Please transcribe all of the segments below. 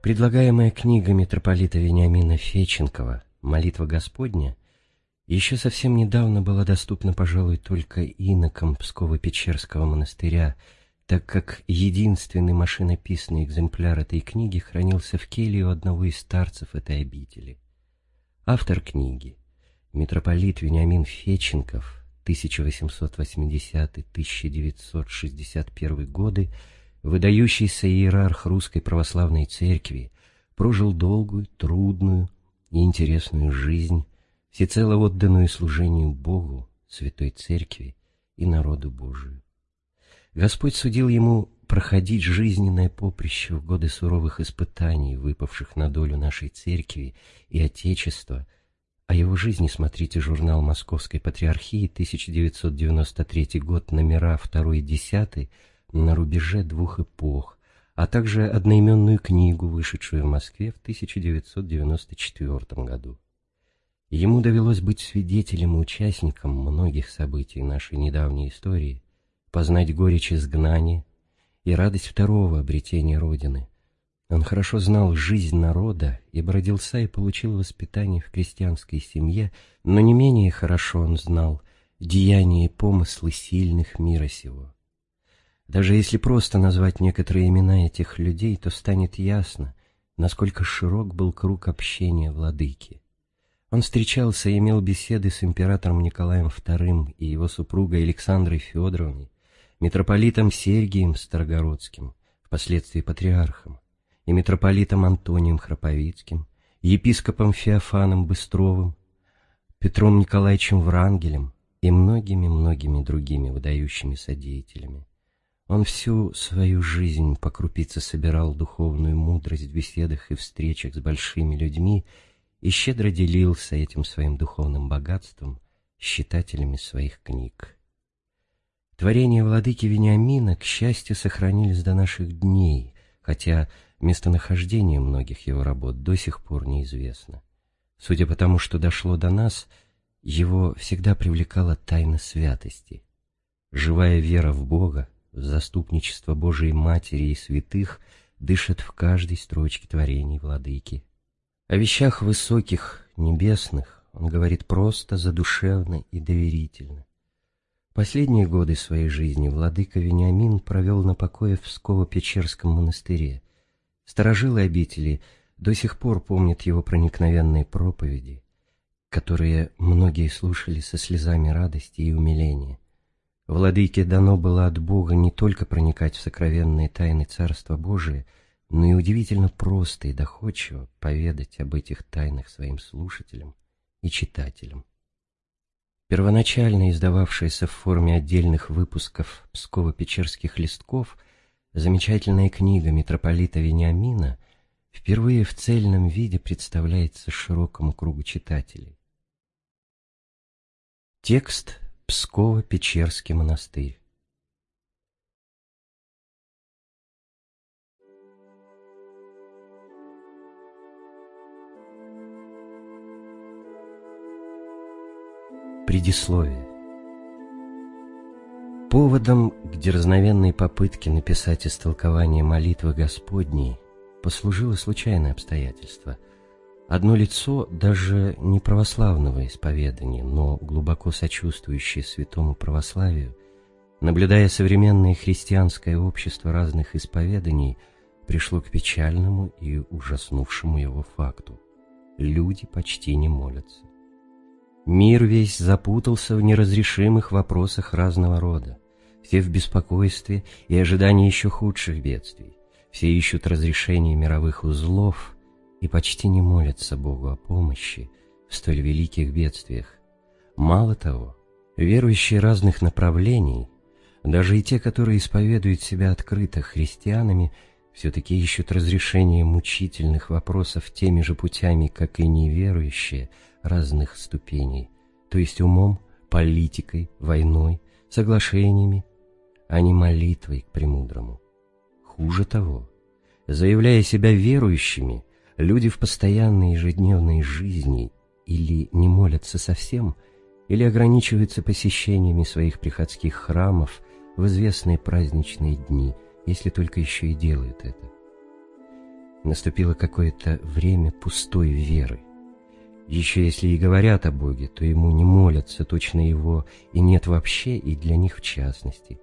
Предлагаемая книга митрополита Вениамина Феченкова «Молитва Господня» еще совсем недавно была доступна, пожалуй, только инокам Псково-Печерского монастыря, так как единственный машинописный экземпляр этой книги хранился в келье у одного из старцев этой обители. Автор книги, митрополит Вениамин Феченков, 1880-1961 годы, выдающийся иерарх Русской Православной Церкви, прожил долгую, трудную и интересную жизнь, всецело отданную служению Богу, Святой Церкви и народу Божию. Господь судил ему проходить жизненное поприще в годы суровых испытаний, выпавших на долю нашей Церкви и Отечества. О его жизни смотрите журнал Московской Патриархии, 1993 год, номера 2 и 10, на рубеже двух эпох, а также одноименную книгу, вышедшую в Москве в 1994 году. Ему довелось быть свидетелем и участником многих событий нашей недавней истории, познать горечь изгнания и радость второго обретения Родины. Он хорошо знал жизнь народа, ибо родился и получил воспитание в крестьянской семье, но не менее хорошо он знал деяния и помыслы сильных мира сего. Даже если просто назвать некоторые имена этих людей, то станет ясно, насколько широк был круг общения владыки. Он встречался и имел беседы с императором Николаем II и его супругой Александрой Федоровной, митрополитом Сергием Старогородским, впоследствии патриархом, и митрополитом Антонием Храповицким, епископом Феофаном Быстровым, Петром Николаевичем Врангелем и многими-многими другими выдающимися деятелями. Он всю свою жизнь по крупице собирал духовную мудрость в беседах и встречах с большими людьми и щедро делился этим своим духовным богатством с читателями своих книг. Творения владыки Вениамина, к счастью, сохранились до наших дней, хотя местонахождение многих его работ до сих пор неизвестно. Судя по тому, что дошло до нас, его всегда привлекала тайна святости. Живая вера в Бога, заступничество Божией Матери и святых дышит в каждой строчке творений Владыки. О вещах высоких, небесных он говорит просто, задушевно и доверительно. Последние годы своей жизни владыка Вениамин провел на покое в Псково-Печерском монастыре. Старожилы обители до сих пор помнят его проникновенные проповеди, которые многие слушали со слезами радости и умиления. Владыке дано было от Бога не только проникать в сокровенные тайны Царства Божия, но и удивительно просто и доходчиво поведать об этих тайнах своим слушателям и читателям. Первоначально издававшаяся в форме отдельных выпусков Псково-Печерских листков замечательная книга митрополита Вениамина впервые в цельном виде представляется широкому кругу читателей. Текст Псково-Печерский монастырь. Предисловие. Поводом к дерзновенной попытке написать истолкование молитвы Господней послужило случайное обстоятельство – Одно лицо, даже не православного исповедания, но глубоко сочувствующее святому православию, наблюдая современное христианское общество разных исповеданий, пришло к печальному и ужаснувшему его факту. Люди почти не молятся. Мир весь запутался в неразрешимых вопросах разного рода. Все в беспокойстве и ожидании еще худших бедствий. Все ищут разрешения мировых узлов – и почти не молятся Богу о помощи в столь великих бедствиях. Мало того, верующие разных направлений Даже и те, которые исповедуют себя открыто христианами, все-таки ищут разрешение мучительных вопросов теми же путями, как и неверующие разных ступеней, то есть умом, политикой, войной, соглашениями, а не молитвой к премудрому. Хуже того, заявляя себя верующими, люди в постоянной ежедневной жизни или не молятся совсем, или ограничиваются посещениями своих приходских храмов в известные праздничные дни, если только еще и делают это. Наступило какое-то время пустой веры. Еще если и говорят о Боге, то ему не молятся, точно его и нет вообще, и для них в частности.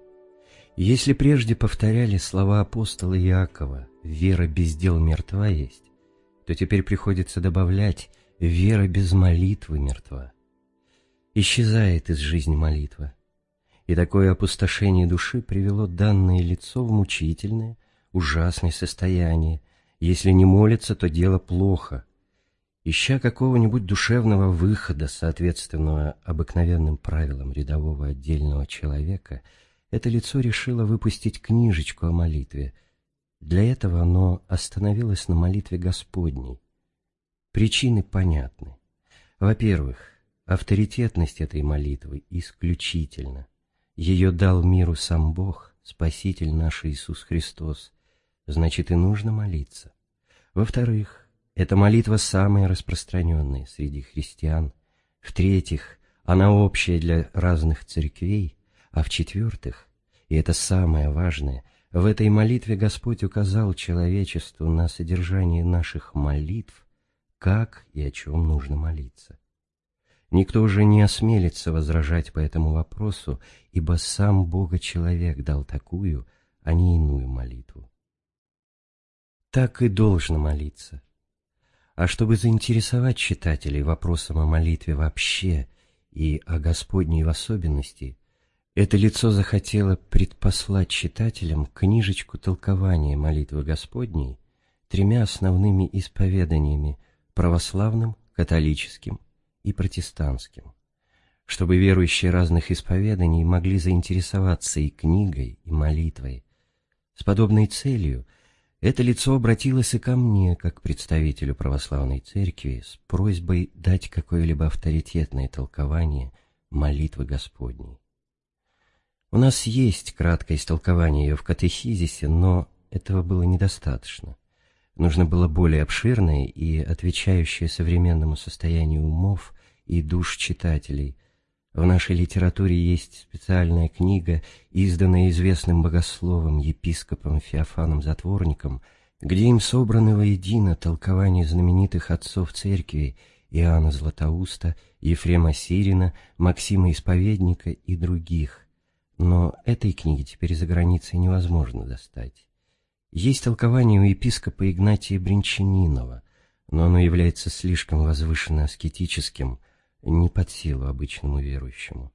Если прежде повторяли слова апостола Иакова «вера без дел мертва есть», то теперь приходится добавлять «вера без молитвы мертва». Исчезает из жизни молитва. И такое опустошение души привело данное лицо в мучительное, ужасное состояние. Если не молится, то дело плохо – Ища какого-нибудь душевного выхода, соответственного обыкновенным правилам рядового отдельного человека, это лицо решило выпустить книжечку о молитве. Для этого оно остановилось на молитве Господней. Причины понятны. Во-первых, авторитетность этой молитвы исключительна. Ее дал миру сам Бог, Спаситель наш Иисус Христос. Значит, и нужно молиться. Во-вторых, эта молитва самая распространенная среди христиан. В-третьих, она общая для разных церквей. А в-четвертых, и это самое важное, в этой молитве Господь указал человечеству на содержание наших молитв, как и о чем нужно молиться. Никто уже не осмелится возражать по этому вопросу, ибо сам Бога-человек дал такую, а не иную молитву. Так и должно молиться, а чтобы заинтересовать читателей вопросом о молитве вообще и о Господней в особенности, это лицо захотело предпослать читателям книжечку толкования молитвы Господней тремя основными исповеданиями – православным, католическим и протестантским, чтобы верующие разных исповеданий могли заинтересоваться и книгой, и молитвой. С подобной целью – это лицо обратилось и ко мне, как представителю православной церкви, с просьбой дать какое-либо авторитетное толкование молитвы Господней. У нас есть краткое истолкование ее в катехизисе, но этого было недостаточно. Нужно было более обширное и отвечающее современному состоянию умов и душ читателей – в нашей литературе есть специальная книга, изданная известным богословом, епископом Феофаном Затворником, где им собраны воедино толкования знаменитых отцов церкви Иоанна Златоуста, Ефрема Сирина, Максима Исповедника и других. Но этой книги теперь за границей невозможно достать. Есть толкование у епископа Игнатия Бринчанинова, но оно является слишком возвышенно аскетическим – не под силу обычному верующему.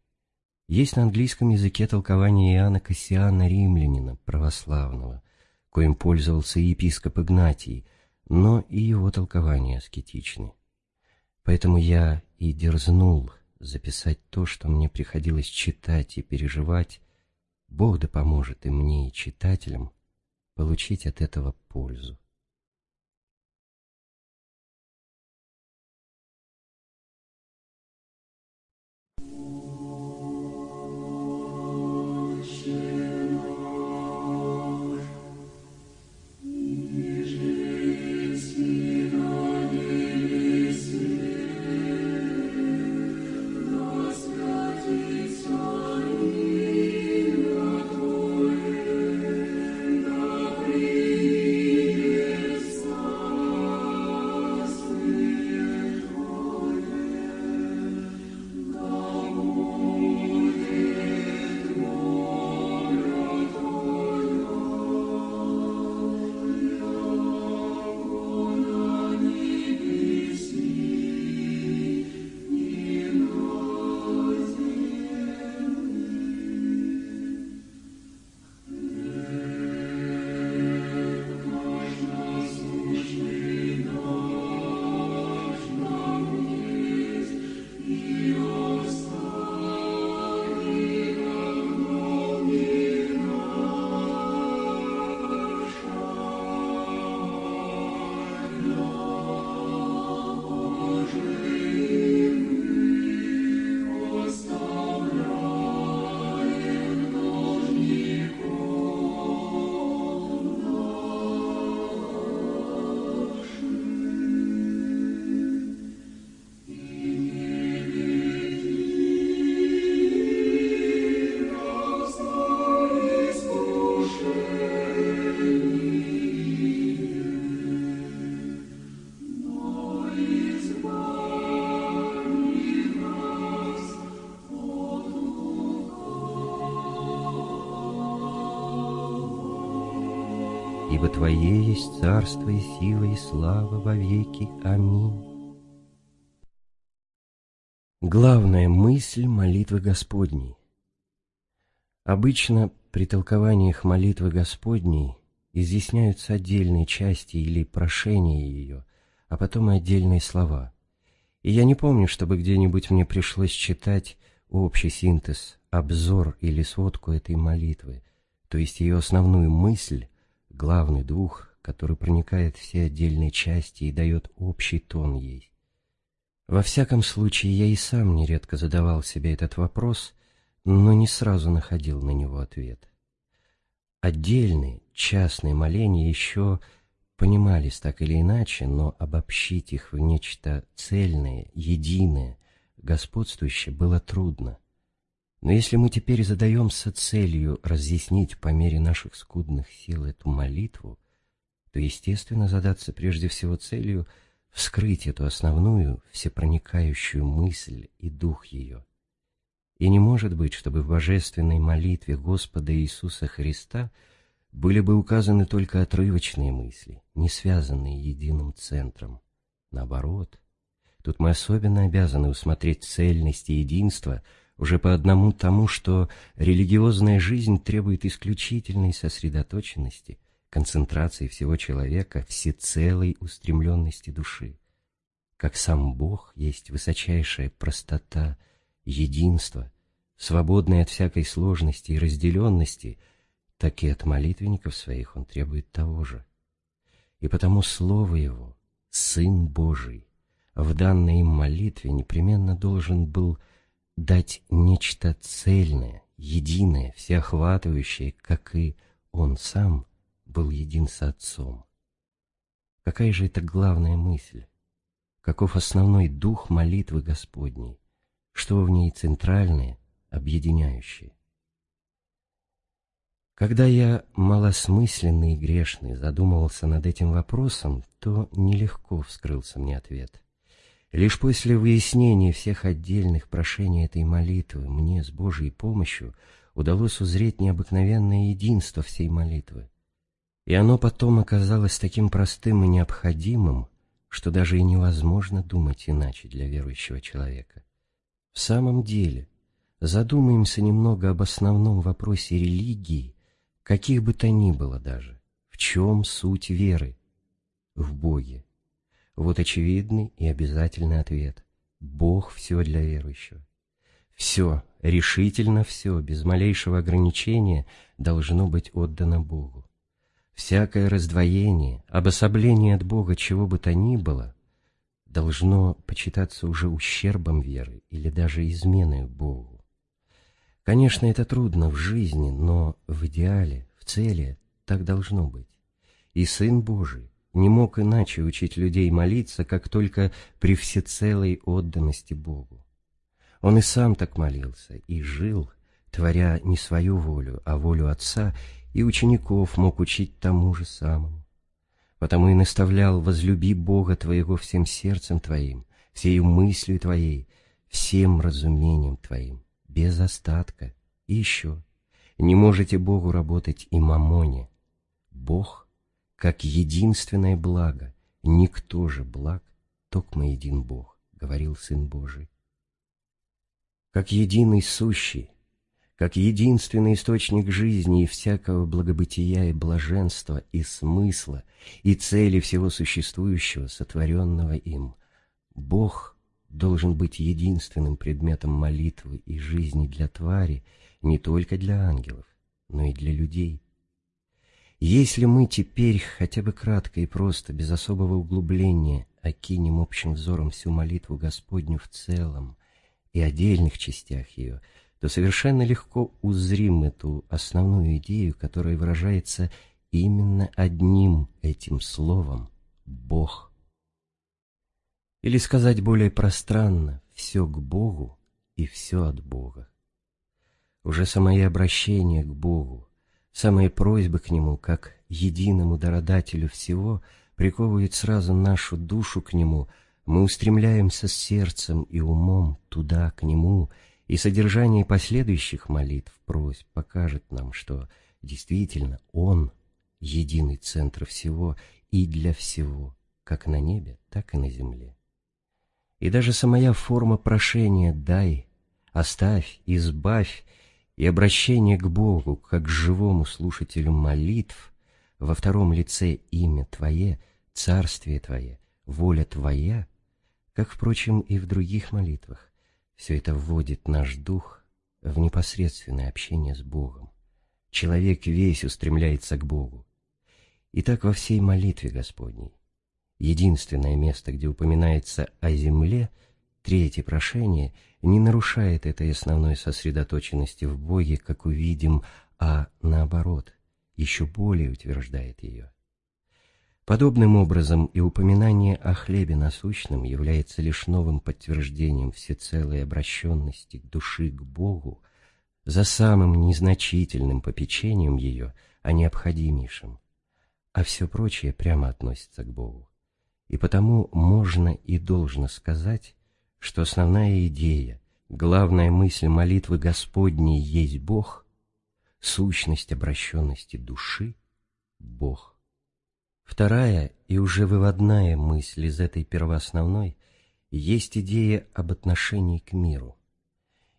Есть на английском языке толкование Иоанна Кассиана Римлянина, православного, коим пользовался епископ Игнатий, но и его толкования аскетичны. Поэтому я и дерзнул записать то, что мне приходилось читать и переживать. Бог да поможет и мне, и читателям получить от этого пользу. Твое есть царство и сила и слава во веки. Аминь. Главная мысль молитвы Господней. Обычно при толкованиях молитвы Господней изъясняются отдельные части или прошения ее, а потом и отдельные слова. И я не помню, чтобы где-нибудь мне пришлось читать общий синтез, обзор или сводку этой молитвы, то есть ее основную мысль, главный дух, который проникает в все отдельные части и дает общий тон ей. Во всяком случае, я и сам нередко задавал себе этот вопрос, но не сразу находил на него ответ. Отдельные, частные моления еще понимались так или иначе, но обобщить их в нечто цельное, единое, господствующее было трудно. Но если мы теперь задаемся целью разъяснить по мере наших скудных сил эту молитву, то, естественно, задаться прежде всего целью — вскрыть эту основную, всепроникающую мысль и дух ее. И не может быть, чтобы в божественной молитве Господа Иисуса Христа были бы указаны только отрывочные мысли, не связанные единым центром. Наоборот, тут мы особенно обязаны усмотреть цельность и единство уже по одному тому, что религиозная жизнь требует исключительной сосредоточенности – концентрации всего человека, всецелой устремленности души. Как сам Бог есть высочайшая простота, единство, свободное от всякой сложности и разделенности, так и от молитвенников своих он требует того же. И потому Слово Его, Сын Божий, в данной им молитве непременно должен был дать нечто цельное, единое, всеохватывающее, как и Он сам – был един с Отцом. Какая же это главная мысль? Каков основной дух молитвы Господней? Что в ней центральное, объединяющее? Когда я, малосмысленный и грешный, задумывался над этим вопросом, то нелегко вскрылся мне ответ. Лишь после выяснения всех отдельных прошений этой молитвы мне с Божьей помощью удалось узреть необыкновенное единство всей молитвы. И оно потом оказалось таким простым и необходимым, что даже и невозможно думать иначе для верующего человека. В самом деле, задумаемся немного об основном вопросе религии, каких бы то ни было даже. В чем суть веры? В Боге. Вот очевидный и обязательный ответ. Бог все для верующего. Все, решительно все, без малейшего ограничения должно быть отдано Богу. Всякое раздвоение, обособление от Бога чего бы то ни было, должно почитаться уже ущербом веры или даже изменой Богу. Конечно, это трудно в жизни, но в идеале, в цели так должно быть. И Сын Божий не мог иначе учить людей молиться, как только при всецелой отданности Богу. Он и сам так молился и жил, творя не свою волю, а волю Отца, и учеников мог учить тому же самому. Потому и наставлял «возлюби Бога твоего всем сердцем твоим, всею мыслью твоей, всем разумением твоим, без остатка». И еще, не можете Богу работать и мамоне. Бог, как единственное благо, никто же благ, только един Бог, говорил Сын Божий. Как единый сущий, как единственный источник жизни и всякого благобытия и блаженства, и смысла, и цели всего существующего, сотворенного им. Бог должен быть единственным предметом молитвы и жизни для твари, не только для ангелов, но и для людей. Если мы теперь хотя бы кратко и просто, без особого углубления, окинем общим взором всю молитву Господню в целом и отдельных частях ее – то совершенно легко узрим эту основную идею, которая выражается именно одним этим словом — Бог. Или сказать более пространно, все к Богу и все от Бога. Уже самое обращение к Богу, самые просьбы к Нему, как единому дародателю всего, приковывают сразу нашу душу к Нему, мы устремляемся сердцем и умом туда, к Нему, и содержание последующих молитв, просьб покажет нам, что действительно Он единый центр всего и для всего, как на небе, так и на земле. И даже самая форма прошения «дай», «оставь», «избавь» и обращение к Богу, как к живому слушателю молитв, во втором лице имя Твое, царствие Твое, воля Твоя, как, впрочем, и в других молитвах, все это вводит наш дух в непосредственное общение с Богом. Человек весь устремляется к Богу. И так во всей молитве Господней единственное место, где упоминается о земле, третье прошение, не нарушает этой основной сосредоточенности в Боге, как увидим, а наоборот, еще более утверждает ее. Подобным образом и упоминание о хлебе насущном является лишь новым подтверждением всецелой обращенности души к Богу за самым незначительным попечением ее о необходимейшем, а все прочее прямо относится к Богу. И потому можно и должно сказать, что основная идея, главная мысль молитвы Господней есть Бог, сущность обращенности души — Бог. Вторая и уже выводная мысль из этой первоосновной есть идея об отношении к миру.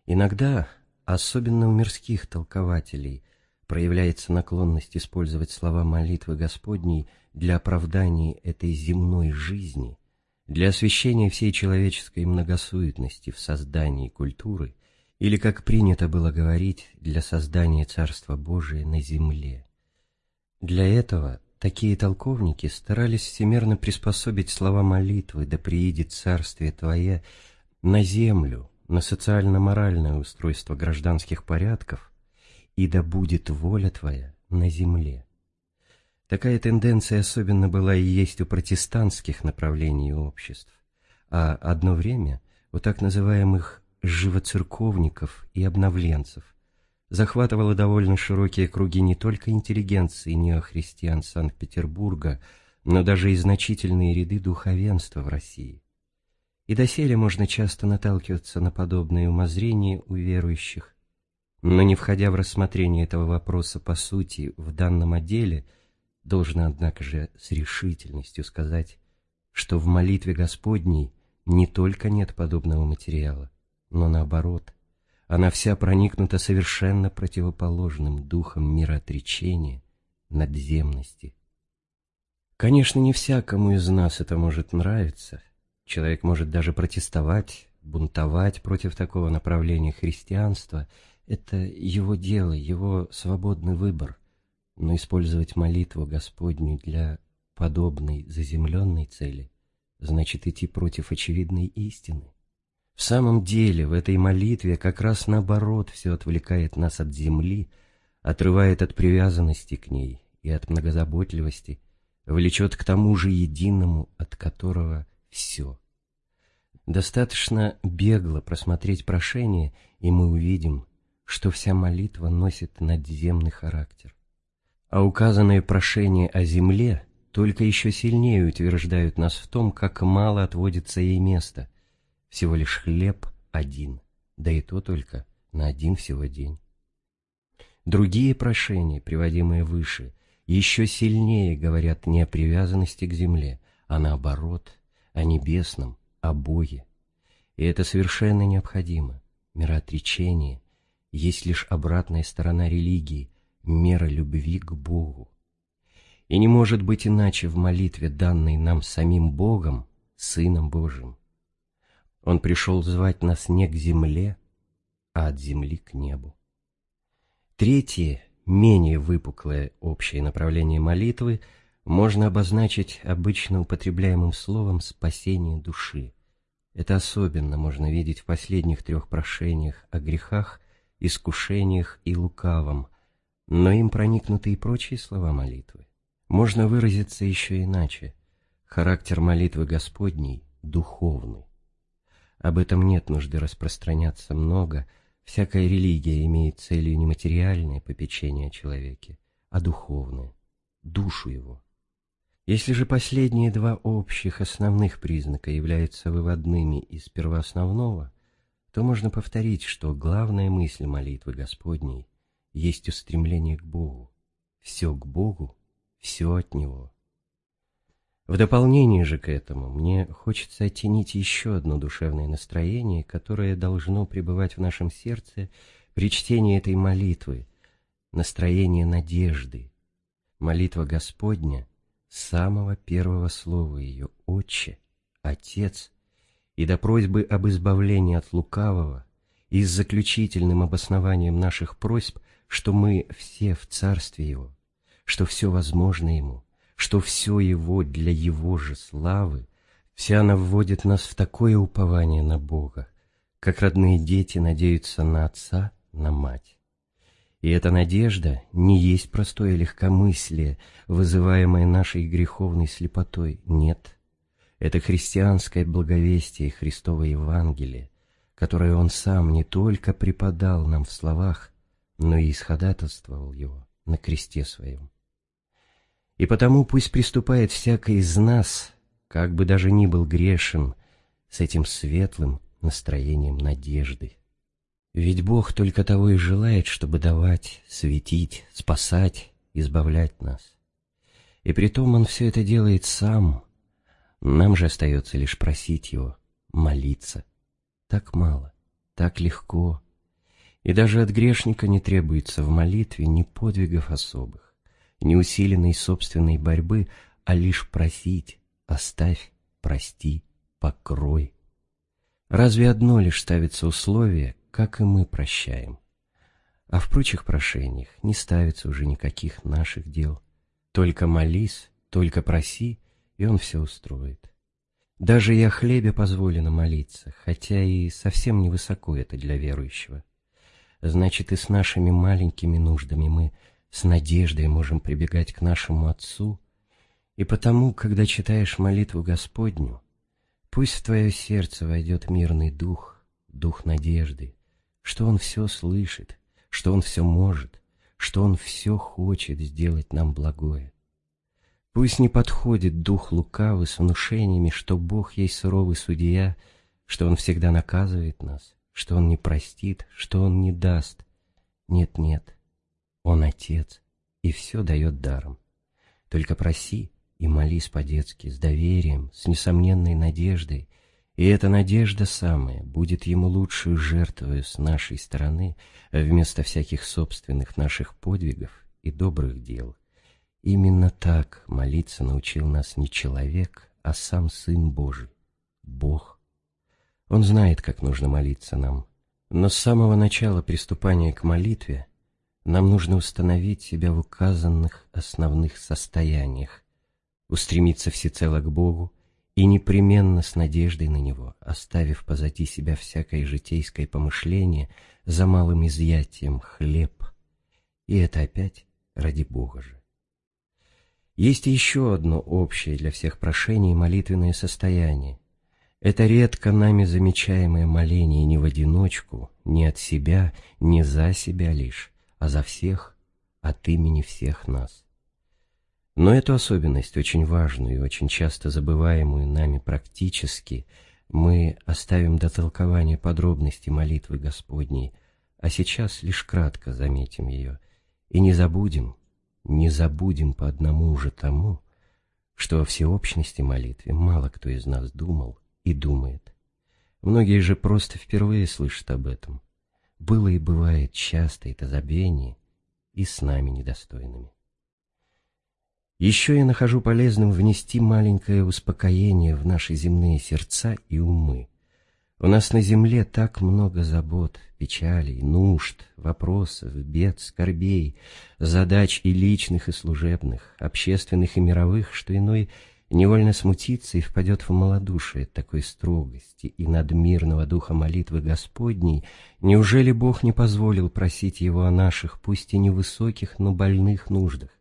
Иногда, особенно у мирских толкователей, проявляется наклонность использовать слова молитвы Господней – для оправдания этой земной жизни, для освещения всей человеческой многосуетности в создании культуры или, как принято было говорить, для создания Царства Божия на земле. Для этого такие толковники старались всемерно приспособить слова молитвы «Да приидет Царствие Твое» на землю, на социально-моральное устройство гражданских порядков и «Да будет воля Твоя» на земле. Такая тенденция особенно была и есть у протестантских направлений обществ, а одно время у так называемых живоцерковников и обновленцев захватывала довольно широкие круги не только интеллигенции неохристиан Санкт-Петербурга, но даже и значительные ряды духовенства в России. И доселе можно часто наталкиваться на подобные умозрения у верующих, но не входя в рассмотрение этого вопроса по сути в данном отделе – Должно, однако же, с решительностью сказать, что в молитве Господней не только нет подобного материала, но наоборот, она вся проникнута совершенно противоположным духом мироотречения, надземности. Конечно, не всякому из нас это может нравиться. Человек может даже протестовать, бунтовать против такого направления христианства. Это его дело, его свободный выбор но использовать молитву Господню для подобной заземленной цели значит идти против очевидной истины. В самом деле, в этой молитве как раз наоборот все отвлекает нас от земли, отрывает от привязанности к ней и от многозаботливости, влечет к тому же единому, от которого все. Достаточно бегло просмотреть прошение, и мы увидим, что вся молитва носит надземный характер а указанные прошения о земле только еще сильнее утверждают нас в том, как мало отводится ей места. Всего лишь хлеб один, да и то только на один всего день. Другие прошения, приводимые выше, еще сильнее говорят не о привязанности к земле, а наоборот, о небесном, о Боге. И это совершенно необходимо. Мироотречение есть лишь обратная сторона религии, мера любви к Богу. И не может быть иначе в молитве, данной нам самим Богом, Сыном Божьим. Он пришел звать нас не к земле, а от земли к небу. Третье, менее выпуклое общее направление молитвы можно обозначить обычно употребляемым словом «спасение души». Это особенно можно видеть в последних трех прошениях о грехах, искушениях и лукавом, но им проникнуты и прочие слова молитвы. Можно выразиться еще иначе. Характер молитвы Господней духовный. Об этом нет нужды распространяться много. Всякая религия имеет целью не материальное попечение о человеке, а духовное, душу его. Если же последние два общих основных признака являются выводными из первоосновного, то можно повторить, что главная мысль молитвы Господней есть устремление к Богу. Все к Богу, все от Него. В дополнение же к этому мне хочется оттенить еще одно душевное настроение, которое должно пребывать в нашем сердце при чтении этой молитвы, настроение надежды. Молитва Господня с самого первого слова ее «Отче», «Отец» и до просьбы об избавлении от лукавого и с заключительным обоснованием наших просьб, что мы все в Царстве Его, что все возможно Ему, что все Его для Его же славы, вся она вводит нас в такое упование на Бога, как родные дети надеются на Отца, на Мать. И эта надежда не есть простое легкомыслие, вызываемое нашей греховной слепотой, нет. Это христианское благовестие Христова Евангелия, которое Он Сам не только преподал нам в словах, но и исходатайствовал его на кресте Своем. И потому пусть приступает всякий из нас, как бы даже ни был грешен, с этим светлым настроением надежды. Ведь Бог только того и желает, чтобы давать, светить, спасать, избавлять нас. И притом Он все это делает сам. Нам же остается лишь просить Его, молиться. Так мало, так легко. И даже от грешника не требуется в молитве ни подвигов особых не усиленной собственной борьбы, а лишь просить «оставь, прости, покрой». Разве одно лишь ставится условие, как и мы прощаем? А в прочих прошениях не ставится уже никаких наших дел. Только молись, только проси, и он все устроит. Даже и о хлебе позволено молиться, хотя и совсем невысоко это для верующего. Значит, и с нашими маленькими нуждами мы с надеждой можем прибегать к нашему Отцу, и потому, когда читаешь молитву Господню, пусть в твое сердце войдет мирный дух, дух надежды, что Он все слышит, что Он все может, что Он все хочет сделать нам благое. Пусть не подходит дух лукавый с внушениями, что Бог есть суровый судья, что Он всегда наказывает нас, что Он не простит, что Он не даст. Нет-нет, он Отец и все дает даром. Только проси и молись по-детски, с доверием, с несомненной надеждой, и эта надежда самая будет ему лучшую жертвою с нашей стороны вместо всяких собственных наших подвигов и добрых дел. Именно так молиться научил нас не человек, а сам Сын Божий, Бог. Он знает, как нужно молиться нам, но с самого начала приступания к молитве нам нужно установить себя в указанных основных состояниях, устремиться всецело к Богу и непременно с надеждой на Него, оставив позади себя всякое житейское помышление за малым изъятием хлеб. И это опять ради Бога же. Есть еще одно общее для всех прошений молитвенное состояние. Это редко нами замечаемое моление не в одиночку, не от себя, не за себя лишь, а за всех, от имени всех нас. Но эту особенность, очень важную и очень часто забываемую нами практически, мы оставим до толкования подробностей молитвы Господней, а сейчас лишь кратко заметим ее, и не забудем, не забудем по одному уже тому, что во всеобщности молитве мало кто из нас думал и думает. Многие же просто впервые слышат об этом – было и бывает часто это забвение и с нами недостойными. Еще я нахожу полезным внести маленькое успокоение в наши земные сердца и умы. У нас на земле так много забот, печалей, нужд, вопросов, бед, скорбей, задач и личных, и служебных, общественных и мировых, что иной невольно смутится и впадет в малодушие такой строгости и надмирного духа молитвы Господней, неужели Бог не позволил просить Его о наших, пусть и невысоких, но больных нуждах?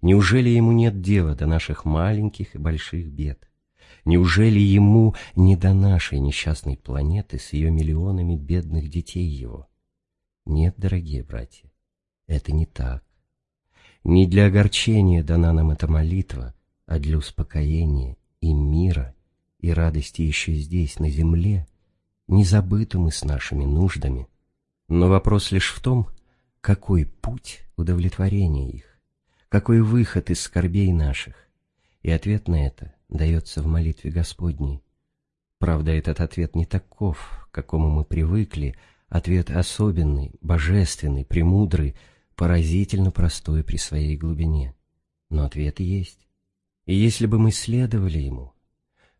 Неужели Ему нет дела до наших маленьких и больших бед? Неужели Ему не до нашей несчастной планеты с ее миллионами бедных детей Его? Нет, дорогие братья, это не так. Не для огорчения дана нам эта молитва — а для успокоения и мира, и радости еще здесь, на земле, не забыты мы с нашими нуждами. Но вопрос лишь в том, какой путь удовлетворения их, какой выход из скорбей наших. И ответ на это дается в молитве Господней. Правда, этот ответ не таков, к какому мы привыкли, ответ особенный, божественный, премудрый, поразительно простой при своей глубине. Но ответ есть. И если бы мы следовали ему,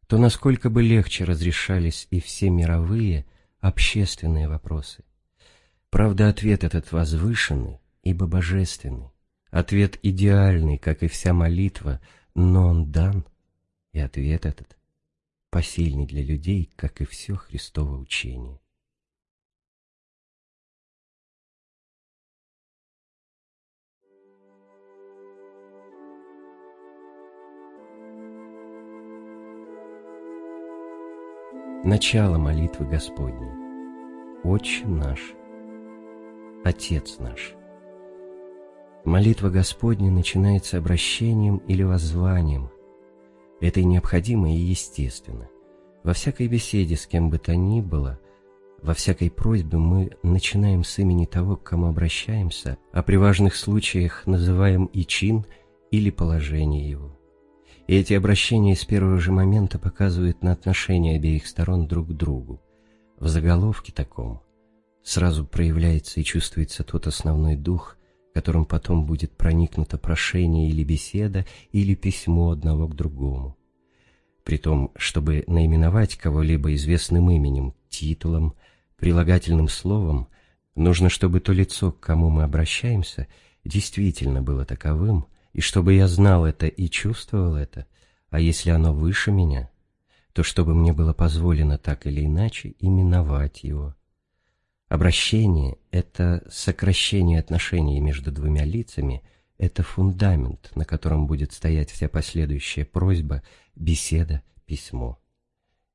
то насколько бы легче разрешались и все мировые, общественные вопросы. Правда, ответ этот возвышенный, ибо божественный. Ответ идеальный, как и вся молитва, но он дан, и ответ этот посильный для людей, как и все Христово учение. Начало молитвы Господней. Отче наш, Отец наш. Молитва Господня начинается обращением или воззванием. Это и необходимо, и естественно. Во всякой беседе с кем бы то ни было, во всякой просьбе мы начинаем с имени того, к кому обращаемся, а при важных случаях называем и чин, или положение его. И эти обращения с первого же момента показывают на отношение обеих сторон друг к другу. В заголовке таком сразу проявляется и чувствуется тот основной дух, которым потом будет проникнуто прошение или беседа, или письмо одного к другому. При том, чтобы наименовать кого-либо известным именем, титулом, прилагательным словом, нужно, чтобы то лицо, к кому мы обращаемся, действительно было таковым, и чтобы я знал это и чувствовал это, а если оно выше меня, то чтобы мне было позволено так или иначе именовать его. Обращение — это сокращение отношений между двумя лицами, это фундамент, на котором будет стоять вся последующая просьба, беседа, письмо.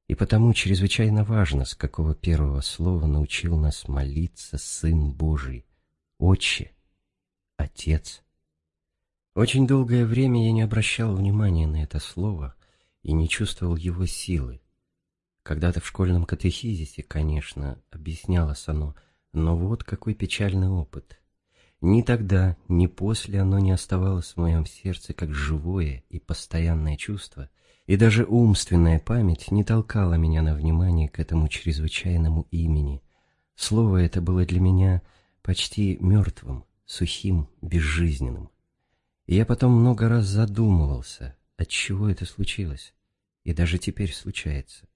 И потому чрезвычайно важно, с какого первого слова научил нас молиться Сын Божий, Отче, Отец — очень долгое время я не обращал внимания на это слово и не чувствовал его силы. Когда-то в школьном катехизисе, конечно, объяснялось оно, но вот какой печальный опыт. Ни тогда, ни после оно не оставалось в моем сердце как живое и постоянное чувство, и даже умственная память не толкала меня на внимание к этому чрезвычайному имени. Слово это было для меня почти мертвым, сухим, безжизненным. И я потом много раз задумывался, от чего это случилось, и даже теперь случается.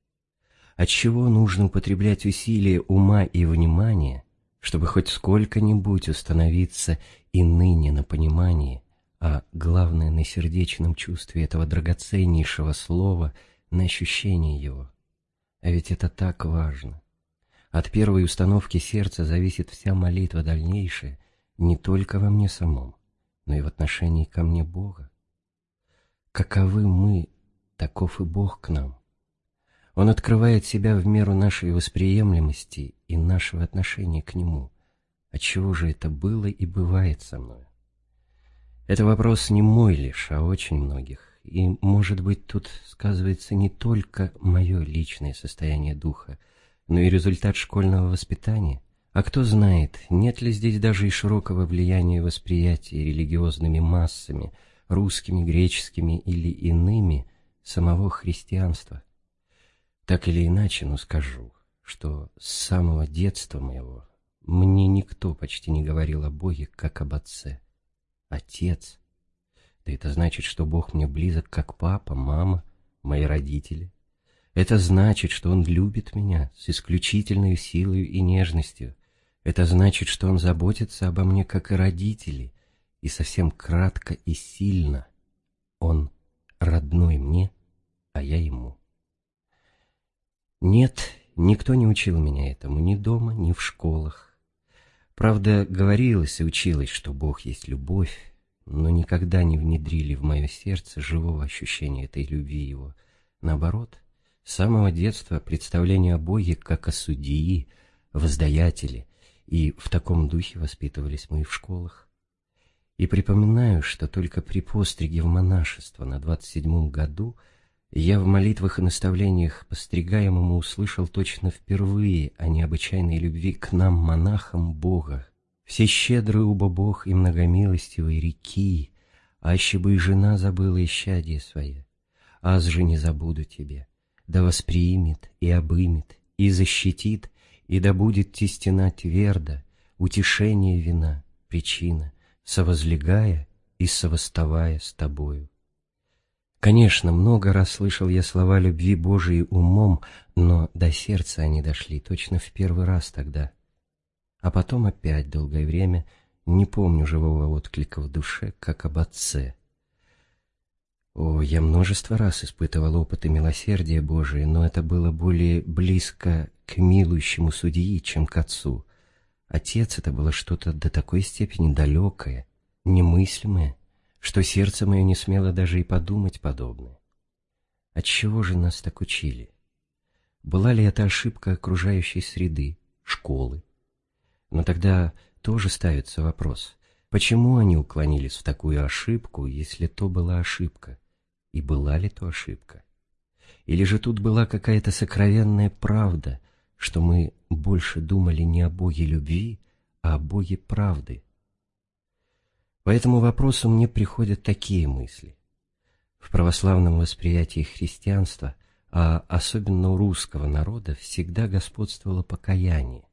От чего нужно употреблять усилия ума и внимания, чтобы хоть сколько-нибудь установиться и ныне на понимании, а главное на сердечном чувстве этого драгоценнейшего слова, на ощущении его. А ведь это так важно. От первой установки сердца зависит вся молитва дальнейшая, не только во мне самом, но и в отношении ко мне Бога. Каковы мы, таков и Бог к нам. Он открывает себя в меру нашей восприемлемости и нашего отношения к Нему. Отчего же это было и бывает со мной? Это вопрос не мой лишь, а очень многих. И, может быть, тут сказывается не только мое личное состояние духа, но и результат школьного воспитания – а кто знает, нет ли здесь даже и широкого влияния восприятия религиозными массами, русскими, греческими или иными, самого христианства. Так или иначе, но скажу, что с самого детства моего мне никто почти не говорил о Боге, как об Отце. Отец. Да это значит, что Бог мне близок, как папа, мама, мои родители. Это значит, что Он любит меня с исключительной силой и нежностью, это значит, что он заботится обо мне, как и родители, и совсем кратко и сильно. Он родной мне, а я ему. Нет, никто не учил меня этому ни дома, ни в школах. Правда, говорилось и училось, что Бог есть любовь, но никогда не внедрили в мое сердце живого ощущения этой любви Его. Наоборот, с самого детства представление о Боге как о судьи, воздаятеле, и в таком духе воспитывались мы и в школах. И припоминаю, что только при постриге в монашество на двадцать седьмом году я в молитвах и наставлениях постригаемому услышал точно впервые о необычайной любви к нам, монахам, Бога. Все щедрый убо Бог и многомилостивый реки, аще бы и жена забыла исчадие свое, аз же не забуду тебе, да воспримет и обымет, и защитит, и да будет те стена твердо, утешение вина, причина, совозлегая и совоставая с тобою. Конечно, много раз слышал я слова любви Божией умом, но до сердца они дошли точно в первый раз тогда. А потом опять долгое время не помню живого отклика в душе, как об отце. О, я множество раз испытывал опыты милосердия Божия, но это было более близко к милующему судьи, чем к отцу. Отец — это было что-то до такой степени далекое, немыслимое, что сердце мое не смело даже и подумать подобное. Отчего же нас так учили? Была ли это ошибка окружающей среды, школы? Но тогда тоже ставится вопрос, почему они уклонились в такую ошибку, если то была ошибка? И была ли то ошибка? Или же тут была какая-то сокровенная правда, что мы больше думали не о Боге любви, а о Боге правды? По этому вопросу мне приходят такие мысли. В православном восприятии христианства, а особенно у русского народа, всегда господствовало покаяние.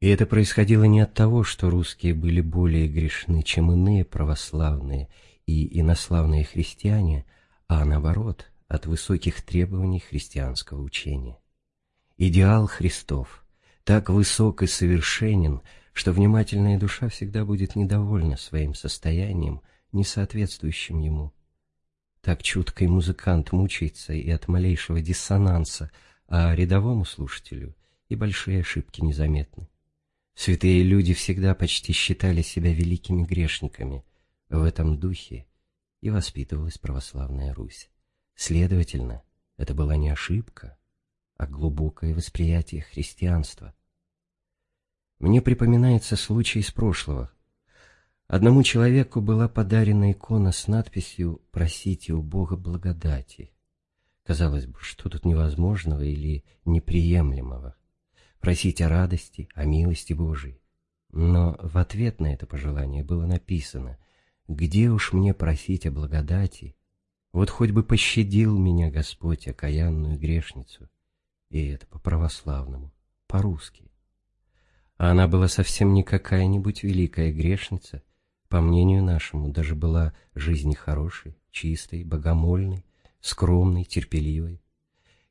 И это происходило не от того, что русские были более грешны, чем иные православные и инославные христиане, а наоборот, от высоких требований христианского учения. Идеал Христов так высок и совершенен, что внимательная душа всегда будет недовольна своим состоянием, не соответствующим ему. Так чуткий музыкант мучается и от малейшего диссонанса, а рядовому слушателю и большие ошибки незаметны. Святые люди всегда почти считали себя великими грешниками. В этом духе и воспитывалась православная Русь. Следовательно, это была не ошибка, а глубокое восприятие христианства – мне припоминается случай из прошлого. Одному человеку была подарена икона с надписью «Просите у Бога благодати». Казалось бы, что тут невозможного или неприемлемого? Просить о радости, о милости Божией. Но в ответ на это пожелание было написано «Где уж мне просить о благодати? Вот хоть бы пощадил меня Господь, окаянную грешницу». И это по-православному, по-русски. А она была совсем не какая-нибудь великая грешница, по мнению нашему, даже была жизни хорошей, чистой, богомольной, скромной, терпеливой.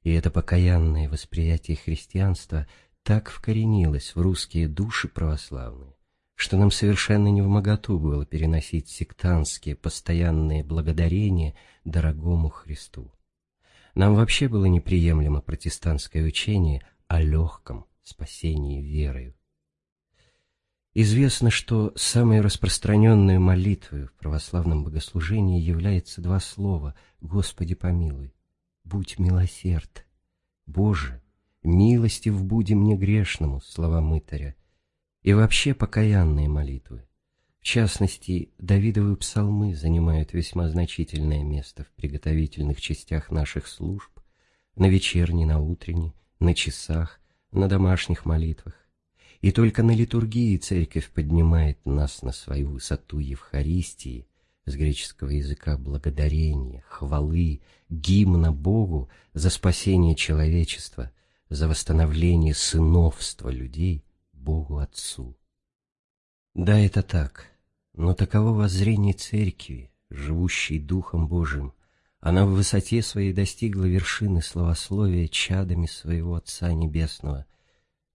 И это покаянное восприятие христианства так вкоренилось в русские души православные, что нам совершенно не в было переносить сектантские постоянные благодарения дорогому Христу. Нам вообще было неприемлемо протестантское учение о легком спасении верою. Известно, что самой распространенной молитвой в православном богослужении является два слова «Господи помилуй», «Будь милосерд», «Боже, милостив буди мне грешному», слова мытаря, и вообще покаянные молитвы. В частности, Давидовы псалмы занимают весьма значительное место в приготовительных частях наших служб, на вечерней, на утренней, на часах, на домашних молитвах. И только на литургии церковь поднимает нас на свою высоту Евхаристии, с греческого языка благодарения, хвалы, гимна Богу за спасение человечества, за восстановление сыновства людей Богу Отцу. Да, это так, но таково воззрение церкви, живущей Духом Божиим. Она в высоте своей достигла вершины словословия чадами своего Отца Небесного,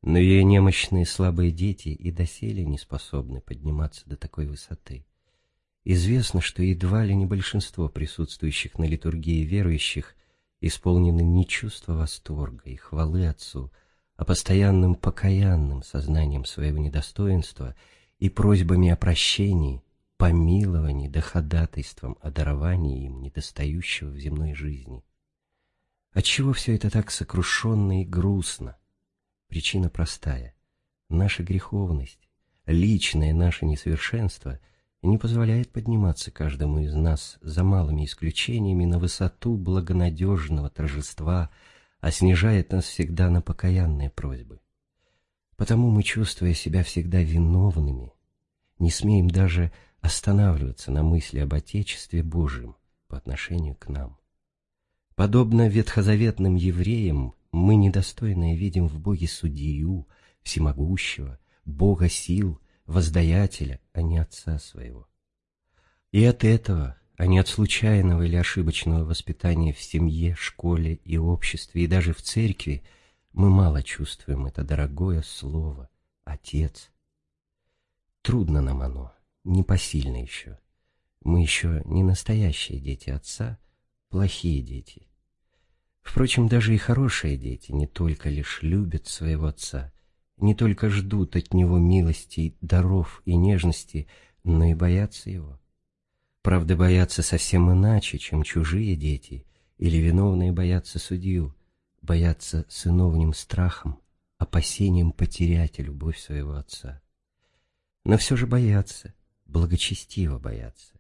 но ее немощные слабые дети и доселе не способны подниматься до такой высоты. Известно, что едва ли не большинство присутствующих на литургии верующих исполнены не чувства восторга и хвалы Отцу, а постоянным покаянным сознанием своего недостоинства и просьбами о прощении, помиловании да ходатайством о даровании им недостающего в земной жизни. Отчего все это так сокрушенно и грустно? Причина простая. Наша греховность, личное наше несовершенство не позволяет подниматься каждому из нас за малыми исключениями на высоту благонадежного торжества, а снижает нас всегда на покаянные просьбы. Потому мы, чувствуя себя всегда виновными, не смеем даже останавливаться на мысли об Отечестве Божьем по отношению к нам. Подобно ветхозаветным евреям, мы недостойные видим в Боге судью, всемогущего, Бога сил, воздаятеля, а не Отца своего. И от этого, а не от случайного или ошибочного воспитания в семье, школе и обществе, и даже в церкви, мы мало чувствуем это дорогое слово «Отец». Трудно нам оно, непосильно еще. Мы еще не настоящие дети Отца, плохие дети. Впрочем, даже и хорошие дети не только лишь любят своего Отца, не только ждут от Него милости, даров и нежности, но и боятся Его. Правда, боятся совсем иначе, чем чужие дети, или виновные боятся судью, боятся сыновним страхом, опасением потерять любовь своего отца. Но все же боятся, благочестиво боятся.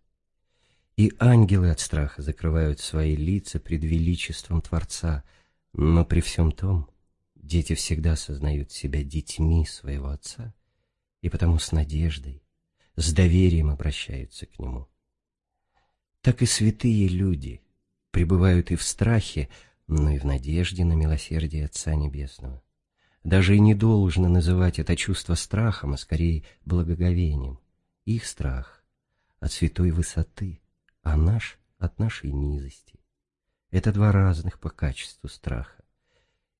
И ангелы от страха закрывают свои лица пред величеством Творца, но при всем том дети всегда сознают себя детьми своего отца и потому с надеждой, с доверием обращаются к нему. Так и святые люди пребывают и в страхе, но и в надежде на милосердие Отца Небесного. Даже и не должно называть это чувство страхом, а скорее благоговением. Их страх от святой высоты, а наш от нашей низости. Это два разных по качеству страха.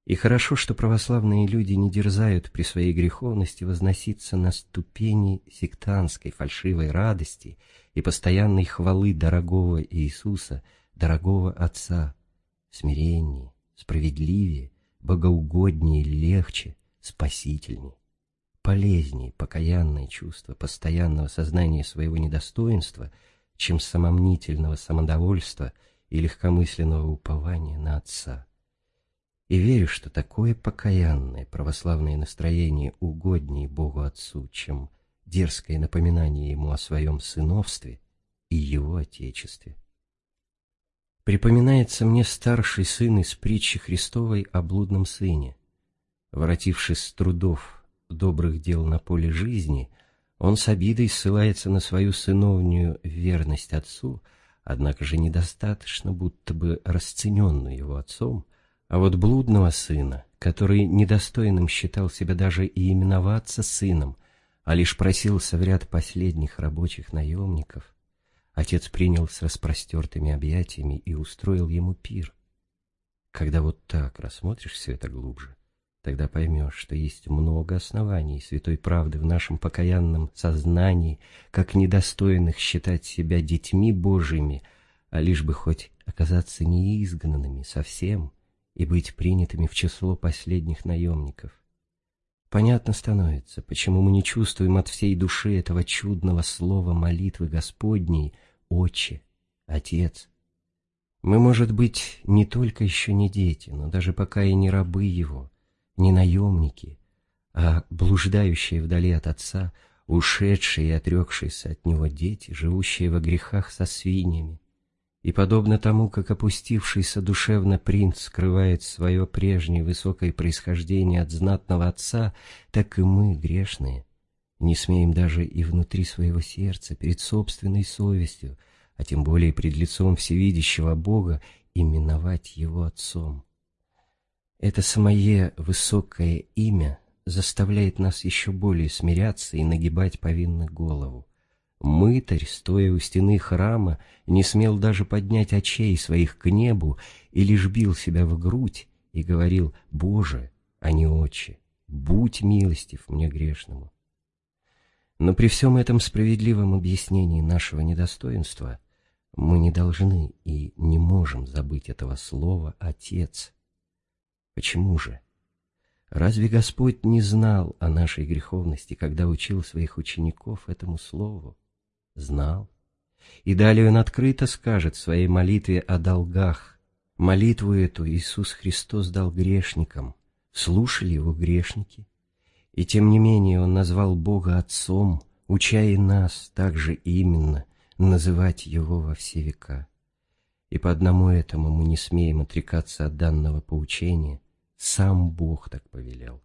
И хорошо, что православные люди не дерзают при своей греховности возноситься на ступени сектантской фальшивой радости и постоянной хвалы дорогого Иисуса, дорогого Отца, смиреннее, справедливее, богоугоднее, легче, спасительнее, полезнее покаянное чувство постоянного сознания своего недостоинства, чем самомнительного самодовольства и легкомысленного упования на Отца. И верю, что такое покаянное православное настроение угоднее Богу Отцу, чем дерзкое напоминание Ему о своем сыновстве и Его Отечестве. Припоминается мне старший сын из притчи Христовой о блудном сыне. Воротившись с трудов добрых дел на поле жизни, он с обидой ссылается на свою сыновнюю верность отцу, однако же недостаточно будто бы расцененную его отцом, а вот блудного сына, который недостойным считал себя даже и именоваться сыном, а лишь просился в ряд последних рабочих наемников, Отец принял с распростертыми объятиями и устроил ему пир. Когда вот так рассмотришь все это глубже, тогда поймешь, что есть много оснований святой правды в нашем покаянном сознании, как недостойных считать себя детьми Божьими, а лишь бы хоть оказаться неизгнанными совсем и быть принятыми в число последних наемников. Понятно становится, почему мы не чувствуем от всей души этого чудного слова молитвы Господней «Отче», «Отец». Мы, может быть, не только еще не дети, но даже пока и не рабы Его, не наемники, а блуждающие вдали от Отца, ушедшие и отрекшиеся от Него дети, живущие во грехах со свиньями, и подобно тому, как опустившийся душевно принц скрывает свое прежнее высокое происхождение от знатного отца, так и мы, грешные, не смеем даже и внутри своего сердца, перед собственной совестью, а тем более пред лицом всевидящего Бога, именовать Его Отцом. Это самое высокое имя заставляет нас еще более смиряться и нагибать повинно голову. Мытарь, стоя у стены храма, не смел даже поднять очей своих к небу и лишь бил себя в грудь и говорил «Боже, а не Отче, будь милостив мне грешному». Но при всем этом справедливом объяснении нашего недостоинства мы не должны и не можем забыть этого слова «Отец». Почему же? Разве Господь не знал о нашей греховности, когда учил своих учеников этому слову? знал. И далее он открыто скажет в своей молитве о долгах. Молитву эту Иисус Христос дал грешникам. Слушали его грешники. И тем не менее он назвал Бога Отцом, уча и нас также именно называть Его во все века. И по одному этому мы не смеем отрекаться от данного поучения, сам Бог так повелел.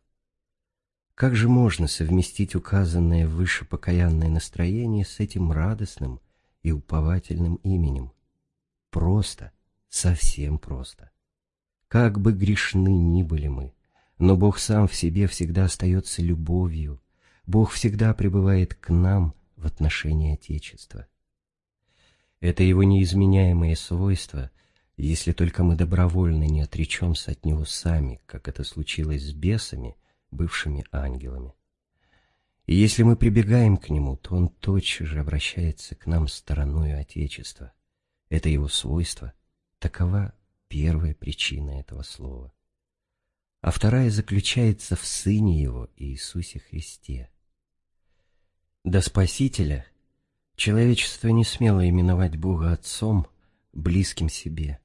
Как же можно совместить указанное выше покаянное настроение с этим радостным и уповательным именем? Просто, совсем просто. Как бы грешны ни были мы, но Бог сам в себе всегда остается любовью, Бог всегда пребывает к нам в отношении Отечества. Это его неизменяемое свойство, если только мы добровольно не отречемся от него сами, как это случилось с бесами, бывшими ангелами. И если мы прибегаем к нему, то он тотчас же обращается к нам стороною Отечества. Это его свойство. Такова первая причина этого слова. А вторая заключается в Сыне Его, Иисусе Христе. До Спасителя Человечество не смело именовать Бога Отцом, близким себе.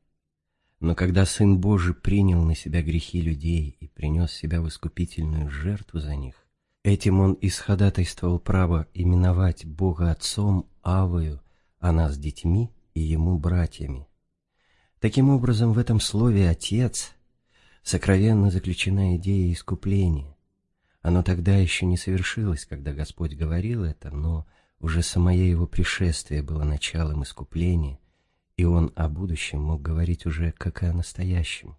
Но когда Сын Божий принял на себя грехи людей и принес себя в искупительную жертву за них, этим Он исходатайствовал право именовать Бога Отцом, Авою, а нас детьми и Ему братьями. Таким образом, в этом слове «Отец» сокровенно заключена идея искупления. Оно тогда еще не совершилось, когда Господь говорил это, но уже самое его пришествие было началом искупления, и он о будущем мог говорить уже как и о настоящем.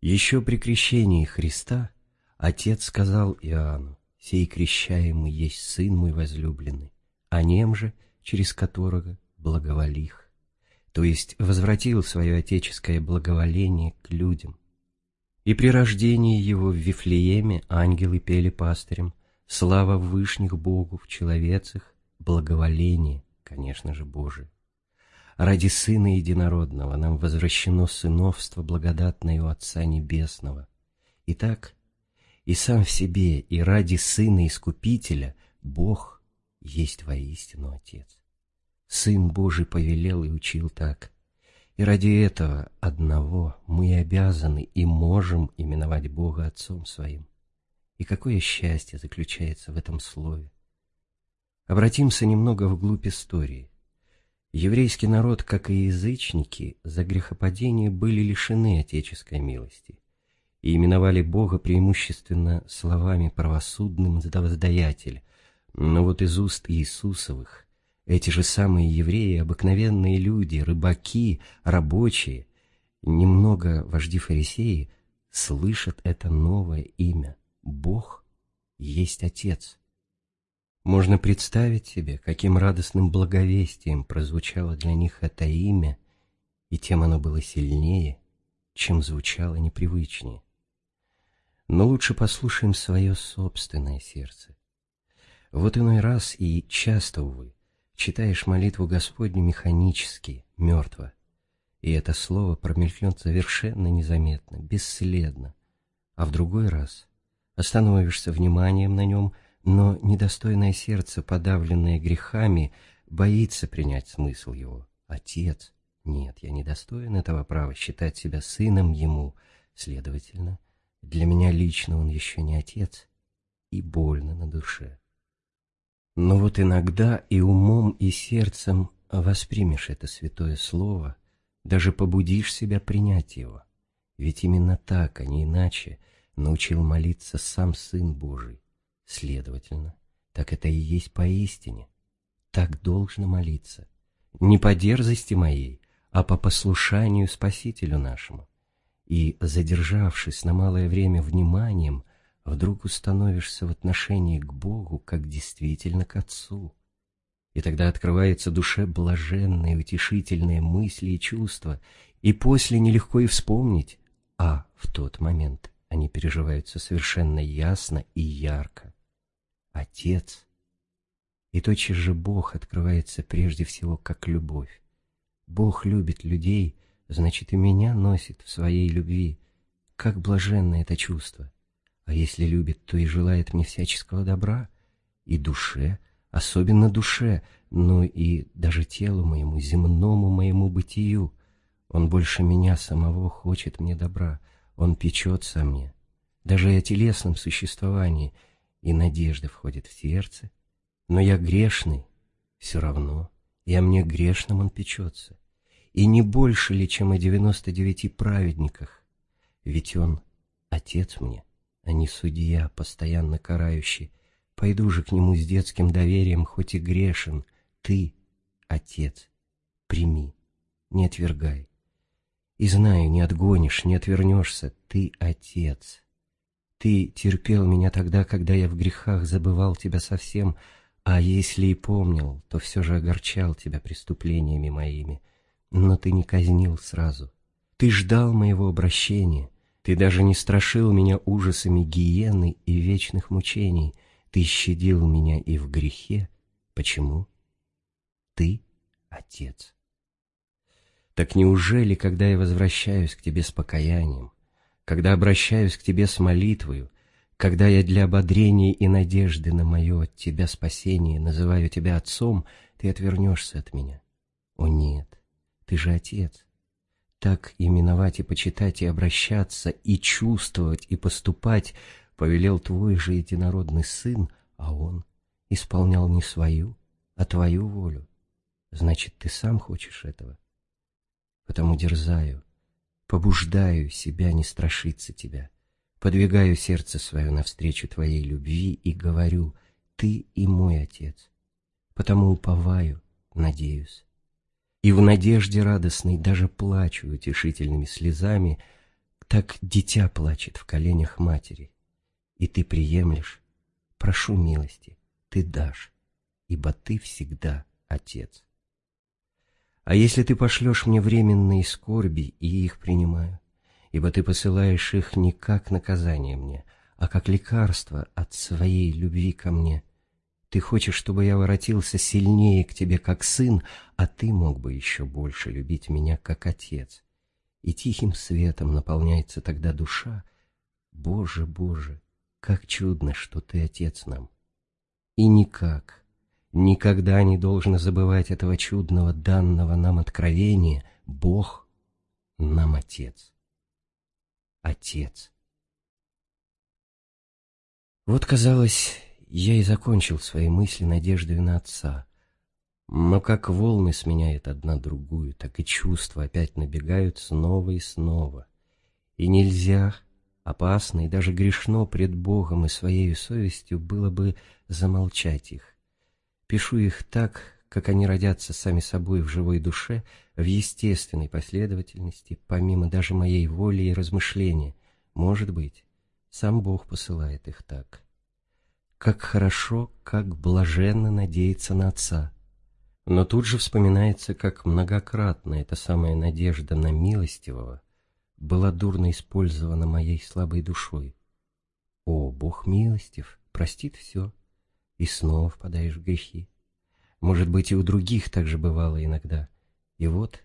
Еще при крещении Христа Отец сказал Иоанну, «Сей крещаемый есть Сын мой возлюбленный, а нем же, через которого благоволих» то есть возвратил свое отеческое благоволение к людям. И при рождении его в Вифлееме ангелы пели пастырям «Слава Вышних в человецах, благоволение, конечно же, Божие. Ради Сына Единородного нам возвращено сыновство благодатное у Отца Небесного. Итак, и сам в себе, и ради Сына Искупителя Бог есть воистину Отец. Сын Божий повелел и учил так. И ради этого одного мы обязаны и можем именовать Бога Отцом Своим. И какое счастье заключается в этом слове. Обратимся немного вглубь истории. Еврейский народ, как и язычники, за грехопадение были лишены отеческой милости и именовали Бога преимущественно словами правосудным «воздаятель», но вот из уст Иисусовых эти же самые евреи, обыкновенные люди, рыбаки, рабочие, немного вожди фарисеи, слышат это новое имя – Бог есть Отец – можно представить себе, каким радостным благовестием прозвучало для них это имя, и тем оно было сильнее, чем звучало непривычнее. Но лучше послушаем свое собственное сердце. Вот иной раз и часто, увы, читаешь молитву Господню механически, мертво, и это слово промелькнет совершенно незаметно, бесследно, а в другой раз остановишься вниманием на нем – но недостойное сердце, подавленное грехами, боится принять смысл его. Отец, нет, я недостоин этого права считать себя сыном ему, следовательно, для меня лично он еще не отец, и больно на душе. Но вот иногда и умом, и сердцем воспримешь это святое слово, даже побудишь себя принять его. Ведь именно так, а не иначе, научил молиться сам Сын Божий. Следовательно, так это и есть поистине. Так должно молиться. Не по дерзости моей, а по послушанию Спасителю нашему. И, задержавшись на малое время вниманием, вдруг установишься в отношении к Богу, как действительно к Отцу. И тогда открывается душе блаженные, утешительные мысли и чувства, и после нелегко и вспомнить, а в тот момент они переживаются совершенно ясно и ярко. Отец. И тотчас же Бог открывается прежде всего как любовь. Бог любит людей, значит и меня носит в своей любви. Как блаженно это чувство. А если любит, то и желает мне всяческого добра. И душе, особенно душе, но и даже телу моему, земному моему бытию. Он больше меня самого хочет мне добра. Он печется о мне. Даже о телесном существовании, и надежда входит в сердце. Но я грешный, все равно, и о мне грешным он печется. И не больше ли, чем о девяносто девяти праведниках, ведь он отец мне, а не судья, постоянно карающий. Пойду же к нему с детским доверием, хоть и грешен. Ты, Отец, прими, не отвергай. И знаю, не отгонишь, не отвернешься, ты Отец. Ты терпел меня тогда, когда я в грехах забывал тебя совсем, а если и помнил, то все же огорчал тебя преступлениями моими. Но ты не казнил сразу. Ты ждал моего обращения. Ты даже не страшил меня ужасами гиены и вечных мучений. Ты щадил меня и в грехе. Почему? Ты — Отец. Так неужели, когда я возвращаюсь к Тебе с покаянием, когда обращаюсь к Тебе с молитвою, когда я для ободрения и надежды на мое от Тебя спасение называю Тебя Отцом, Ты отвернешься от меня? О нет, Ты же Отец. Так именовать и почитать, и обращаться, и чувствовать, и поступать повелел Твой же единородный Сын, а Он исполнял не свою, а Твою волю. Значит, Ты сам хочешь этого? Потому дерзаю, побуждаю себя не страшиться Тебя, подвигаю сердце свое навстречу Твоей любви и говорю, Ты и мой Отец, потому уповаю, надеюсь. И в надежде радостной даже плачу утешительными слезами, так дитя плачет в коленях матери. И ты приемлешь, прошу милости, ты дашь, ибо ты всегда Отец. А если ты пошлешь мне временные скорби, и их принимаю, ибо ты посылаешь их не как наказание мне, а как лекарство от своей любви ко мне. Ты хочешь, чтобы я воротился сильнее к тебе, как сын, а ты мог бы еще больше любить меня, как отец. И тихим светом наполняется тогда душа. Боже, Боже, как чудно, что ты отец нам. И никак, никогда не должно забывать этого чудного данного нам откровения. Бог нам Отец. Отец. Вот, казалось, я и закончил свои мысли надеждой на Отца. Но как волны сменяют одна другую, так и чувства опять набегают снова и снова. И нельзя, опасно и даже грешно пред Богом и своей совестью было бы замолчать их. Пишу их так, как они родятся сами собой в живой душе, в естественной последовательности, помимо даже моей воли и размышления. Может быть, сам Бог посылает их так. Как хорошо, как блаженно надеяться на Отца. Но тут же вспоминается, как многократно эта самая надежда на милостивого была дурно использована моей слабой душой. О, Бог милостив, простит все и снова впадаешь в грехи. Может быть, и у других так же бывало иногда. И вот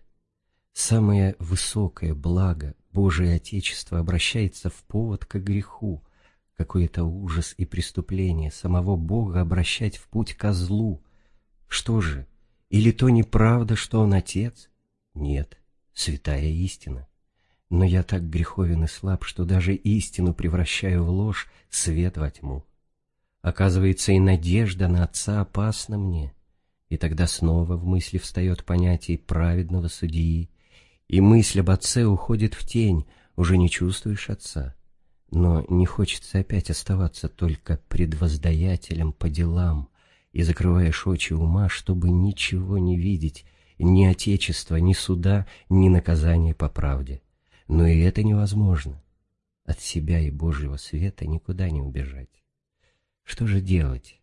самое высокое благо Божие Отечество обращается в повод к греху, какой-то ужас и преступление самого Бога обращать в путь козлу. Что же, или то неправда, что Он Отец? Нет, святая истина. Но я так греховен и слаб, что даже истину превращаю в ложь, свет во тьму. Оказывается, и надежда на Отца опасна мне. И тогда снова в мысли встает понятие праведного судьи, и мысль об Отце уходит в тень, уже не чувствуешь Отца. Но не хочется опять оставаться только предвоздаятелем по делам, и закрываешь очи ума, чтобы ничего не видеть, ни Отечества, ни суда, ни наказания по правде. Но и это невозможно. От себя и Божьего света никуда не убежать. Что же делать?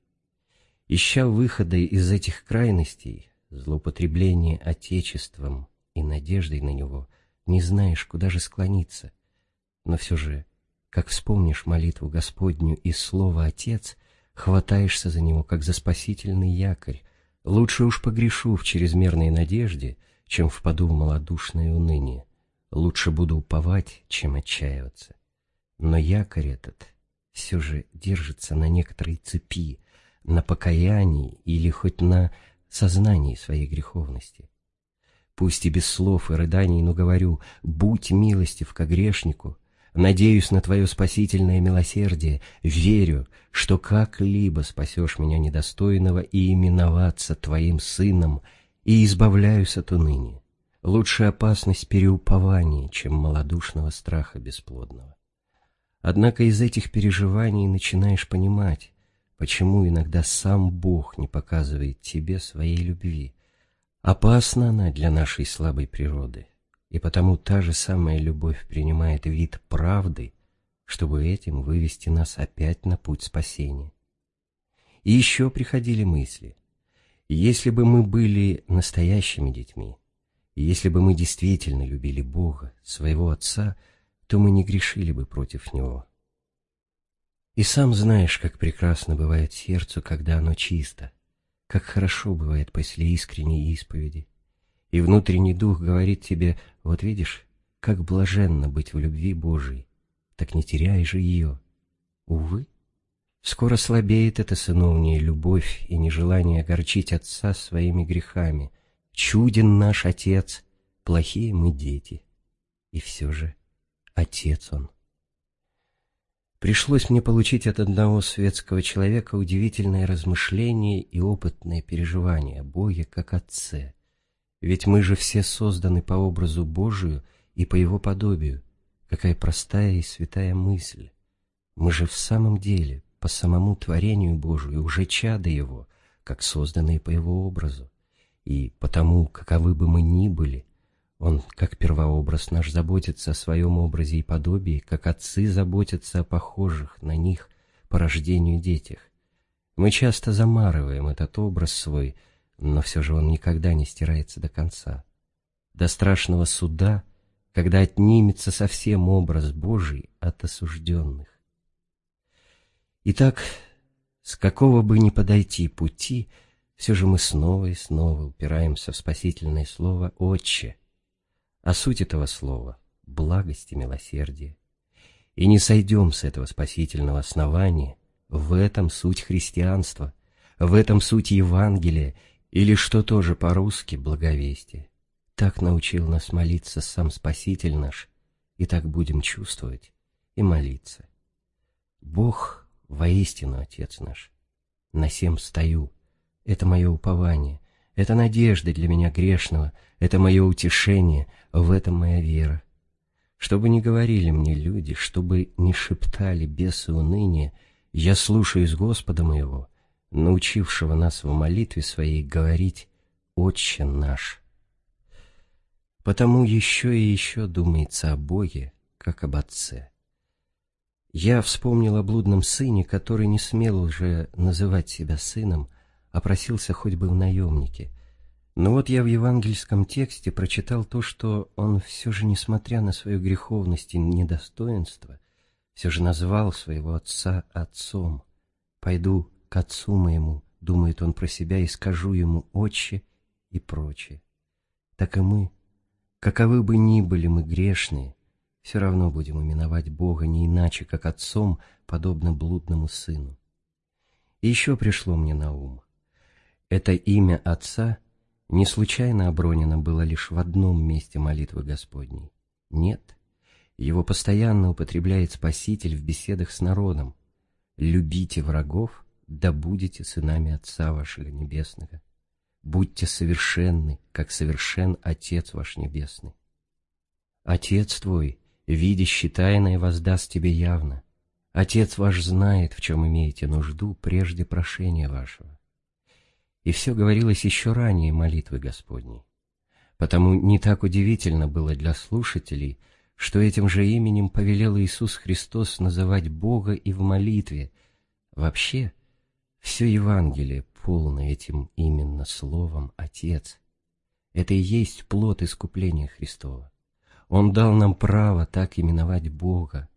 Ища выхода из этих крайностей, злоупотребления Отечеством и надеждой на него, не знаешь, куда же склониться. Но все же, как вспомнишь молитву Господню и слово «Отец», хватаешься за него, как за спасительный якорь. Лучше уж погрешу в чрезмерной надежде, чем впаду в малодушное уныние. Лучше буду уповать, чем отчаиваться. Но якорь этот все же держится на некоторой цепи, на покаянии или хоть на сознании своей греховности. Пусть и без слов и рыданий, но говорю, будь милостив к грешнику, надеюсь на твое спасительное милосердие, верю, что как-либо спасешь меня недостойного и именоваться твоим сыном, и избавляюсь от уныния. Лучше опасность переупования, чем малодушного страха бесплодного. Однако из этих переживаний начинаешь понимать, почему иногда сам Бог не показывает тебе своей любви. Опасна она для нашей слабой природы, и потому та же самая любовь принимает вид правды, чтобы этим вывести нас опять на путь спасения. И еще приходили мысли. Если бы мы были настоящими детьми, если бы мы действительно любили Бога, своего Отца, то мы не грешили бы против Него. И сам знаешь, как прекрасно бывает сердцу, когда оно чисто, как хорошо бывает после искренней исповеди. И внутренний дух говорит тебе, вот видишь, как блаженно быть в любви Божией, так не теряй же ее. Увы, скоро слабеет эта сыновняя любовь и нежелание огорчить отца своими грехами. Чуден наш отец, плохие мы дети. И все же отец он. Пришлось мне получить от одного светского человека удивительное размышление и опытное переживание о Боге как Отце. Ведь мы же все созданы по образу Божию и по Его подобию. Какая простая и святая мысль. Мы же в самом деле, по самому творению Божию, уже чады Его, как созданные по Его образу. И потому, каковы бы мы ни были, он, как первообраз наш, заботится о своем образе и подобии, как отцы заботятся о похожих на них по рождению детях. Мы часто замарываем этот образ свой, но все же он никогда не стирается до конца. До страшного суда, когда отнимется совсем образ Божий от осужденных. Итак, с какого бы ни подойти пути, все же мы снова и снова упираемся в спасительное слово «Отче», а суть этого слова — благость и милосердие. И не сойдем с этого спасительного основания, в этом суть христианства, в этом суть Евангелия, или что тоже по-русски благовестие. Так научил нас молиться сам Спаситель наш, и так будем чувствовать и молиться. Бог воистину Отец наш. На сем стою, это мое упование, это надежда для меня грешного, это мое утешение, в этом моя вера. Чтобы не говорили мне люди, чтобы не шептали бесы уныния, я слушаюсь Господа моего, научившего нас в молитве своей говорить «Отче наш». Потому еще и еще думается о Боге, как об Отце. Я вспомнил о блудном сыне, который не смел уже называть себя сыном, а просился хоть бы в наемнике. Но вот я в евангельском тексте прочитал то, что он все же, несмотря на свою греховность и недостоинство, все же назвал своего отца отцом. «Пойду к отцу моему», — думает он про себя, и скажу ему «отче» и прочее. Так и мы, каковы бы ни были мы грешные, все равно будем именовать Бога не иначе, как отцом, подобно блудному сыну. И еще пришло мне на ум. Это имя Отца не случайно обронено было лишь в одном месте молитвы Господней. Нет, его постоянно употребляет Спаситель в беседах с народом. «Любите врагов, да будете сынами Отца вашего Небесного. Будьте совершенны, как совершен Отец ваш Небесный. Отец твой, видящий тайное, воздаст тебе явно. Отец ваш знает, в чем имеете нужду прежде прошения вашего и все говорилось еще ранее молитвы Господней. Потому не так удивительно было для слушателей, что этим же именем повелел Иисус Христос называть Бога и в молитве. Вообще, все Евангелие полно этим именно словом «Отец». Это и есть плод искупления Христова. Он дал нам право так именовать Бога.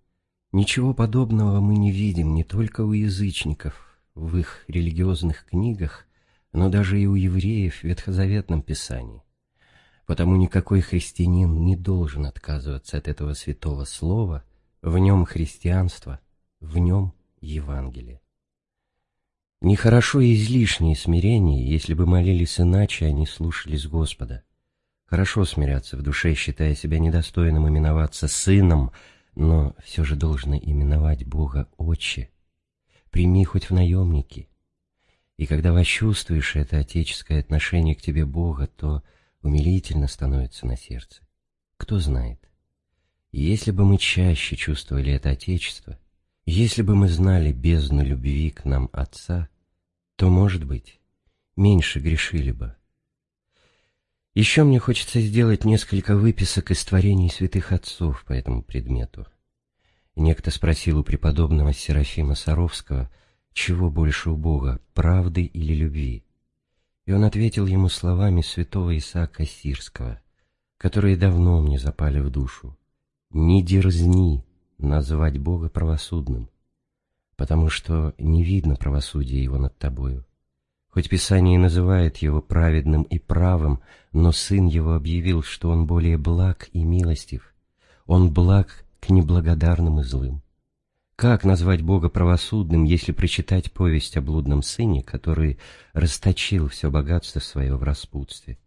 Ничего подобного мы не видим не только у язычников в их религиозных книгах, но даже и у евреев в Ветхозаветном Писании. Потому никакой христианин не должен отказываться от этого святого слова, в нем христианство, в нем Евангелие. Нехорошо и излишнее смирение, если бы молились иначе, а не слушались Господа. Хорошо смиряться в душе, считая себя недостойным именоваться сыном, но все же должно именовать Бога Отче. Прими хоть в наемники, и когда почувствуешь это отеческое отношение к тебе Бога, то умилительно становится на сердце. Кто знает, Если бы мы чаще чувствовали это Отечество, если бы мы знали бездну любви к нам Отца, то, может быть, меньше грешили бы. Еще мне хочется сделать несколько выписок из творений святых отцов по этому предмету. Некто спросил у преподобного Серафима Саровского, чего больше у Бога, правды или любви. И он ответил ему словами святого Исаака Сирского, которые давно мне запали в душу. «Не дерзни назвать Бога правосудным, потому что не видно правосудия Его над тобою. Хоть Писание называет Его праведным и правым, но Сын Его объявил, что Он более благ и милостив. Он благ к неблагодарным и злым. Как назвать Бога правосудным, если прочитать повесть о блудном сыне, который расточил все богатство свое в распутстве?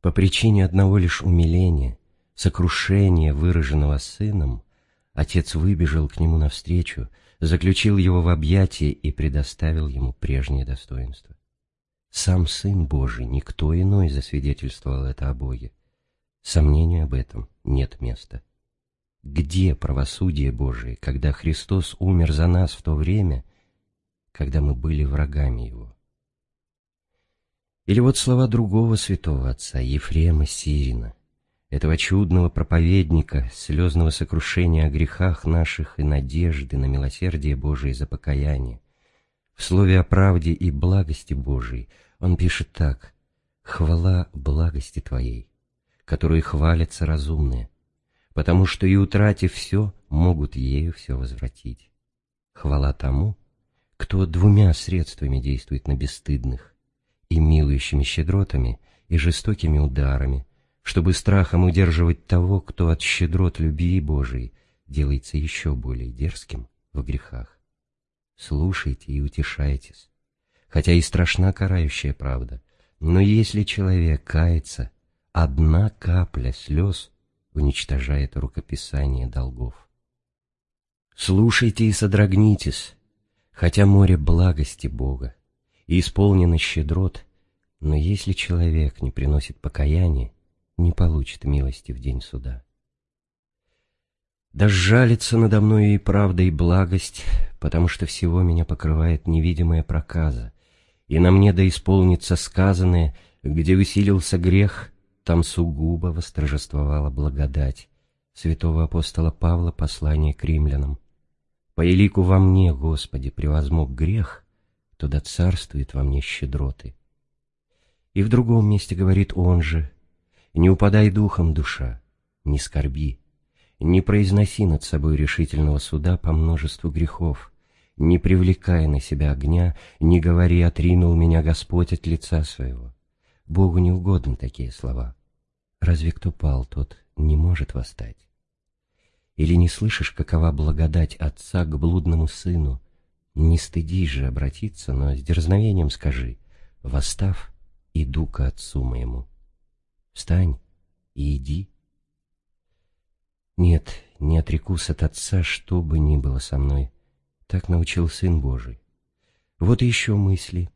По причине одного лишь умиления, сокрушения, выраженного сыном, отец выбежал к нему навстречу, заключил его в объятия и предоставил ему прежнее достоинство. Сам Сын Божий, никто иной засвидетельствовал это о Боге. Сомнению об этом нет места. Где правосудие Божие, когда Христос умер за нас в то время, когда мы были врагами Его? Или вот слова другого святого отца, Ефрема Сирина, этого чудного проповедника, слезного сокрушения о грехах наших и надежды на милосердие Божие за покаяние. В слове о правде и благости Божией он пишет так «Хвала благости Твоей, которой хвалятся разумные, потому что и утратив все, могут ею все возвратить. Хвала тому, кто двумя средствами действует на бесстыдных, и милующими щедротами, и жестокими ударами, чтобы страхом удерживать того, кто от щедрот любви Божией делается еще более дерзким в грехах. Слушайте и утешайтесь, хотя и страшна карающая правда, но если человек кается, одна капля слез уничтожает рукописание долгов. Слушайте и содрогнитесь, хотя море благости Бога и исполнено щедрот, но если человек не приносит покаяния, не получит милости в день суда. Да жалится надо мной и правда, и благость, потому что всего меня покрывает невидимая проказа, и на мне да исполнится сказанное, где усилился грех, там сугубо восторжествовала благодать святого апостола Павла послание к римлянам. «По елику во мне, Господи, превозмог грех, то да царствует во мне щедроты». И в другом месте говорит он же, «Не упадай духом, душа, не скорби, не произноси над собой решительного суда по множеству грехов, не привлекая на себя огня, не говори, отринул меня Господь от лица своего». Богу не угодны такие слова. Разве кто пал, тот не может восстать? Или не слышишь, какова благодать отца к блудному сыну? Не стыдись же обратиться, но с дерзновением скажи, восстав, иду к отцу моему. Встань и иди. Нет, не отрекусь от отца, что бы ни было со мной. Так научил Сын Божий. Вот еще мысли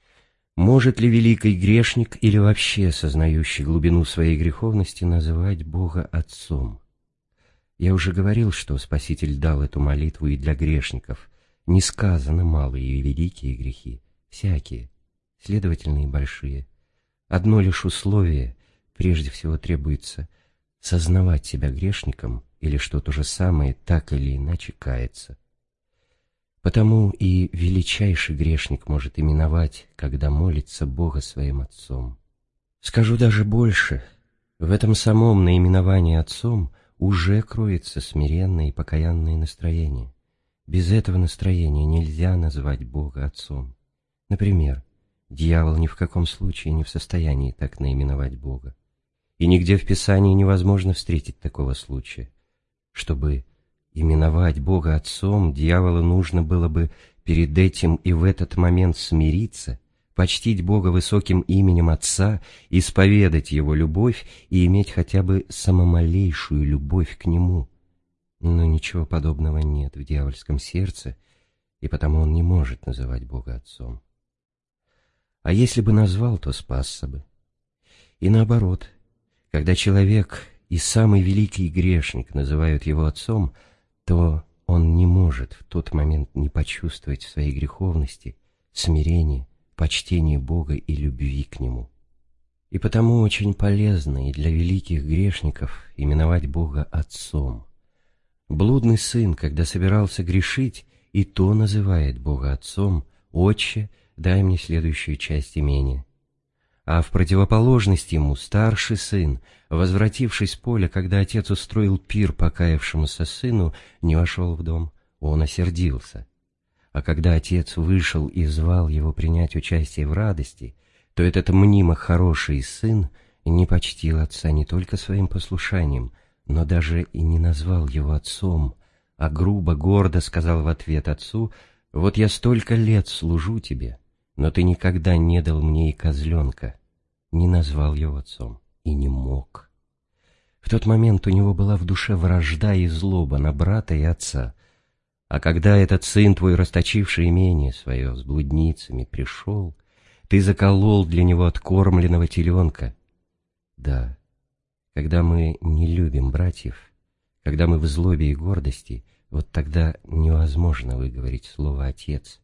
— может ли великий грешник или вообще сознающий глубину своей греховности называть Бога Отцом? Я уже говорил, что Спаситель дал эту молитву и для грешников. Не сказано малые и великие грехи, всякие, следовательно и большие. Одно лишь условие прежде всего требуется сознавать себя грешником или что то же самое так или иначе каяться. Потому и величайший грешник может именовать, когда молится Бога своим Отцом. Скажу даже больше, в этом самом наименовании Отцом уже кроется смиренное и покаянное настроение. Без этого настроения нельзя назвать Бога Отцом. Например, дьявол ни в каком случае не в состоянии так наименовать Бога. И нигде в Писании невозможно встретить такого случая, чтобы Именовать Бога Отцом дьяволу нужно было бы перед этим и в этот момент смириться, почтить Бога высоким именем Отца, исповедать Его любовь и иметь хотя бы самомалейшую любовь к Нему. Но ничего подобного нет в дьявольском сердце, и потому он не может называть Бога Отцом. А если бы назвал, то спасся бы. И наоборот, когда человек и самый великий грешник называют его отцом, то он не может в тот момент не почувствовать в своей греховности смирение, почтение Бога и любви к Нему. И потому очень полезно и для великих грешников именовать Бога Отцом. Блудный сын, когда собирался грешить, и то называет Бога Отцом, «Отче, дай мне следующую часть имения». А в противоположность ему старший сын, возвратившись с поля, когда отец устроил пир покаявшемуся сыну, не вошел в дом, он осердился. А когда отец вышел и звал его принять участие в радости, то этот мнимо хороший сын не почтил отца не только своим послушанием, но даже и не назвал его отцом, а грубо, гордо сказал в ответ отцу, «Вот я столько лет служу тебе, но ты никогда не дал мне и козленка, не назвал его отцом и не мог. В тот момент у него была в душе вражда и злоба на брата и отца, а когда этот сын твой, расточивший имение свое с блудницами, пришел, ты заколол для него откормленного теленка. Да, когда мы не любим братьев, когда мы в злобе и гордости, вот тогда невозможно выговорить слово «отец»,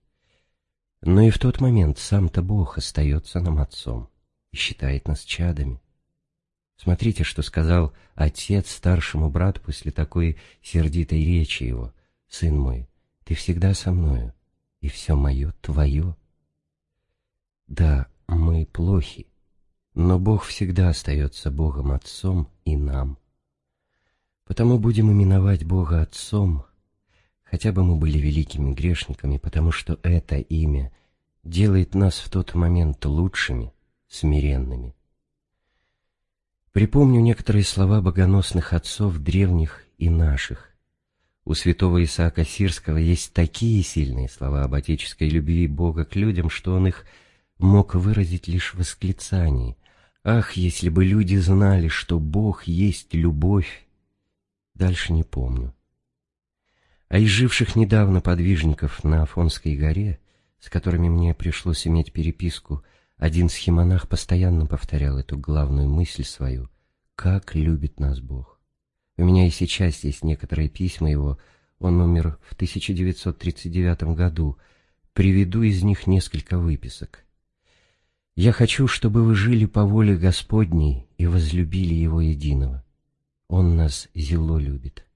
но и в тот момент сам-то Бог остается нам отцом и считает нас чадами. Смотрите, что сказал отец старшему брату после такой сердитой речи его. «Сын мой, ты всегда со мною, и все мое твое». Да, мы плохи, но Бог всегда остается Богом Отцом и нам. Потому будем именовать Бога Отцом, хотя бы мы были великими грешниками, потому что это имя делает нас в тот момент лучшими, смиренными. Припомню некоторые слова богоносных отцов древних и наших. У святого Исаака Сирского есть такие сильные слова об отеческой любви Бога к людям, что он их мог выразить лишь в восклицании. «Ах, если бы люди знали, что Бог есть любовь!» Дальше не помню а из живших недавно подвижников на Афонской горе, с которыми мне пришлось иметь переписку, один схемонах постоянно повторял эту главную мысль свою «Как любит нас Бог». У меня и сейчас есть некоторые письма его, он умер в 1939 году, приведу из них несколько выписок. «Я хочу, чтобы вы жили по воле Господней и возлюбили Его единого. Он нас зело любит».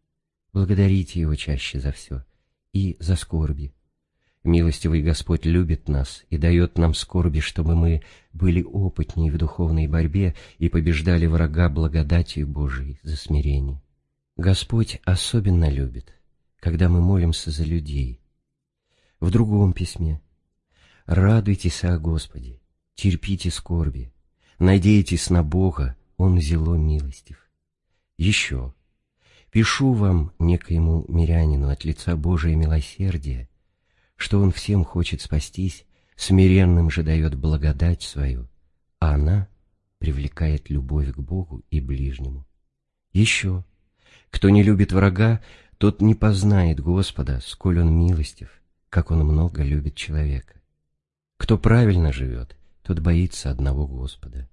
Благодарите Его чаще за все и за скорби. Милостивый Господь любит нас и дает нам скорби, чтобы мы были опытнее в духовной борьбе и побеждали врага благодатью Божией за смирение. Господь особенно любит, когда мы молимся за людей. В другом письме «Радуйтесь о Господе, терпите скорби, надейтесь на Бога, Он зело милостив». Еще Пишу вам, некоему мирянину, от лица Божия милосердия, что он всем хочет спастись, смиренным же дает благодать свою, а она привлекает любовь к Богу и ближнему. Еще, кто не любит врага, тот не познает Господа, сколь он милостив, как он много любит человека. Кто правильно живет, тот боится одного Господа,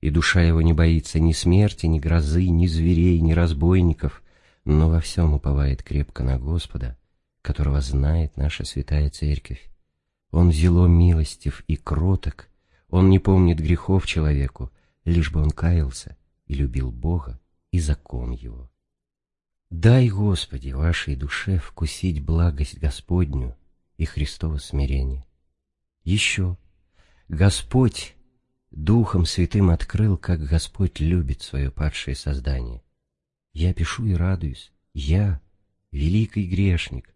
и душа его не боится ни смерти, ни грозы, ни зверей, ни разбойников, но во всем уповает крепко на Господа, которого знает наша святая Церковь. Он зело милостив и кроток, он не помнит грехов человеку, лишь бы он каялся и любил Бога и закон Его. Дай, Господи, вашей душе вкусить благость Господню и Христово смирение. Еще Господь Духом Святым открыл, как Господь любит свое падшее создание. Я пишу и радуюсь. Я — великий грешник,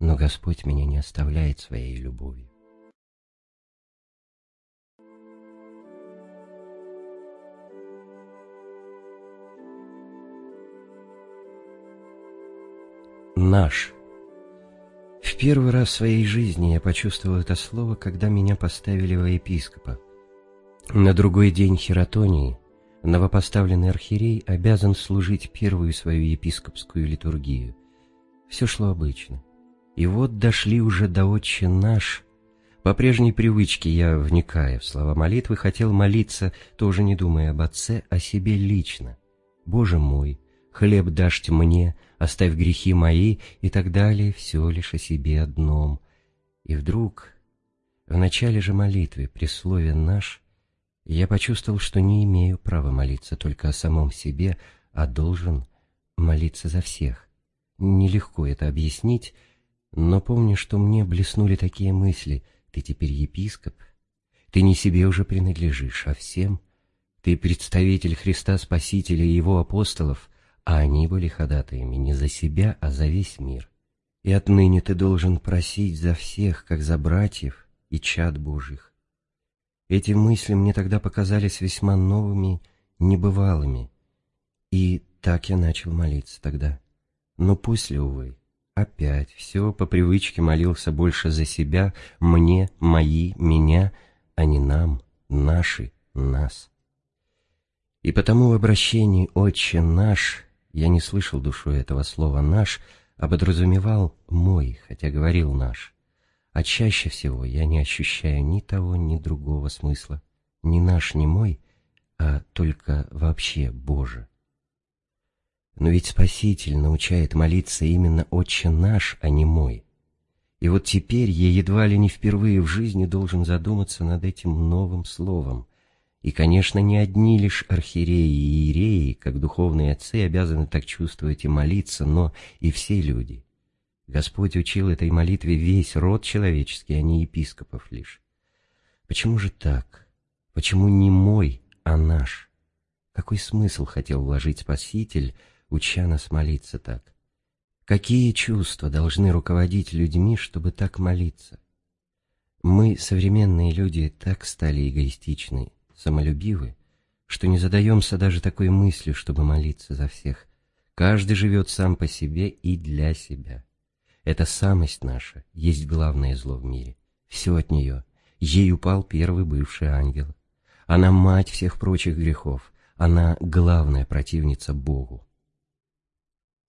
но Господь меня не оставляет своей любовью. Наш. В первый раз в своей жизни я почувствовал это слово, когда меня поставили во епископа. На другой день хератонии новопоставленный архиерей обязан служить первую свою епископскую литургию. Все шло обычно. И вот дошли уже до «Отче наш». По прежней привычке я, вникая в слова молитвы, хотел молиться, тоже не думая об Отце, о себе лично. Боже мой, хлеб дашь мне, оставь грехи мои и так далее, все лишь о себе одном. И вдруг, в начале же молитвы, при слове «наш», я почувствовал, что не имею права молиться только о самом себе, а должен молиться за всех. Нелегко это объяснить, но помню, что мне блеснули такие мысли. Ты теперь епископ. Ты не себе уже принадлежишь, а всем. Ты представитель Христа Спасителя и Его апостолов, а они были ходатаями не за себя, а за весь мир. И отныне ты должен просить за всех, как за братьев и чад Божьих. Эти мысли мне тогда показались весьма новыми, небывалыми, и так я начал молиться тогда. Но после, увы, опять все по привычке молился больше за себя, мне, мои, меня, а не нам, наши, нас. И потому в обращении «Отче наш» я не слышал душой этого слова «наш», а подразумевал «мой», хотя говорил «наш». А чаще всего я не ощущаю ни того, ни другого смысла, ни наш, ни мой, а только вообще Боже. Но ведь Спаситель научает молиться именно «Отче наш», а не «мой». И вот теперь я едва ли не впервые в жизни должен задуматься над этим новым словом. И, конечно, не одни лишь архиереи и иереи, как духовные отцы, обязаны так чувствовать и молиться, но и все люди. Господь учил этой молитве весь род человеческий, а не епископов лишь. Почему же так? Почему не мой, а наш? Какой смысл хотел вложить Спаситель уча нас молиться так. Какие чувства должны руководить людьми, чтобы так молиться? Мы, современные люди, так стали эгоистичны, самолюбивы, что не задаемся даже такой мыслью, чтобы молиться за всех. Каждый живет сам по себе и для себя. Эта самость наша есть главное зло в мире. Все от нее. Ей упал первый бывший ангел. Она мать всех прочих грехов. Она главная противница Богу.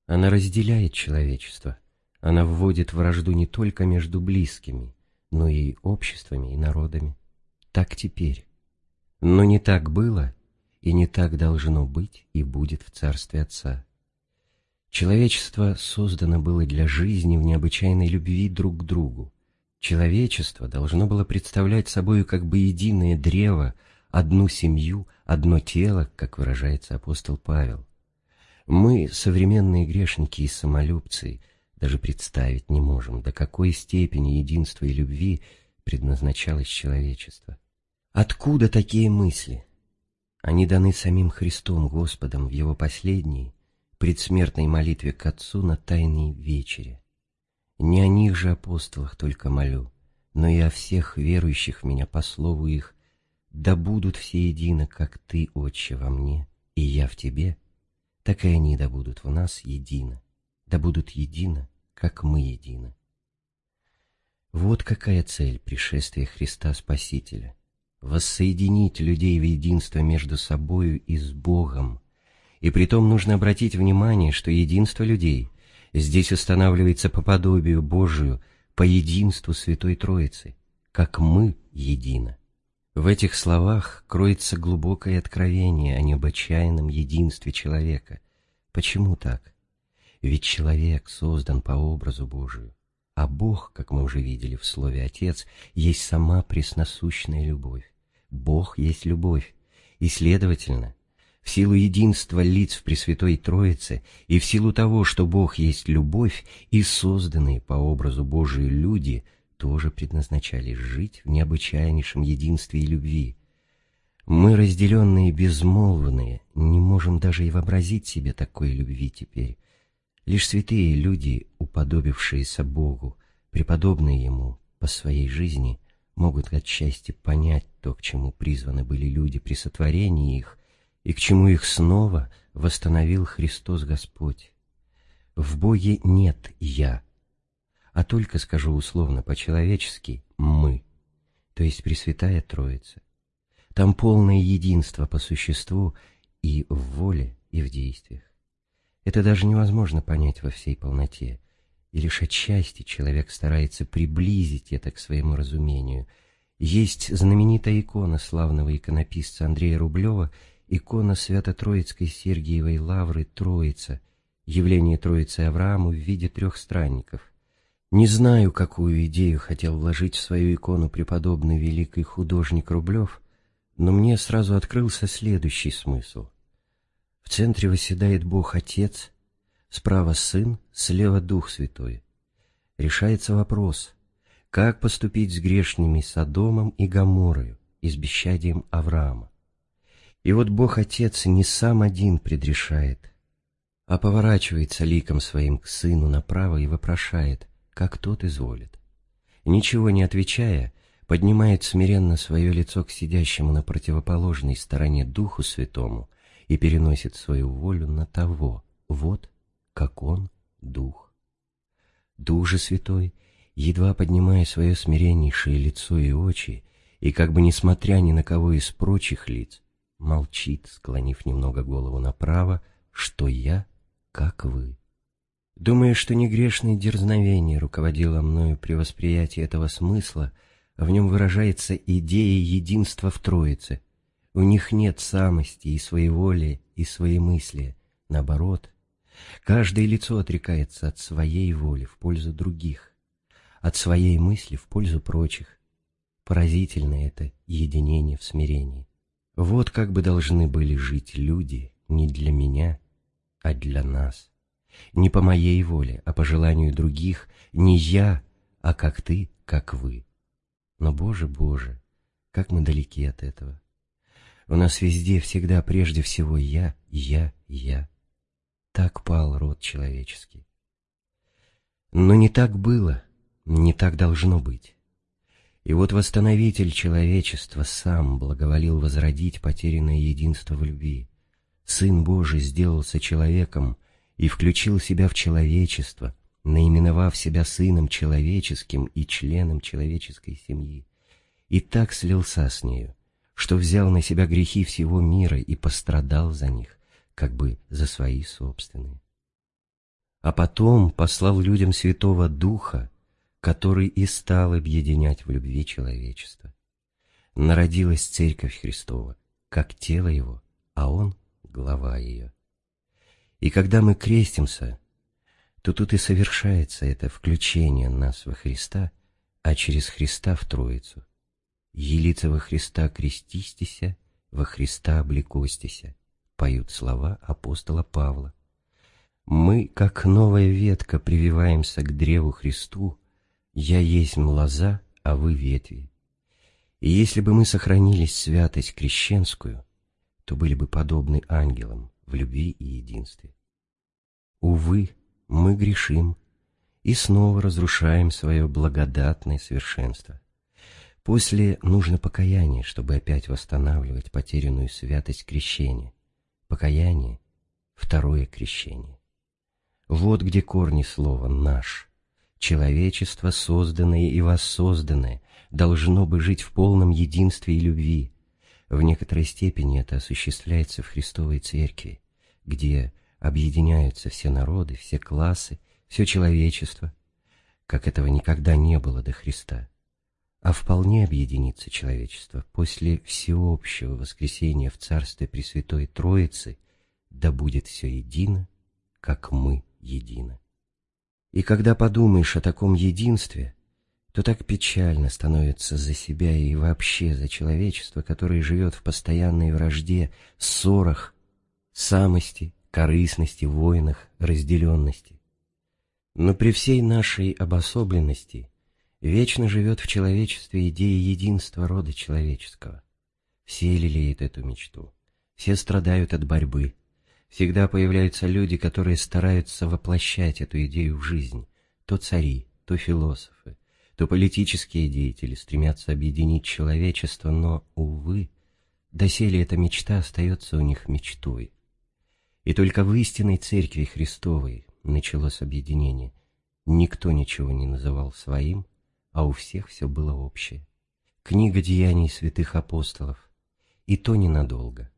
Она разделяет человечество. Она вводит вражду не только между близкими, но и обществами и народами. Так теперь. Но не так было, и не так должно быть и будет в Царстве Отца. Человечество создано было для жизни в необычайной любви друг к другу. Человечество должно было представлять собой как бы единое древо, одну семью, одно тело, как выражается апостол Павел. Мы, современные грешники и самолюбцы, даже представить не можем, до какой степени единства и любви предназначалось человечество. Откуда такие мысли? Они даны самим Христом Господом в Его последней, предсмертной молитве к Отцу на Тайной Вечере. Не о них же апостолах только молю, но и о всех верующих в Меня по слову их, да будут все едино, как Ты, Отче, во мне, и я в Тебе, так и они да будут в нас едино, да будут едино, как мы едины. Вот какая цель пришествия Христа Спасителя — воссоединить людей в единство между собою и с Богом. И притом нужно обратить внимание, что единство людей здесь устанавливается по подобию Божию, по единству Святой Троицы, как мы едины. В этих словах кроется глубокое откровение о необычайном единстве человека. Почему так? Ведь человек создан по образу Божию, а Бог, как мы уже видели в слове «Отец», есть сама пресносущная любовь. Бог есть любовь, и, следовательно, в силу единства лиц в Пресвятой Троице и в силу того, что Бог есть любовь, и созданные по образу Божию люди – тоже предназначались жить в необычайнейшем единстве и любви. Мы, разделенные безмолвные, не можем даже и вообразить себе такой любви теперь. Лишь святые люди, уподобившиеся Богу, преподобные Ему по своей жизни, могут отчасти понять то, к чему призваны были люди при сотворении их, и к чему их снова восстановил Христос Господь. В Боге нет «я», а только, скажу условно, по-человечески, «мы», то есть Пресвятая Троица. Там полное единство по существу и в воле, и в действиях. Это даже невозможно понять во всей полноте, и лишь отчасти человек старается приблизить это к своему разумению. Есть знаменитая икона славного иконописца Андрея Рублева, икона Свято-Троицкой Сергиевой Лавры Троица, явление Троицы Аврааму в виде трех странников. Не знаю, какую идею хотел вложить в свою икону преподобный великий художник Рублев, но мне сразу открылся следующий смысл. В центре восседает Бог Отец, справа Сын, слева Дух Святой. Решается вопрос, как поступить с грешными Содомом и Гоморрою и с бесчадием Авраама. И вот Бог Отец не сам один предрешает, а поворачивается ликом своим к Сыну направо и вопрошает, как тот изволит. Ничего не отвечая, поднимает смиренно свое лицо к сидящему на противоположной стороне Духу Святому и переносит свою волю на того, вот как он Дух. Дух же Святой, едва поднимая свое смиреннейшее лицо и очи, и как бы несмотря ни на кого из прочих лиц, молчит, склонив немного голову направо, что я, как вы. Думая, что негрешное дерзновение руководило мною при восприятии этого смысла, в нем выражается идея единства в Троице. У них нет самости и своеволия, и своей мысли. Наоборот, каждое лицо отрекается от своей воли в пользу других, от своей мысли в пользу прочих. Поразительно это единение в смирении. Вот как бы должны были жить люди не для меня, а для нас. Не по моей воле, а по желанию других, не я, а как ты, как вы. Но, Боже, Боже, как мы далеки от этого. У нас везде всегда прежде всего я, я, я. Так пал род человеческий. Но не так было, не так должно быть. И вот восстановитель человечества сам благоволил возродить потерянное единство в любви. Сын Божий сделался человеком и включил себя в человечество, наименовав себя сыном человеческим и членом человеческой семьи. И так слился с нею, что взял на себя грехи всего мира и пострадал за них, как бы за свои собственные. А потом послал людям Святого Духа, который и стал объединять в любви человечество. Народилась Церковь Христова, как тело Его, а Он — глава ее. И когда мы крестимся, то тут и совершается это включение нас во Христа, а через Христа в Троицу. «Елица во Христа крестистися, во Христа облекостися», поют слова апостола Павла. Мы, как новая ветка, прививаемся к древу Христу, «Я есть лоза, а вы ветви». И если бы мы сохранили святость крещенскую, то были бы подобны ангелам в любви и единстве. Увы, мы грешим и снова разрушаем свое благодатное совершенство. После нужно покаяние, чтобы опять восстанавливать потерянную святость крещения. Покаяние — второе крещение. Вот где корни слова «наш», Человечество, созданное и воссозданное, должно бы жить в полном единстве и любви. В некоторой степени это осуществляется в Христовой Церкви, где объединяются все народы, все классы, все человечество, как этого никогда не было до Христа. А вполне объединится человечество после всеобщего воскресения в Царстве Пресвятой Троицы, да будет все едино, как мы едины. И когда подумаешь о таком единстве, то так печально становится за себя и вообще за человечество, которое живет в постоянной вражде, ссорах, самости, корыстности, войнах, разделенности. Но при всей нашей обособленности вечно живет в человечестве идея единства рода человеческого. Все лелеют эту мечту, все страдают от борьбы, Всегда появляются люди, которые стараются воплощать эту идею в жизнь. То цари, то философы, то политические деятели стремятся объединить человечество, но, увы, доселе эта мечта остается у них мечтой. И только в истинной Церкви Христовой началось объединение. Никто ничего не называл своим, а у всех все было общее. Книга деяний святых апостолов, и то ненадолго.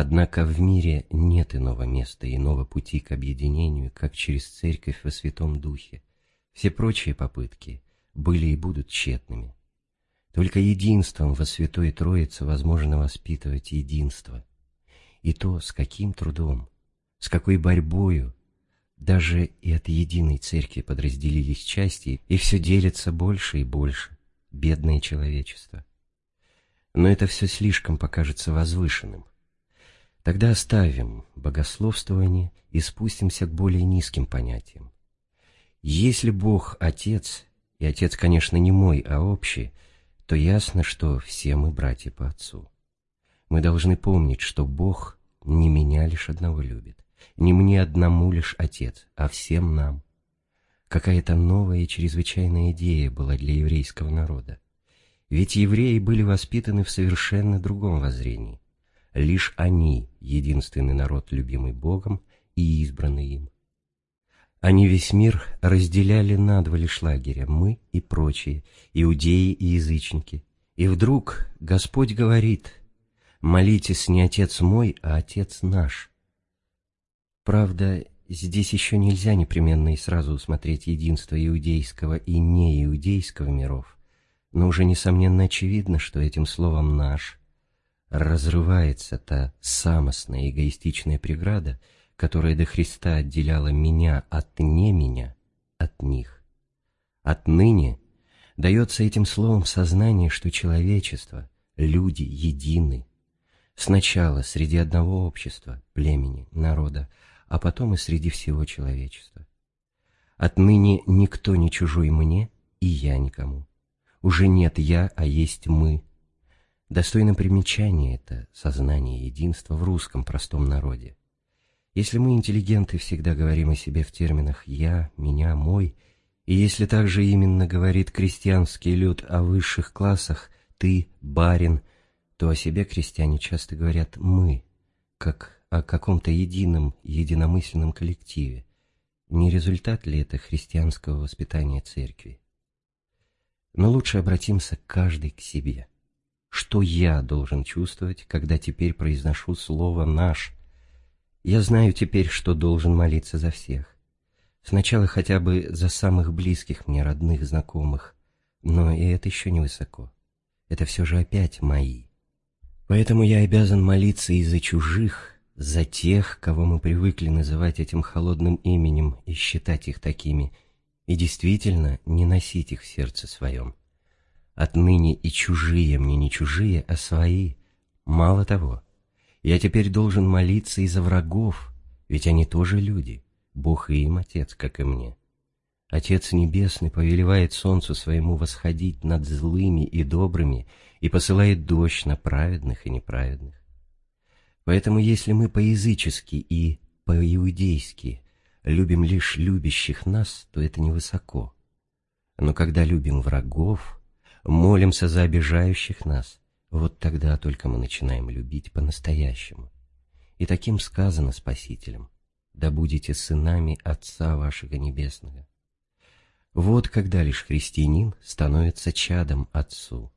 Однако в мире нет иного места, иного пути к объединению, как через Церковь во Святом Духе. Все прочие попытки были и будут тщетными. Только единством во Святой Троице возможно воспитывать единство, и то с каким трудом, с какой борьбою, даже и от единой церкви подразделились части, и все делится больше и больше, бедное человечество. Но это все слишком покажется возвышенным. Тогда оставим богословствование и спустимся к более низким понятиям. Если Бог — Отец, и Отец, конечно, не мой, а общий, то ясно, что все мы братья по Отцу. Мы должны помнить, что Бог не меня лишь одного любит, не мне одному лишь Отец, а всем нам. Какая-то новая и чрезвычайная идея была для еврейского народа. Ведь евреи были воспитаны в совершенно другом воззрении. Лишь они — единственный народ, любимый Богом и избранный им. Они весь мир разделяли на два лишь лагеря, мы и прочие, иудеи и язычники. И вдруг Господь говорит, молитесь не Отец мой, а Отец наш. Правда, здесь еще нельзя непременно и сразу усмотреть единство иудейского и неиудейского миров, но уже несомненно очевидно, что этим словом «наш» разрывается та самостная эгоистичная преграда, которая до Христа отделяла меня от не меня, от них. Отныне дается этим словом сознание, что человечество, люди едины. Сначала среди одного общества, племени, народа, а потом и среди всего человечества. Отныне никто не чужой мне, и я никому. Уже нет я, а есть мы. Достойно примечания это сознание единства в русском простом народе. Если мы, интеллигенты, всегда говорим о себе в терминах «я», «меня», «мой», и если также именно говорит крестьянский люд о высших классах «ты», «барин», то о себе крестьяне часто говорят «мы», как о каком-то едином, единомысленном коллективе. Не результат ли это христианского воспитания церкви? Но лучше обратимся каждый к себе. Что я должен чувствовать, когда теперь произношу слово «наш», я знаю теперь, что должен молиться за всех. Сначала хотя бы за самых близких мне родных, знакомых, но и это еще не высоко. Это все же опять мои. Поэтому я обязан молиться и за чужих, за тех, кого мы привыкли называть этим холодным именем и считать их такими, и действительно не носить их в сердце своем. Отныне и чужие мне не чужие, а свои. Мало того, я теперь должен молиться и за врагов, ведь они тоже люди, Бог и им Отец, как и мне. Отец Небесный повелевает солнцу своему восходить над злыми и добрыми и посылает дождь на праведных и неправедных. Поэтому если мы по-язычески и по-иудейски любим лишь любящих нас, то это невысоко. Но когда любим врагов, молимся за обижающих нас, вот тогда только мы начинаем любить по-настоящему. И таким сказано Спасителем, да будете сынами Отца вашего Небесного. Вот когда лишь христианин становится чадом Отцу.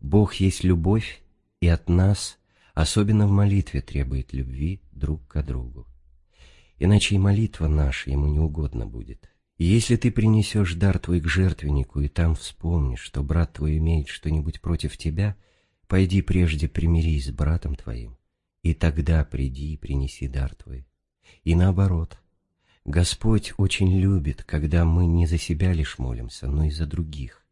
Бог есть любовь, и от нас, особенно в молитве, требует любви друг к другу. Иначе и молитва наша ему не угодно будет. Если ты принесешь дар твой к жертвеннику, и там вспомнишь, что брат твой имеет что-нибудь против тебя — Пойди прежде примирись с братом твоим, и тогда приди и принеси дар твой. И наоборот, Господь очень любит, когда мы не за себя лишь молимся, но и за других.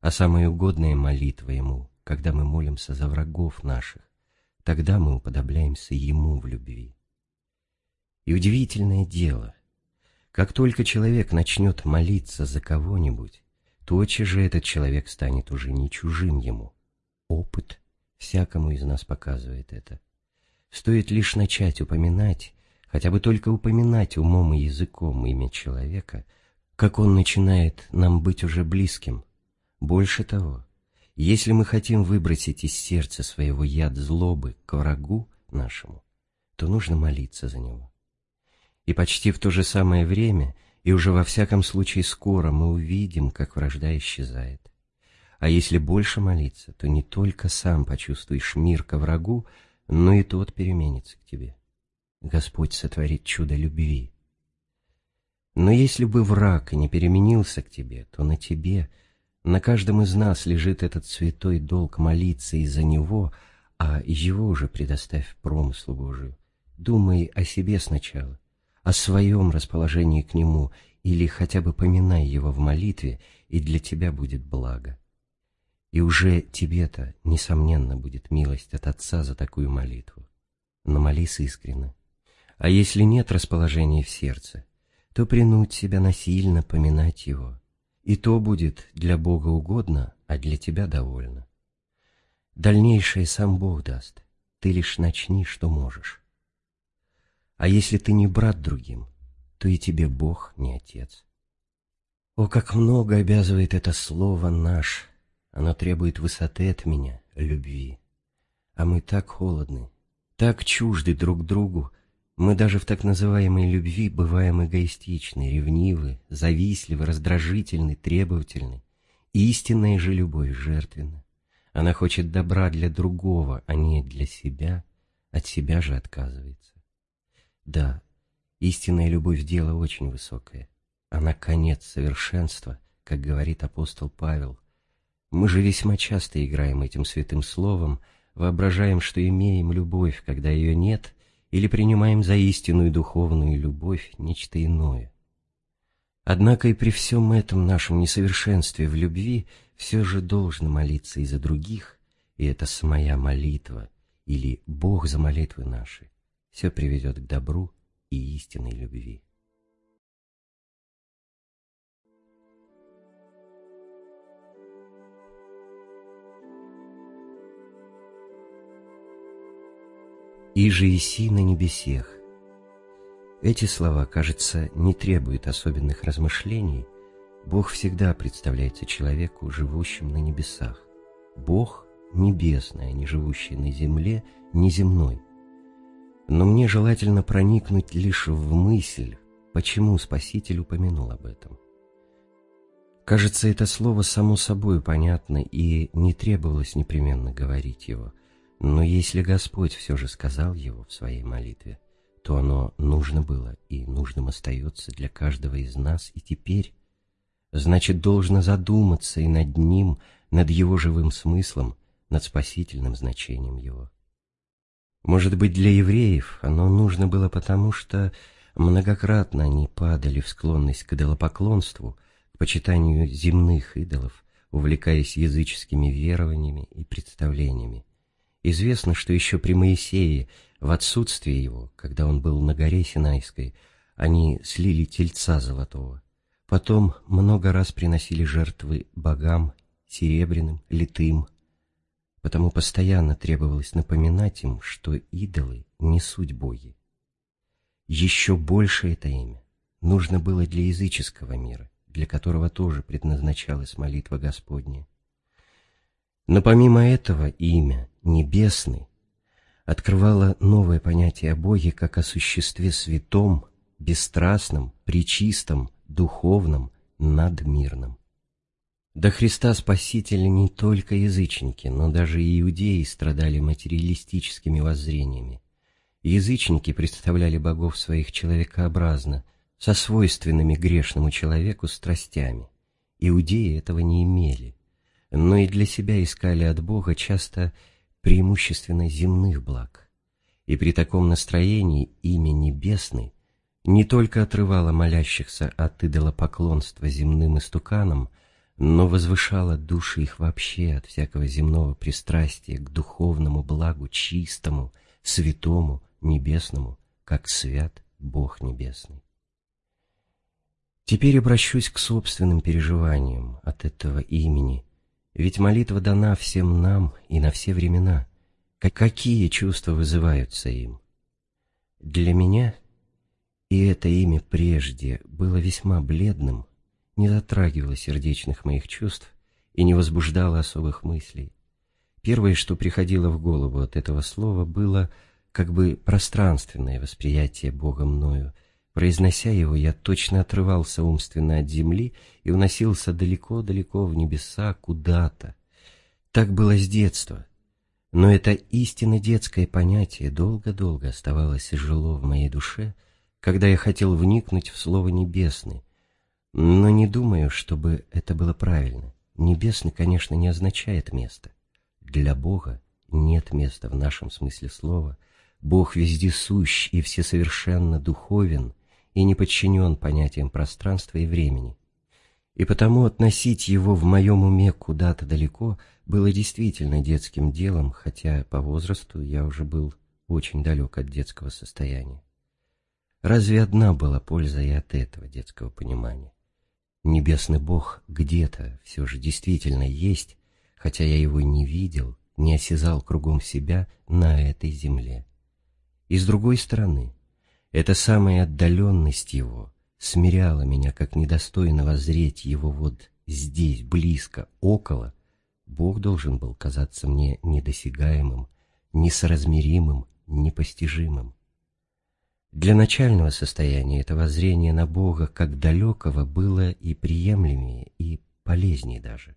А самая угодная молитва Ему, когда мы молимся за врагов наших, тогда мы уподобляемся Ему в любви. И удивительное дело, как только человек начнет молиться за кого-нибудь, тотчас же этот человек станет уже не чужим ему, Опыт всякому из нас показывает это. Стоит лишь начать упоминать, хотя бы только упоминать умом и языком имя человека, как он начинает нам быть уже близким. Больше того, если мы хотим выбросить из сердца своего яд злобы к врагу нашему, то нужно молиться за него. И почти в то же самое время, и уже во всяком случае скоро мы увидим, как вражда исчезает. А если больше молиться, то не только сам почувствуешь мир ко врагу, но и тот переменится к тебе. Господь сотворит чудо любви. Но если бы враг и не переменился к тебе, то на тебе, на каждом из нас лежит этот святой долг молиться из-за него, а его уже предоставь промыслу Божию. Думай о себе сначала, о своем расположении к Нему, или хотя бы поминай Его в молитве, и для тебя будет благо. И уже тебе-то, несомненно, будет милость от Отца за такую молитву. Но молись искренно. А если нет расположения в сердце, то принудь себя насильно поминать Его. И то будет для Бога угодно, а для тебя довольно. Дальнейшее сам Бог даст, ты лишь начни, что можешь. А если ты не брат другим, то и тебе Бог не отец. О, как много обязывает это слово «наш», оно требует высоты от меня, любви. А мы так холодны, так чужды друг другу, мы даже в так называемой любви бываем эгоистичны, ревнивы, завистливы, раздражительны, требовательны. Истинная же любовь жертвенна. Она хочет добра для другого, а не для себя, от себя же отказывается. Да, истинная любовь – дело очень высокое. Она конец совершенства, как говорит апостол Павел – мы же весьма часто играем этим святым словом, воображаем, что имеем любовь, когда ее нет, или принимаем за истинную духовную любовь нечто иное. Однако и при всем этом нашем несовершенстве в любви все же должно молиться и за других, и это самая молитва, или Бог за молитвы наши, все приведет к добру и истинной любви. «Иже иси на небесех». Эти слова, кажется, не требуют особенных размышлений. Бог всегда представляется человеку, живущим на небесах. Бог небесный, а не живущий на земле, неземной. Но мне желательно проникнуть лишь в мысль, почему Спаситель упомянул об этом. Кажется, это слово само собой понятно и не требовалось непременно говорить его. Но если Господь все же сказал его в своей молитве, то оно нужно было и нужным остается для каждого из нас и теперь. Значит, должно задуматься и над ним, над его живым смыслом, над спасительным значением его. Может быть, для евреев оно нужно было потому, что многократно они падали в склонность к идолопоклонству, к почитанию земных идолов, увлекаясь языческими верованиями и представлениями. Известно, что еще при Моисее, в отсутствие его, когда он был на горе Синайской, они слили тельца золотого. Потом много раз приносили жертвы богам, серебряным, литым. Потому постоянно требовалось напоминать им, что идолы не суть боги. Еще больше это имя нужно было для языческого мира, для которого тоже предназначалась молитва Господня. Но помимо этого имя «небесный» открывало новое понятие о Боге как о существе святом, бесстрастном, причистом, духовном, надмирном. До Христа Спасителя не только язычники, но даже и иудеи страдали материалистическими воззрениями. Язычники представляли богов своих человекообразно, со свойственными грешному человеку страстями. Иудеи этого не имели но и для себя искали от Бога часто преимущественно земных благ. И при таком настроении имя Небесный не только отрывало молящихся от идолопоклонства земным истуканам, но возвышало души их вообще от всякого земного пристрастия к духовному благу чистому, святому, небесному, как свят Бог Небесный. Теперь обращусь к собственным переживаниям от этого имени – ведь молитва дана всем нам и на все времена. Какие чувства вызываются им? Для меня и это имя прежде было весьма бледным, не затрагивало сердечных моих чувств и не возбуждало особых мыслей. Первое, что приходило в голову от этого слова, было как бы пространственное восприятие Бога мною — Произнося его, я точно отрывался умственно от земли и уносился далеко-далеко в небеса куда-то. Так было с детства. Но это истинно детское понятие долго-долго оставалось и жило в моей душе, когда я хотел вникнуть в слово «небесный». Но не думаю, чтобы это было правильно. Небесный, конечно, не означает место. Для Бога нет места в нашем смысле слова, Бог везде сущ и всесовершенно духовен и не подчинен понятиям пространства и времени. И потому относить его в моем уме куда-то далеко было действительно детским делом, хотя по возрасту я уже был очень далек от детского состояния. Разве одна была польза и от этого детского понимания? Небесный Бог где-то все же действительно есть, хотя я его не видел, не осязал кругом себя на этой земле. И с другой стороны, эта самая отдаленность его смиряла меня, как недостойно воззреть его вот здесь, близко, около. Бог должен был казаться мне недосягаемым, несоразмеримым, непостижимым. Для начального состояния это воззрение на Бога как далекого было и приемлемее, и полезнее даже.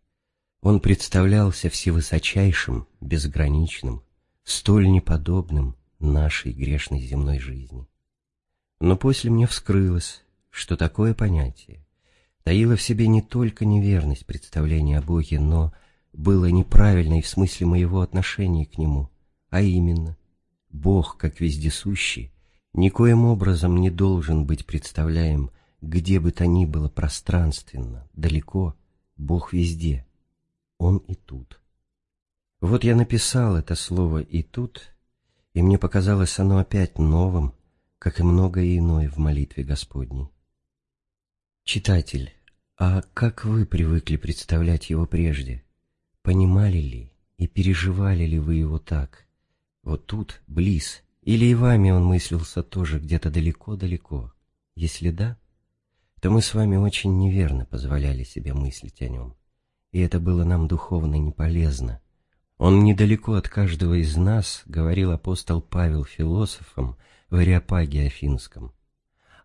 Он представлялся всевысочайшим, безграничным, столь неподобным нашей грешной земной жизни. Но после мне вскрылось, что такое понятие таило в себе не только неверность представления о Боге, но было неправильной в смысле моего отношения к Нему, а именно, Бог, как вездесущий, никоим образом не должен быть представляем где бы то ни было пространственно, далеко, Бог везде, Он и тут. Вот я написал это слово «и тут», и мне показалось оно опять новым, как и многое иное в молитве Господней. Читатель, а как вы привыкли представлять его прежде? Понимали ли и переживали ли вы его так? Вот тут, близ, или и вами он мыслился тоже где-то далеко-далеко? Если да, то мы с вами очень неверно позволяли себе мыслить о нем. И это было нам духовно не полезно. Он недалеко от каждого из нас, говорил апостол Павел философам в Ариапаге Афинском.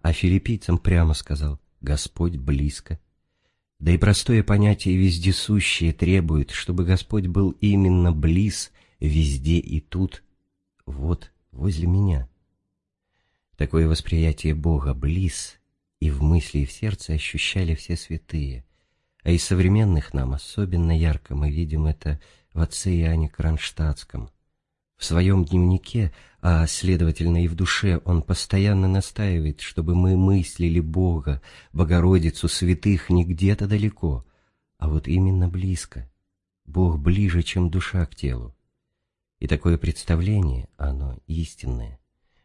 А филиппийцам прямо сказал, Господь близко. Да и простое понятие «вездесущее» требует, чтобы Господь был именно близ, везде и тут, вот возле меня. Такое восприятие Бога близ и в мысли и в сердце ощущали все святые, а из современных нам особенно ярко мы видим это в отце Иоанне Кронштадтском. В своем дневнике, а следовательно и в душе, он постоянно настаивает, чтобы мы мыслили Бога, Богородицу, святых не где-то далеко, а вот именно близко. Бог ближе, чем душа к телу. И такое представление, оно истинное,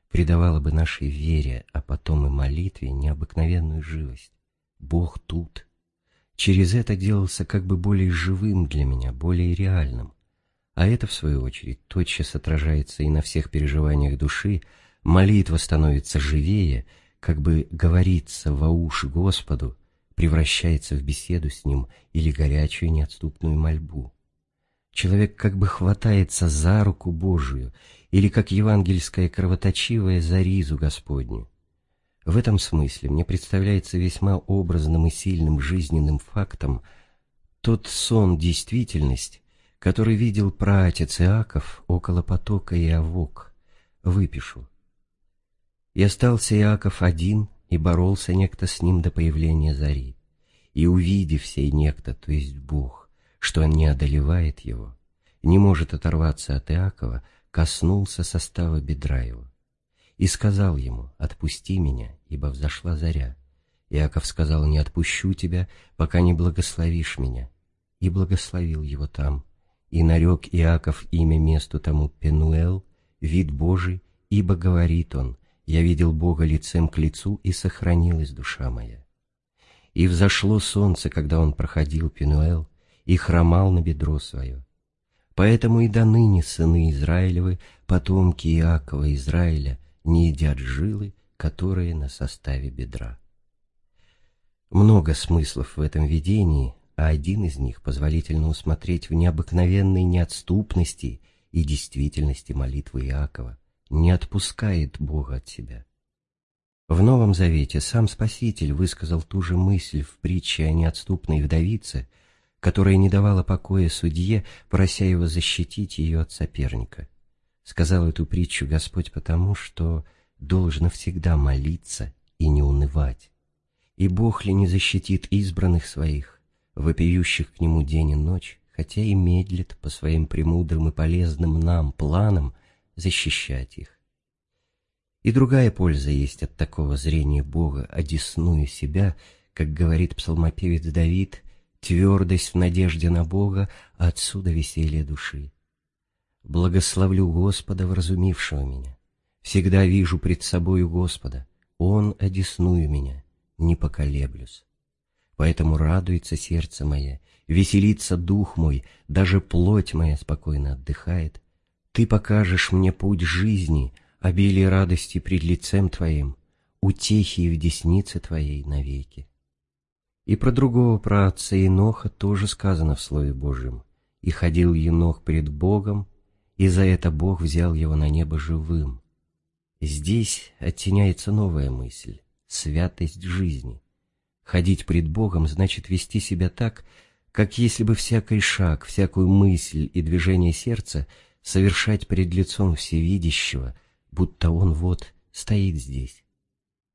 придавало бы нашей вере, а потом и молитве необыкновенную живость. Бог тут. Через это делался как бы более живым для меня, более реальным. А это, в свою очередь, тотчас отражается и на всех переживаниях души, молитва становится живее, как бы говорится во уши Господу, превращается в беседу с Ним или горячую неотступную мольбу. Человек как бы хватается за руку Божию, или как евангельская кровоточивая за ризу Господню. В этом смысле мне представляется весьма образным и сильным жизненным фактом тот сон-действительность, который видел праотец Иаков около потока Иовок. Выпишу. И остался Иаков один, и боролся некто с ним до появления зари. И увидев сей некто, то есть Бог, что не одолевает его, не может оторваться от Иакова, коснулся состава бедра его. И сказал ему, «Отпусти меня, ибо взошла заря». Иаков сказал, «Не отпущу тебя, пока не благословишь меня». И благословил его там. И нарек Иаков имя месту тому Пенуэл, вид Божий, ибо говорит он, «Я видел Бога лицем к лицу, и сохранилась душа моя». И взошло солнце, когда он проходил Пенуэл, и хромал на бедро свое. Поэтому и до ныне сыны Израилевы, потомки Иакова Израиля, не едят жилы, которые на составе бедра. Много смыслов в этом видении, а один из них позволительно усмотреть в необыкновенной неотступности и действительности молитвы Иакова, не отпускает Бога от себя. В Новом Завете сам Спаситель высказал ту же мысль в притче о неотступной вдовице – которая не давала покоя судье, прося его защитить ее от соперника. Сказал эту притчу Господь потому, что должно всегда молиться и не унывать. И Бог ли не защитит избранных своих, вопиющих к Нему день и ночь, хотя и медлит по своим премудрым и полезным нам планам защищать их. И другая польза есть от такого зрения Бога, одесную себя, как говорит псалмопевец Давид, твердость в надежде на Бога, отсюда веселье души. Благословлю Господа, вразумившего меня. Всегда вижу пред собою Господа. Он одесную меня, не поколеблюсь. Поэтому радуется сердце мое, веселится дух мой, даже плоть моя спокойно отдыхает. Ты покажешь мне путь жизни, обилие радости пред лицем Твоим, утехи в деснице Твоей навеки. И про другого праотца Еноха тоже сказано в Слове Божьем. «И ходил Енох пред Богом, и за это Бог взял его на небо живым». Здесь оттеняется новая мысль — святость жизни. Ходить пред Богом значит вести себя так, как если бы всякий шаг, всякую мысль и движение сердца совершать пред лицом Всевидящего, будто Он вот стоит здесь.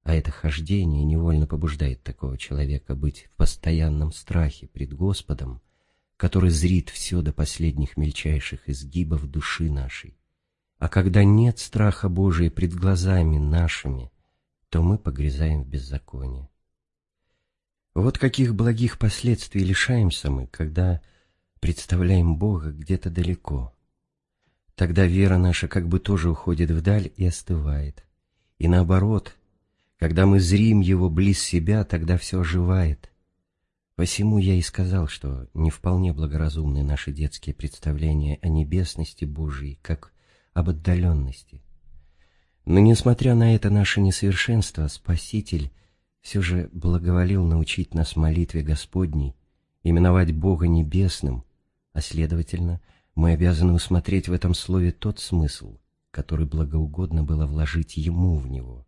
А это хождение невольно побуждает такого человека быть в постоянном страхе пред Господом, который зрит все до последних мельчайших изгибов души нашей. А когда нет страха Божия пред глазами нашими, то мы погрязаем в беззаконии. Вот каких благих последствий лишаемся мы, когда представляем Бога где-то далеко. Тогда вера наша как бы тоже уходит вдаль и остывает. И наоборот, когда мы зрим его близ себя, тогда все оживает. Посему я и сказал, что не вполне благоразумны наши детские представления о небесности Божией, как об отдаленности. Но несмотря на это наше несовершенство, Спаситель все же благоволил научить нас молитве Господней, именовать Бога Небесным, а следовательно, мы обязаны усмотреть в этом слове тот смысл, который благоугодно было вложить Ему в него.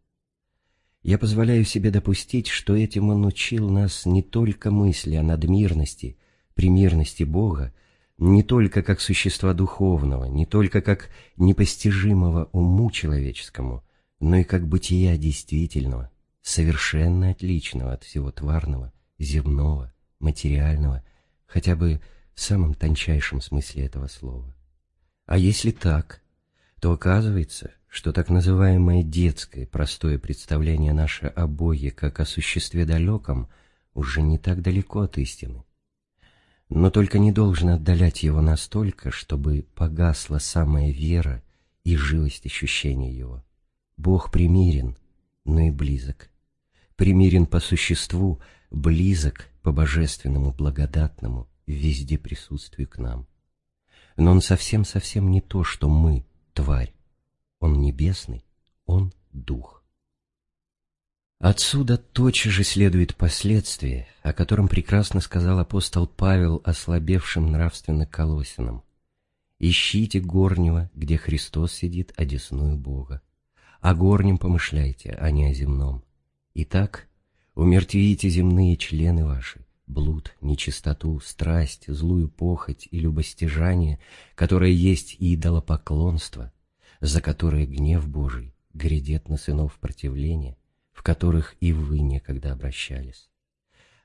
Я позволяю себе допустить, что этим он учил нас не только мысли о надмирности, примирности Бога, не только как существа духовного, не только как непостижимого уму человеческому, но и как бытия действительного, совершенно отличного от всего тварного, земного, материального, хотя бы в самом тончайшем смысле этого слова. А если так, то оказывается, что так называемое детское простое представление наше о Боге как о существе далеком уже не так далеко от истины. Но только не должен отдалять его настолько, чтобы погасла самая вера и живость ощущения его. Бог примирен, но и близок. Примирен по существу, близок по божественному благодатному везде присутствию к нам. Но он совсем-совсем не то, что мы, тварь. Он небесный, Он дух. Отсюда тотчас же следует последствие, о котором прекрасно сказал апостол Павел ослабевшим нравственно колосинам. «Ищите горнего, где Христос сидит, одесную Бога. О горнем помышляйте, а не о земном. Итак, умертвите земные члены ваши, блуд, нечистоту, страсть, злую похоть и любостяжание, которое есть идолопоклонство, за которые гнев Божий грядет на сынов противления, в которых и вы некогда обращались.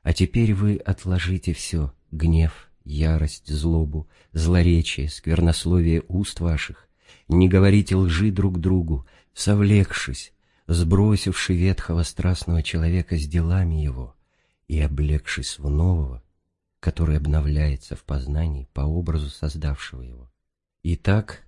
А теперь вы отложите все — гнев, ярость, злобу, злоречие, сквернословие уст ваших, не говорите лжи друг другу, совлекшись, сбросивши ветхого страстного человека с делами его и облегшись в нового, который обновляется в познании по образу создавшего его. Итак,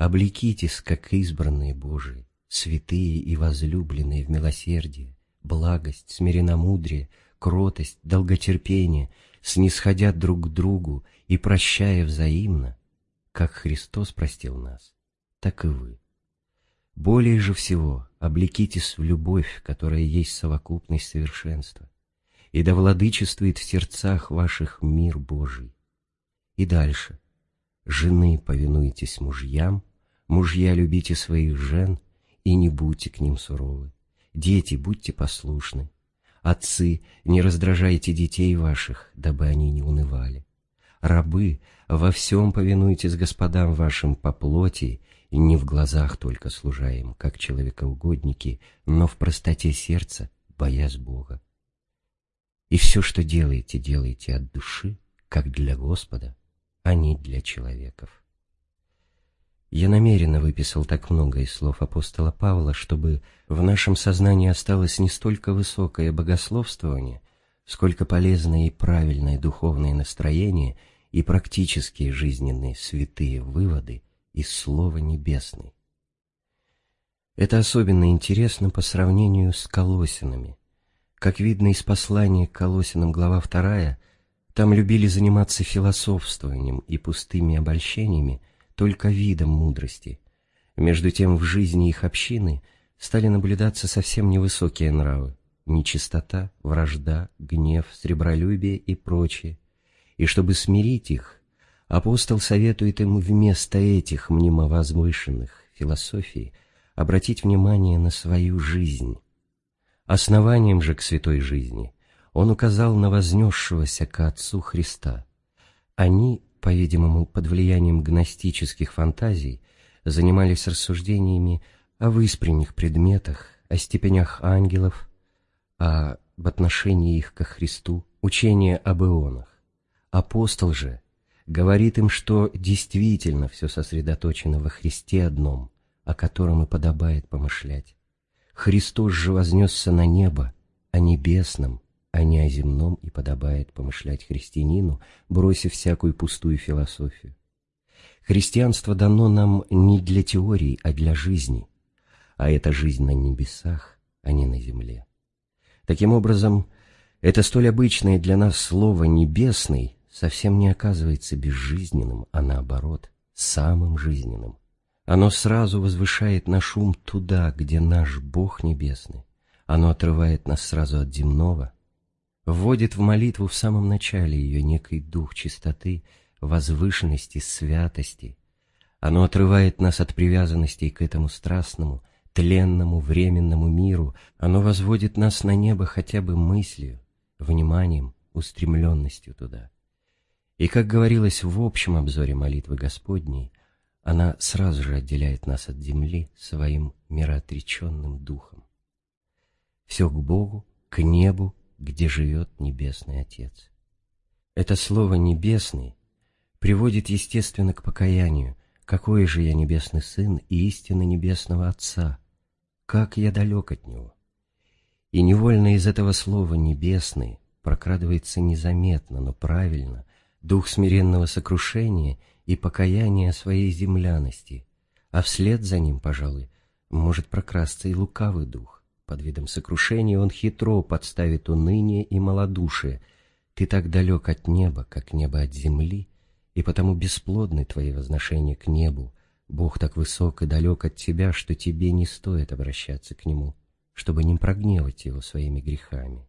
Облекитесь, как избранные Божии, святые и возлюбленные в милосердие, благость, смиренномудрие, кротость, долготерпение, снисходя друг к другу и прощая взаимно, как Христос простил нас, так и вы. Более же всего облекитесь в любовь, которая есть совокупность совершенства, и да владычествует в сердцах ваших мир Божий. И дальше. Жены, повинуйтесь мужьям, Мужья, любите своих жен и не будьте к ним суровы. Дети, будьте послушны. Отцы, не раздражайте детей ваших, дабы они не унывали. Рабы, во всем повинуйтесь господам вашим по плоти, и не в глазах только служа им, как человекоугодники, но в простоте сердца, боясь Бога. И все, что делаете, делайте от души, как для Господа, а не для человеков. Я намеренно выписал так много из слов апостола Павла, чтобы в нашем сознании осталось не столько высокое богословствование, сколько полезное и правильное духовное настроение и практические жизненные святые выводы из Слова Небесной. Это особенно интересно по сравнению с Колосинами. Как видно из послания к Колосинам, глава 2, там любили заниматься философствованием и пустыми обольщениями, только видом мудрости. Между тем в жизни их общины стали наблюдаться совсем невысокие нравы, нечистота, вражда, гнев, сребролюбие и прочее. И чтобы смирить их, апостол советует им вместо этих мнимо-возвышенных философий обратить внимание на свою жизнь. Основанием же к святой жизни он указал на вознесшегося к Отцу Христа. Они по-видимому, под влиянием гностических фантазий, занимались рассуждениями о выспренних предметах, о степенях ангелов, об отношении их ко Христу, учение об ионах. Апостол же говорит им, что действительно все сосредоточено во Христе одном, о котором и подобает помышлять. Христос же вознесся на небо, о небесном, а не о земном и подобает помышлять христианину, бросив всякую пустую философию. Христианство дано нам не для теории, а для жизни, а это жизнь на небесах, а не на земле. Таким образом, это столь обычное для нас слово «небесный» совсем не оказывается безжизненным, а наоборот, самым жизненным. Оно сразу возвышает наш ум туда, где наш Бог Небесный. Оно отрывает нас сразу от земного, вводит в молитву в самом начале ее некий дух чистоты, возвышенности, святости. Оно отрывает нас от привязанностей к этому страстному, тленному, временному миру. Оно возводит нас на небо хотя бы мыслью, вниманием, устремленностью туда. И, как говорилось в общем обзоре молитвы Господней, она сразу же отделяет нас от земли своим мироотреченным духом. Все к Богу, к небу где живет Небесный Отец. Это слово «небесный» приводит, естественно, к покаянию, какой же я небесный сын и истинно небесного Отца, как я далек от Него. И невольно из этого слова «небесный» прокрадывается незаметно, но правильно, дух смиренного сокрушения и покаяния своей земляности, а вслед за ним, пожалуй, может прокрасться и лукавый дух, под видом сокрушения он хитро подставит уныние и малодушие. Ты так далек от неба, как небо от земли, и потому бесплодны твои возношения к небу. Бог так высок и далек от тебя, что тебе не стоит обращаться к Нему, чтобы не прогневать Его своими грехами.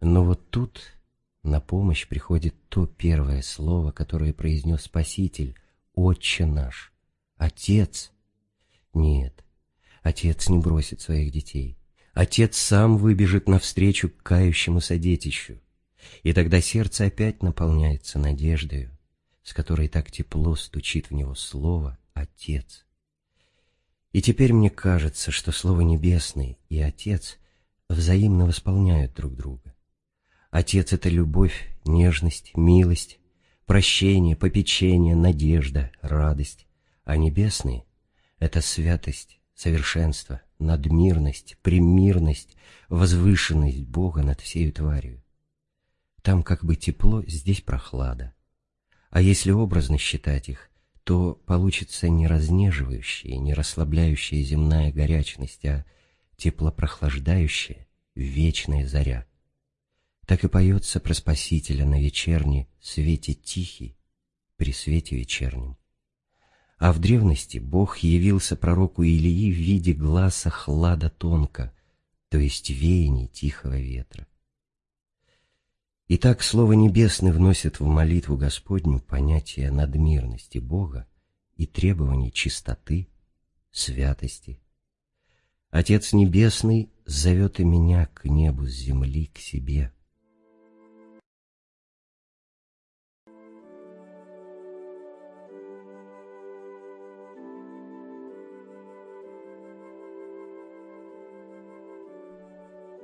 Но вот тут на помощь приходит то первое слово, которое произнес Спаситель, «Отче наш», «Отец». Нет, Отец не бросит своих детей. Отец сам выбежит навстречу к кающемуся детищу, и тогда сердце опять наполняется надеждою, с которой так тепло стучит в него слово «Отец». И теперь мне кажется, что Слово Небесный и Отец взаимно восполняют друг друга. Отец — это любовь, нежность, милость, прощение, попечение, надежда, радость, а Небесный — это святость, совершенство, надмирность, примирность, возвышенность Бога над всею тварью. Там как бы тепло, здесь прохлада. А если образно считать их, то получится не разнеживающая, не расслабляющая земная горячность, а теплопрохлаждающая, вечная заря. Так и поется про Спасителя на вечерне свете тихий, при свете вечернем. А в древности Бог явился пророку Илии в виде глаза хлада тонко, то есть веяний тихого ветра. Итак, Слово Небесное вносит в молитву Господню понятие надмирности Бога и требований чистоты, святости. Отец Небесный зовет и меня к небу с земли к себе —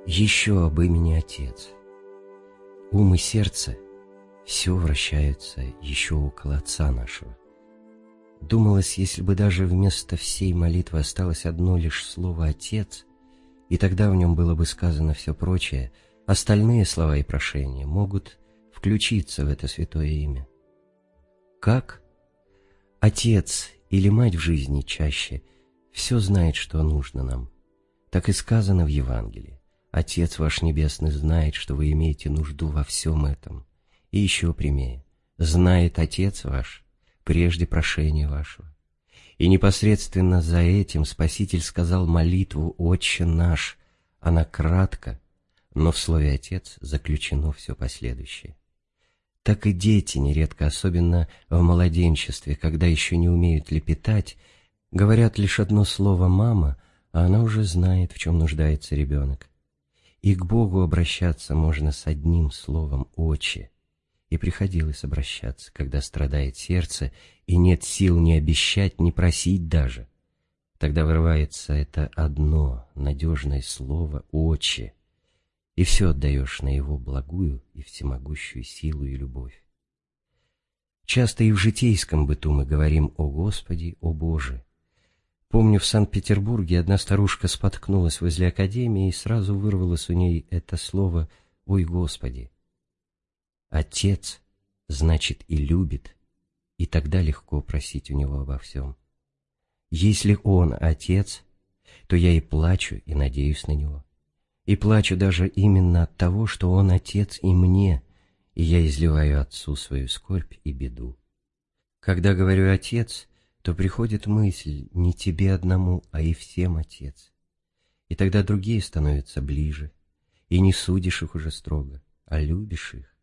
Еще об имени Отец. Ум и сердце все вращается еще около Отца нашего. Думалось, если бы даже вместо всей молитвы осталось одно лишь слово «Отец», и тогда в нем было бы сказано все прочее, остальные слова и прошения могут включиться в это святое имя. Как? Отец или мать в жизни чаще все знает, что нужно нам. Так и сказано в Евангелии. Отец ваш Небесный знает, что вы имеете нужду во всем этом. И еще прямее. Знает Отец ваш прежде прошения вашего. И непосредственно за этим Спаситель сказал молитву «Отче наш». Она кратко, но в слове «Отец» заключено все последующее. Так и дети нередко, особенно в младенчестве, когда еще не умеют лепетать, говорят лишь одно слово «мама», а она уже знает, в чем нуждается ребенок. И к Богу обращаться можно с одним словом «Отче». И приходилось обращаться, когда страдает сердце, и нет сил ни обещать, ни просить даже. Тогда вырывается это одно надежное слово «Отче», и все отдаешь на его благую и всемогущую силу и любовь. Часто и в житейском быту мы говорим «О Господи, о Боже», Помню, в Санкт-Петербурге одна старушка споткнулась возле академии и сразу вырвалось у ней это слово «Ой, Господи!». Отец значит и любит, и тогда легко просить у него обо всем. Если он отец, то я и плачу, и надеюсь на него. И плачу даже именно от того, что он отец и мне, и я изливаю отцу свою скорбь и беду. Когда говорю «отец», то приходит мысль не тебе одному, а и всем, Отец. И тогда другие становятся ближе, и не судишь их уже строго, а любишь их.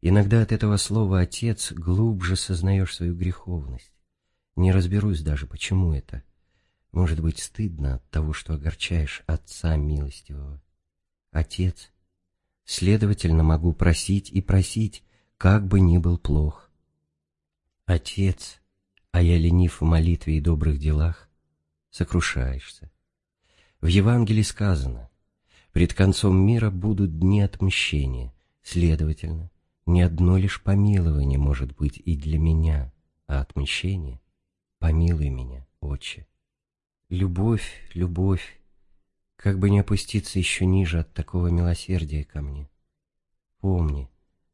Иногда от этого слова «отец» глубже сознаешь свою греховность. Не разберусь даже, почему это. Может быть, стыдно от того, что огорчаешь Отца Милостивого. Отец. Следовательно, могу просить и просить, как бы ни был плох. Отец а я ленив в молитве и добрых делах, сокрушаешься. В Евангелии сказано, пред концом мира будут дни отмщения, следовательно, ни одно лишь помилование может быть и для меня, а отмщение — помилуй меня, Отче. Любовь, любовь, как бы не опуститься еще ниже от такого милосердия ко мне. Помни,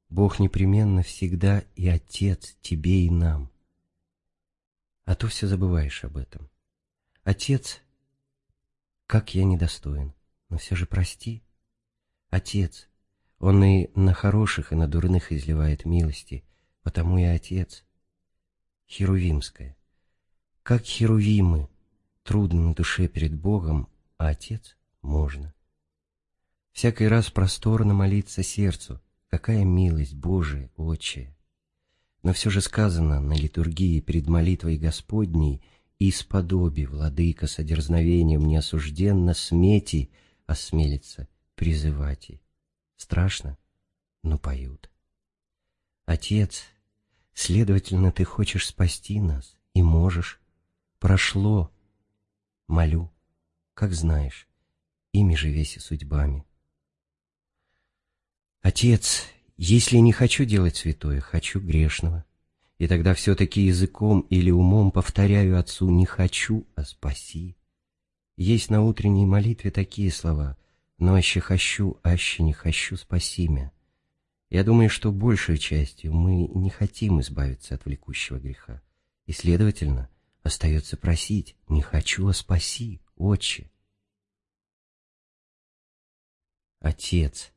Бог непременно всегда и Отец тебе и нам — а то все забываешь об этом. Отец, как я недостоин, но все же прости. Отец, он и на хороших, и на дурных изливает милости, потому и Отец. Херувимская. Как херувимы, трудно на душе перед Богом, а Отец можно. Всякий раз просторно молиться сердцу, какая милость Божия, Отчая. Но все же сказано на литургии перед молитвой Господней «Исподоби, владыка, содерзновением неосужденно смети, осмелится призывать и». Страшно, но поют. Отец, следовательно, ты хочешь спасти нас, и можешь. Прошло. Молю, как знаешь, ими же весь и судьбами. Отец, если не хочу делать святое, хочу грешного. И тогда все-таки языком или умом повторяю Отцу «не хочу, а спаси». Есть на утренней молитве такие слова «но аще хочу, аще не хочу, спаси меня». Я думаю, что большей частью мы не хотим избавиться от влекущего греха, и, следовательно, остается просить «не хочу, а спаси, Отче». Отец,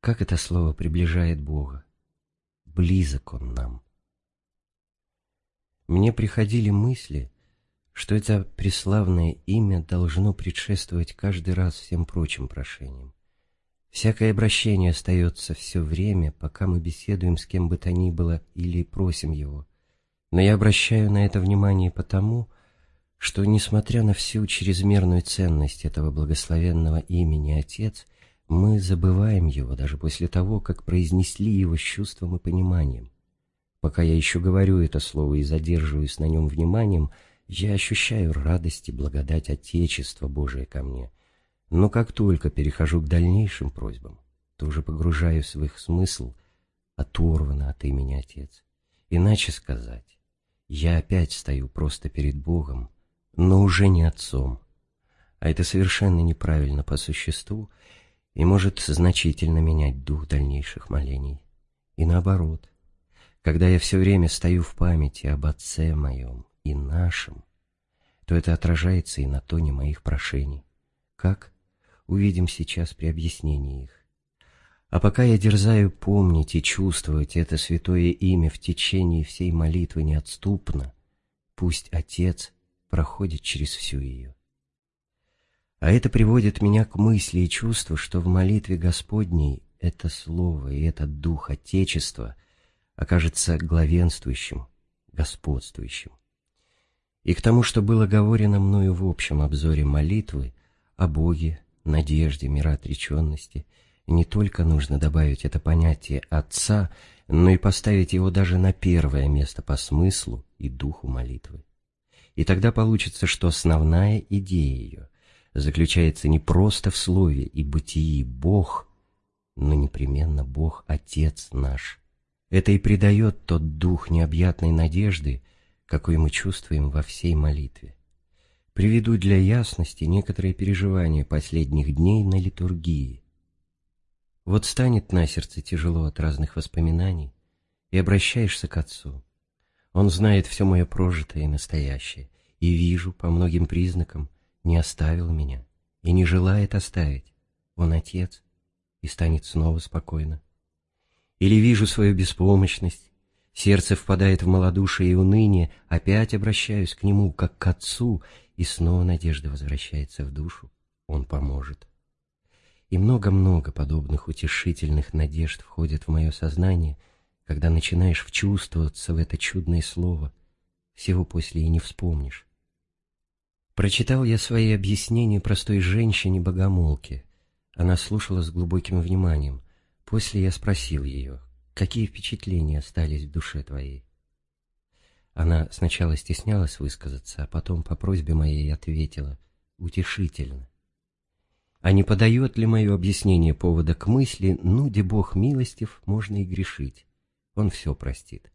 как это слово приближает Бога? Близок Он нам. Мне приходили мысли, что это преславное имя должно предшествовать каждый раз всем прочим прошениям. Всякое обращение остается все время, пока мы беседуем с кем бы то ни было или просим его. Но я обращаю на это внимание потому, что, несмотря на всю чрезмерную ценность этого благословенного имени Отец, мы забываем его даже после того, как произнесли его с чувством и пониманием. Пока я еще говорю это слово и задерживаюсь на нем вниманием, я ощущаю радость и благодать Отечества Божия ко мне. Но как только перехожу к дальнейшим просьбам, то уже погружаюсь в их смысл, оторвана от имени Отец. Иначе сказать, я опять стою просто перед Богом, но уже не Отцом. А это совершенно неправильно по существу и может значительно менять дух дальнейших молений. И наоборот, когда я все время стою в памяти об Отце моем и нашем, то это отражается и на тоне моих прошений. Как? Увидим сейчас при объяснении их. А пока я дерзаю помнить и чувствовать это святое имя в течение всей молитвы неотступно, пусть Отец проходит через всю ее. А это приводит меня к мысли и чувству, что в молитве Господней это Слово и этот Дух Отечества окажется главенствующим, господствующим. И к тому, что было говорено мною в общем обзоре молитвы о Боге, надежде, мироотреченности – не только нужно добавить это понятие «отца», но и поставить его даже на первое место по смыслу и духу молитвы. И тогда получится, что основная идея ее заключается не просто в слове и бытии «Бог», но непременно Бог Отец наш. Это и придает тот дух необъятной надежды, какой мы чувствуем во всей молитве. Приведу для ясности некоторые переживания последних дней на литургии, вот станет на сердце тяжело от разных воспоминаний, и обращаешься к Отцу. Он знает все мое прожитое и настоящее, и вижу, по многим признакам, не оставил меня и не желает оставить. Он Отец, и станет снова спокойно. Или вижу свою беспомощность, сердце впадает в малодушие и уныние, опять обращаюсь к Нему, как к Отцу, и снова надежда возвращается в душу. Он поможет. И много-много подобных утешительных надежд входит в мое сознание, когда начинаешь вчувствоваться в это чудное слово, всего после и не вспомнишь. Прочитал я свои объяснения простой женщине-богомолке. Она слушала с глубоким вниманием. После я спросил ее, какие впечатления остались в душе твоей. Она сначала стеснялась высказаться, а потом по просьбе моей ответила утешительно. А не подает ли мое объяснение повода к мысли, ну, где Бог милостив, можно и грешить. Он все простит.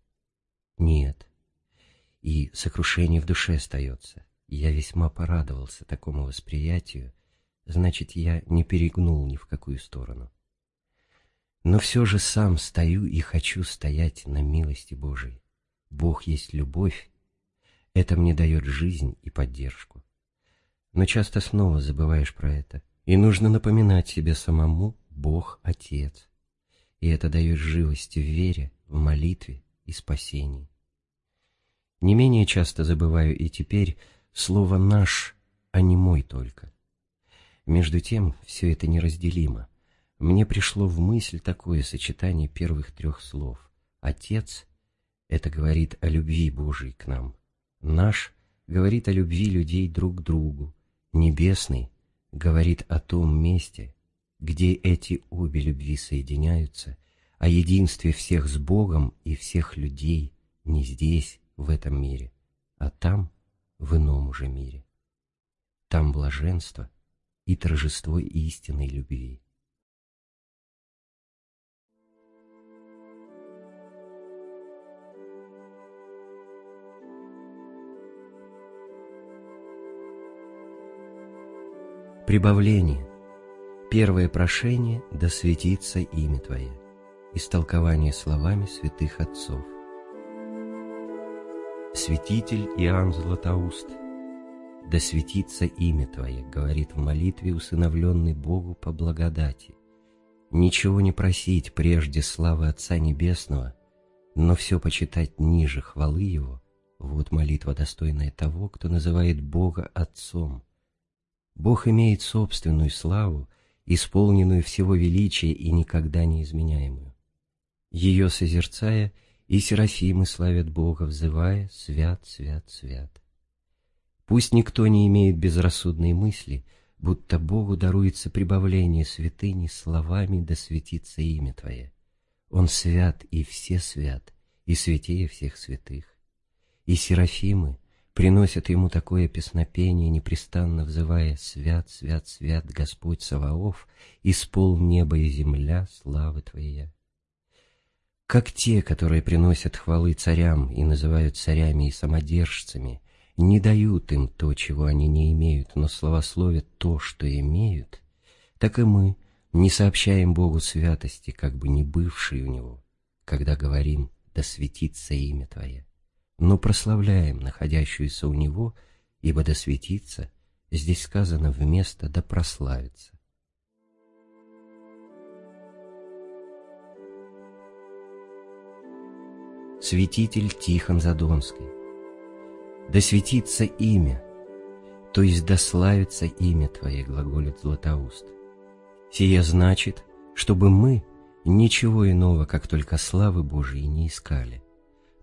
Нет. И сокрушение в душе остается. Я весьма порадовался такому восприятию, значит, я не перегнул ни в какую сторону. Но все же сам стою и хочу стоять на милости Божией. Бог есть любовь. Это мне дает жизнь и поддержку. Но часто снова забываешь про это — и нужно напоминать себе самому Бог Отец. И это дает живость в вере, в молитве и спасении. Не менее часто забываю и теперь слово «наш», а не «мой» только. Между тем, все это неразделимо. Мне пришло в мысль такое сочетание первых трех слов. «Отец» — это говорит о любви Божией к нам. «Наш» — говорит о любви людей друг к другу. «Небесный» говорит о том месте, где эти обе любви соединяются, о единстве всех с Богом и всех людей не здесь, в этом мире, а там, в ином уже мире. Там блаженство и торжество истинной любви. Прибавление. Первое прошение «Да светится имя Твое». Истолкование словами святых отцов. Святитель Иоанн Златоуст. «Да светится имя Твое», говорит в молитве усыновленный Богу по благодати. Ничего не просить прежде славы Отца Небесного, но все почитать ниже хвалы Его, вот молитва, достойная того, кто называет Бога Отцом – Бог имеет собственную славу, исполненную всего величия и никогда не изменяемую. Ее созерцая, и серафимы славят Бога, взывая «Свят, свят, свят». Пусть никто не имеет безрассудной мысли, будто Богу даруется прибавление святыни словами «Да светится имя Твое». Он свят и все свят, и святее всех святых. И серафимы, приносят ему такое песнопение, непрестанно взывая «Свят, свят, свят, Господь Саваоф, испол неба и земля, славы Твоя». Как те, которые приносят хвалы царям и называют царями и самодержцами, не дают им то, чего они не имеют, но славословят то, что имеют, так и мы не сообщаем Богу святости, как бы не бывшей у Него, когда говорим «да светится имя Твое», но прославляем находящуюся у Него, ибо «да светится» здесь сказано вместо «да прославится». Святитель Тихон Задонский да светится имя, то есть да славится имя Твое, глаголит Златоуст. Сие значит, чтобы мы ничего иного, как только славы Божией, не искали.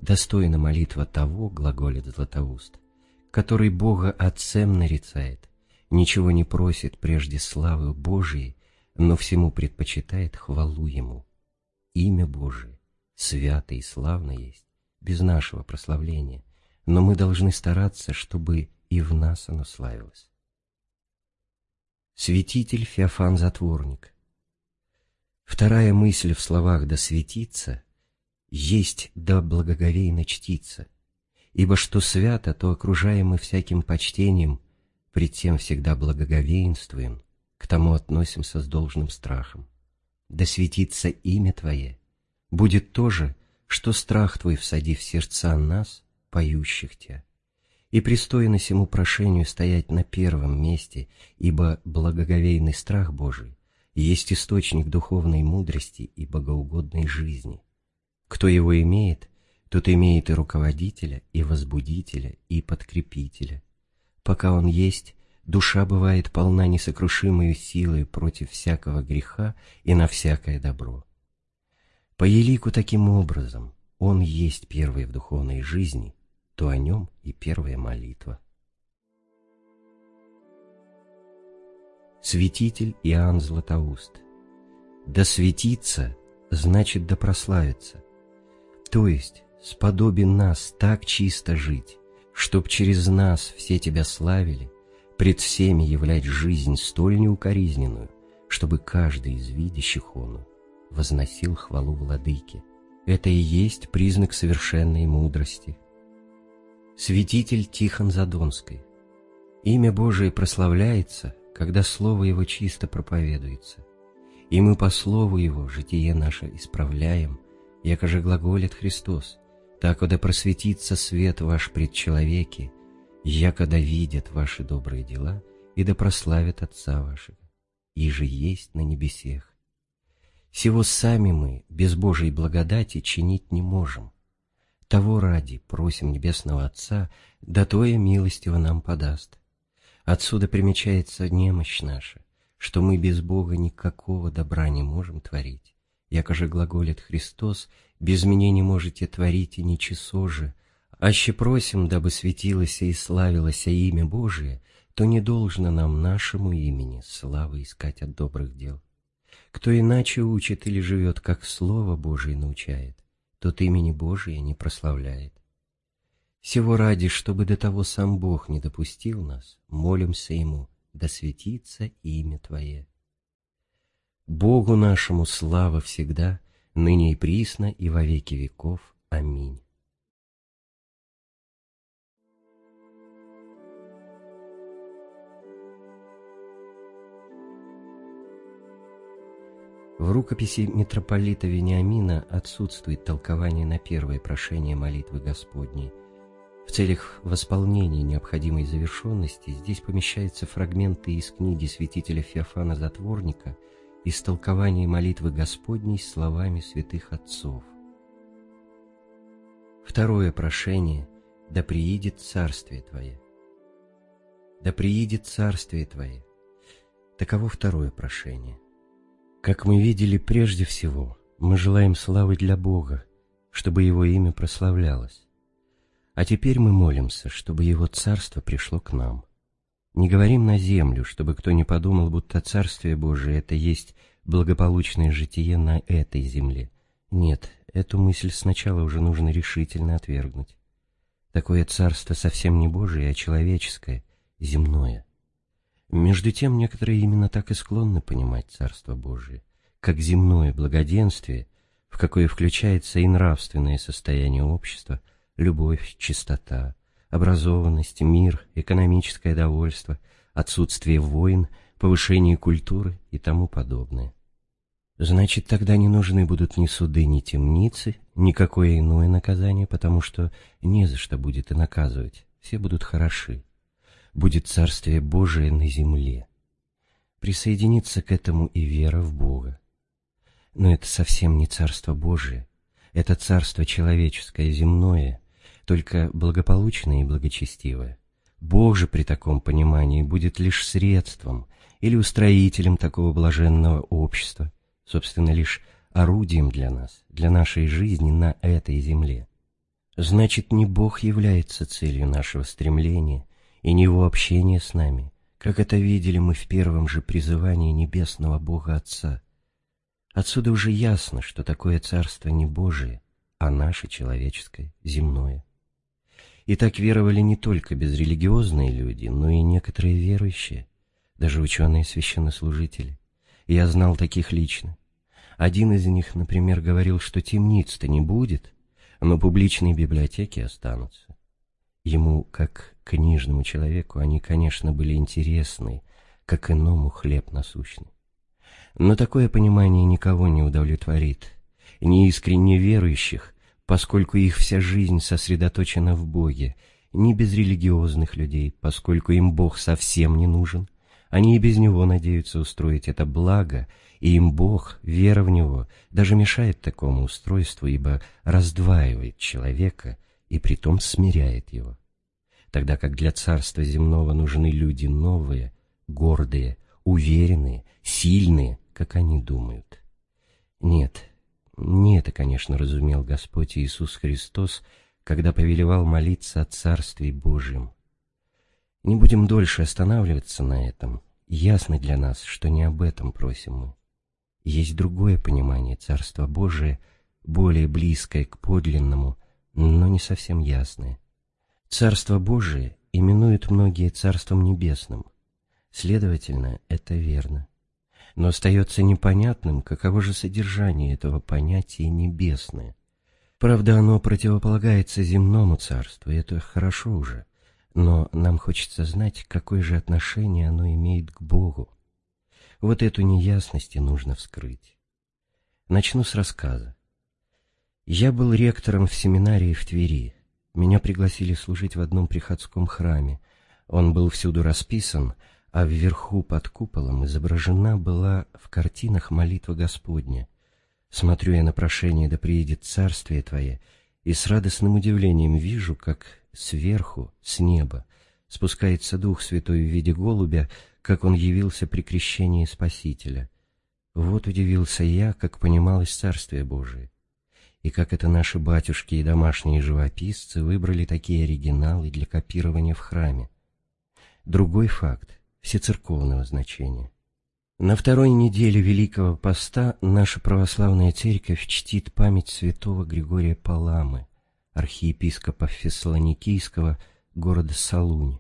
Достойна молитва того, глаголит Златоуст, который Бога Отцем нарицает, ничего не просит прежде славы Божией, но всему предпочитает хвалу Ему. Имя Божие свято и славно есть, без нашего прославления, но мы должны стараться, чтобы и в нас оно славилось. Святитель Феофан Затворник Вторая мысль в словах «да светится» есть «да благоговейно чтится», ибо что свято, то окружаемы всяким почтением, пред тем всегда благоговействуем, к тому относимся с должным страхом. Да светится имя Твое, будет то же, что страх Твой всади в сердца нас, поющих Тебя. И пристойно сему прошению стоять на первом месте, ибо благоговейный страх Божий есть источник духовной мудрости и богоугодной жизни. Кто его имеет, тот имеет и руководителя, и возбудителя, и подкрепителя. Пока он есть, душа бывает полна несокрушимой силой против всякого греха и на всякое добро. По елику таким образом он есть первый в духовной жизни, то о нем и первая молитва. Святитель Иоанн Златоуст. Да светится, значит да прославится. То есть, сподобен нас так чисто жить, чтоб через нас все тебя славили, пред всеми являть жизнь столь неукоризненную, чтобы каждый из видящих ону возносил хвалу владыке. Это и есть признак совершенной мудрости, Святитель Тихон Задонской. Имя Божие прославляется, когда Слово Его чисто проповедуется. И мы по Слову Его житие наше исправляем, якоже глаголит Христос, так да просветится свет ваш пред человеки, якода видят ваши добрые дела, и да прославят Отца вашего, и же есть на небесех. Всего сами мы без Божьей благодати чинить не можем, того ради просим Небесного Отца, да Тое милостиво нам подаст. Отсюда примечается немощь наша, что мы без Бога никакого добра не можем творить. Якоже глаголит Христос, без меня не можете творить и ничего же, аще просим, дабы светилось и славилось имя Божие, то не должно нам нашему имени славы искать от добрых дел. Кто иначе учит или живет, как Слово Божие научает, тот имени Божия не прославляет. Всего ради, чтобы до того сам Бог не допустил нас, молимся Ему, да светится имя Твое. Богу нашему слава всегда, ныне и присно, и во веки веков. Аминь. В рукописи митрополита Вениамина отсутствует толкование на первое прошение молитвы Господней. В целях восполнения необходимой завершенности здесь помещаются фрагменты из книги святителя Феофана Затворника из толкования молитвы Господней словами святых отцов. Второе прошение «Да приидет Царствие Твое». «Да приидет Царствие Твое». Таково второе прошение. Как мы видели прежде всего, мы желаем славы для Бога, чтобы Его имя прославлялось. А теперь мы молимся, чтобы Его Царство пришло к нам. Не говорим на землю, чтобы кто не подумал, будто Царствие Божие — это есть благополучное житие на этой земле. Нет, эту мысль сначала уже нужно решительно отвергнуть. Такое царство совсем не Божие, а человеческое, земное — между тем, некоторые именно так и склонны понимать Царство Божие, как земное благоденствие, в какое включается и нравственное состояние общества, любовь, чистота, образованность, мир, экономическое довольство, отсутствие войн, повышение культуры и тому подобное. Значит, тогда не нужны будут ни суды, ни темницы, никакое иное наказание, потому что не за что будет и наказывать, все будут хороши. Будет Царствие Божие на земле. Присоединится к этому и вера в Бога. Но это совсем не Царство Божие, это Царство человеческое, земное, только благополучное и благочестивое. Бог же при таком понимании будет лишь средством или устроителем такого блаженного общества, собственно, лишь орудием для нас, для нашей жизни на этой земле. Значит, не Бог является целью нашего стремления и не Его общение с нами, как это видели мы в первом же призывании небесного Бога Отца. Отсюда уже ясно, что такое царство не Божие, а наше человеческое, земное. И так веровали не только безрелигиозные люди, но и некоторые верующие, даже ученые-священнослужители. Я знал таких лично. Один из них, например, говорил, что темниц-то не будет, но публичные библиотеки останутся. Ему, как книжному человеку, они, конечно, были интересны, как иному хлеб насущный. Но такое понимание никого не удовлетворит, ни искренне верующих, поскольку их вся жизнь сосредоточена в Боге, ни безрелигиозных людей, поскольку им Бог совсем не нужен, они и без Него надеются устроить это благо, и им Бог, вера в Него, даже мешает такому устройству, ибо раздваивает человека и притом смиряет его. Тогда как для царства земного нужны люди новые, гордые, уверенные, сильные, как они думают. Нет, не это, конечно, разумел Господь Иисус Христос, когда повелевал молиться о Царстве Божьем. Не будем дольше останавливаться на этом. Ясно для нас, что не об этом просим мы. Есть другое понимание Царства Божия, более близкое к подлинному, но не совсем ясное. Царство Божие именуют многие Царством Небесным. Следовательно, это верно. Но остается непонятным, каково же содержание этого понятия «небесное». Правда, оно противополагается земному царству, и это хорошо уже но нам хочется знать, какое же отношение оно имеет к Богу. Вот эту неясность и нужно вскрыть. Начну с рассказа. Я был ректором в семинарии в Твери. Меня пригласили служить в одном приходском храме. Он был всюду расписан, а вверху под куполом изображена была в картинах молитва Господня. Смотрю я на прошение «Да приедет царствие Твое», и с радостным удивлением вижу, как сверху, с неба, спускается Дух Святой в виде голубя, как он явился при крещении Спасителя. Вот удивился я, как понималось Царствие Божие, и как это наши батюшки и домашние живописцы выбрали такие оригиналы для копирования в храме. Другой факт, всецерковного значения. На второй неделе Великого Поста наша православная церковь чтит память святого Григория Паламы, архиепископа Фессалоникийского города Салунь.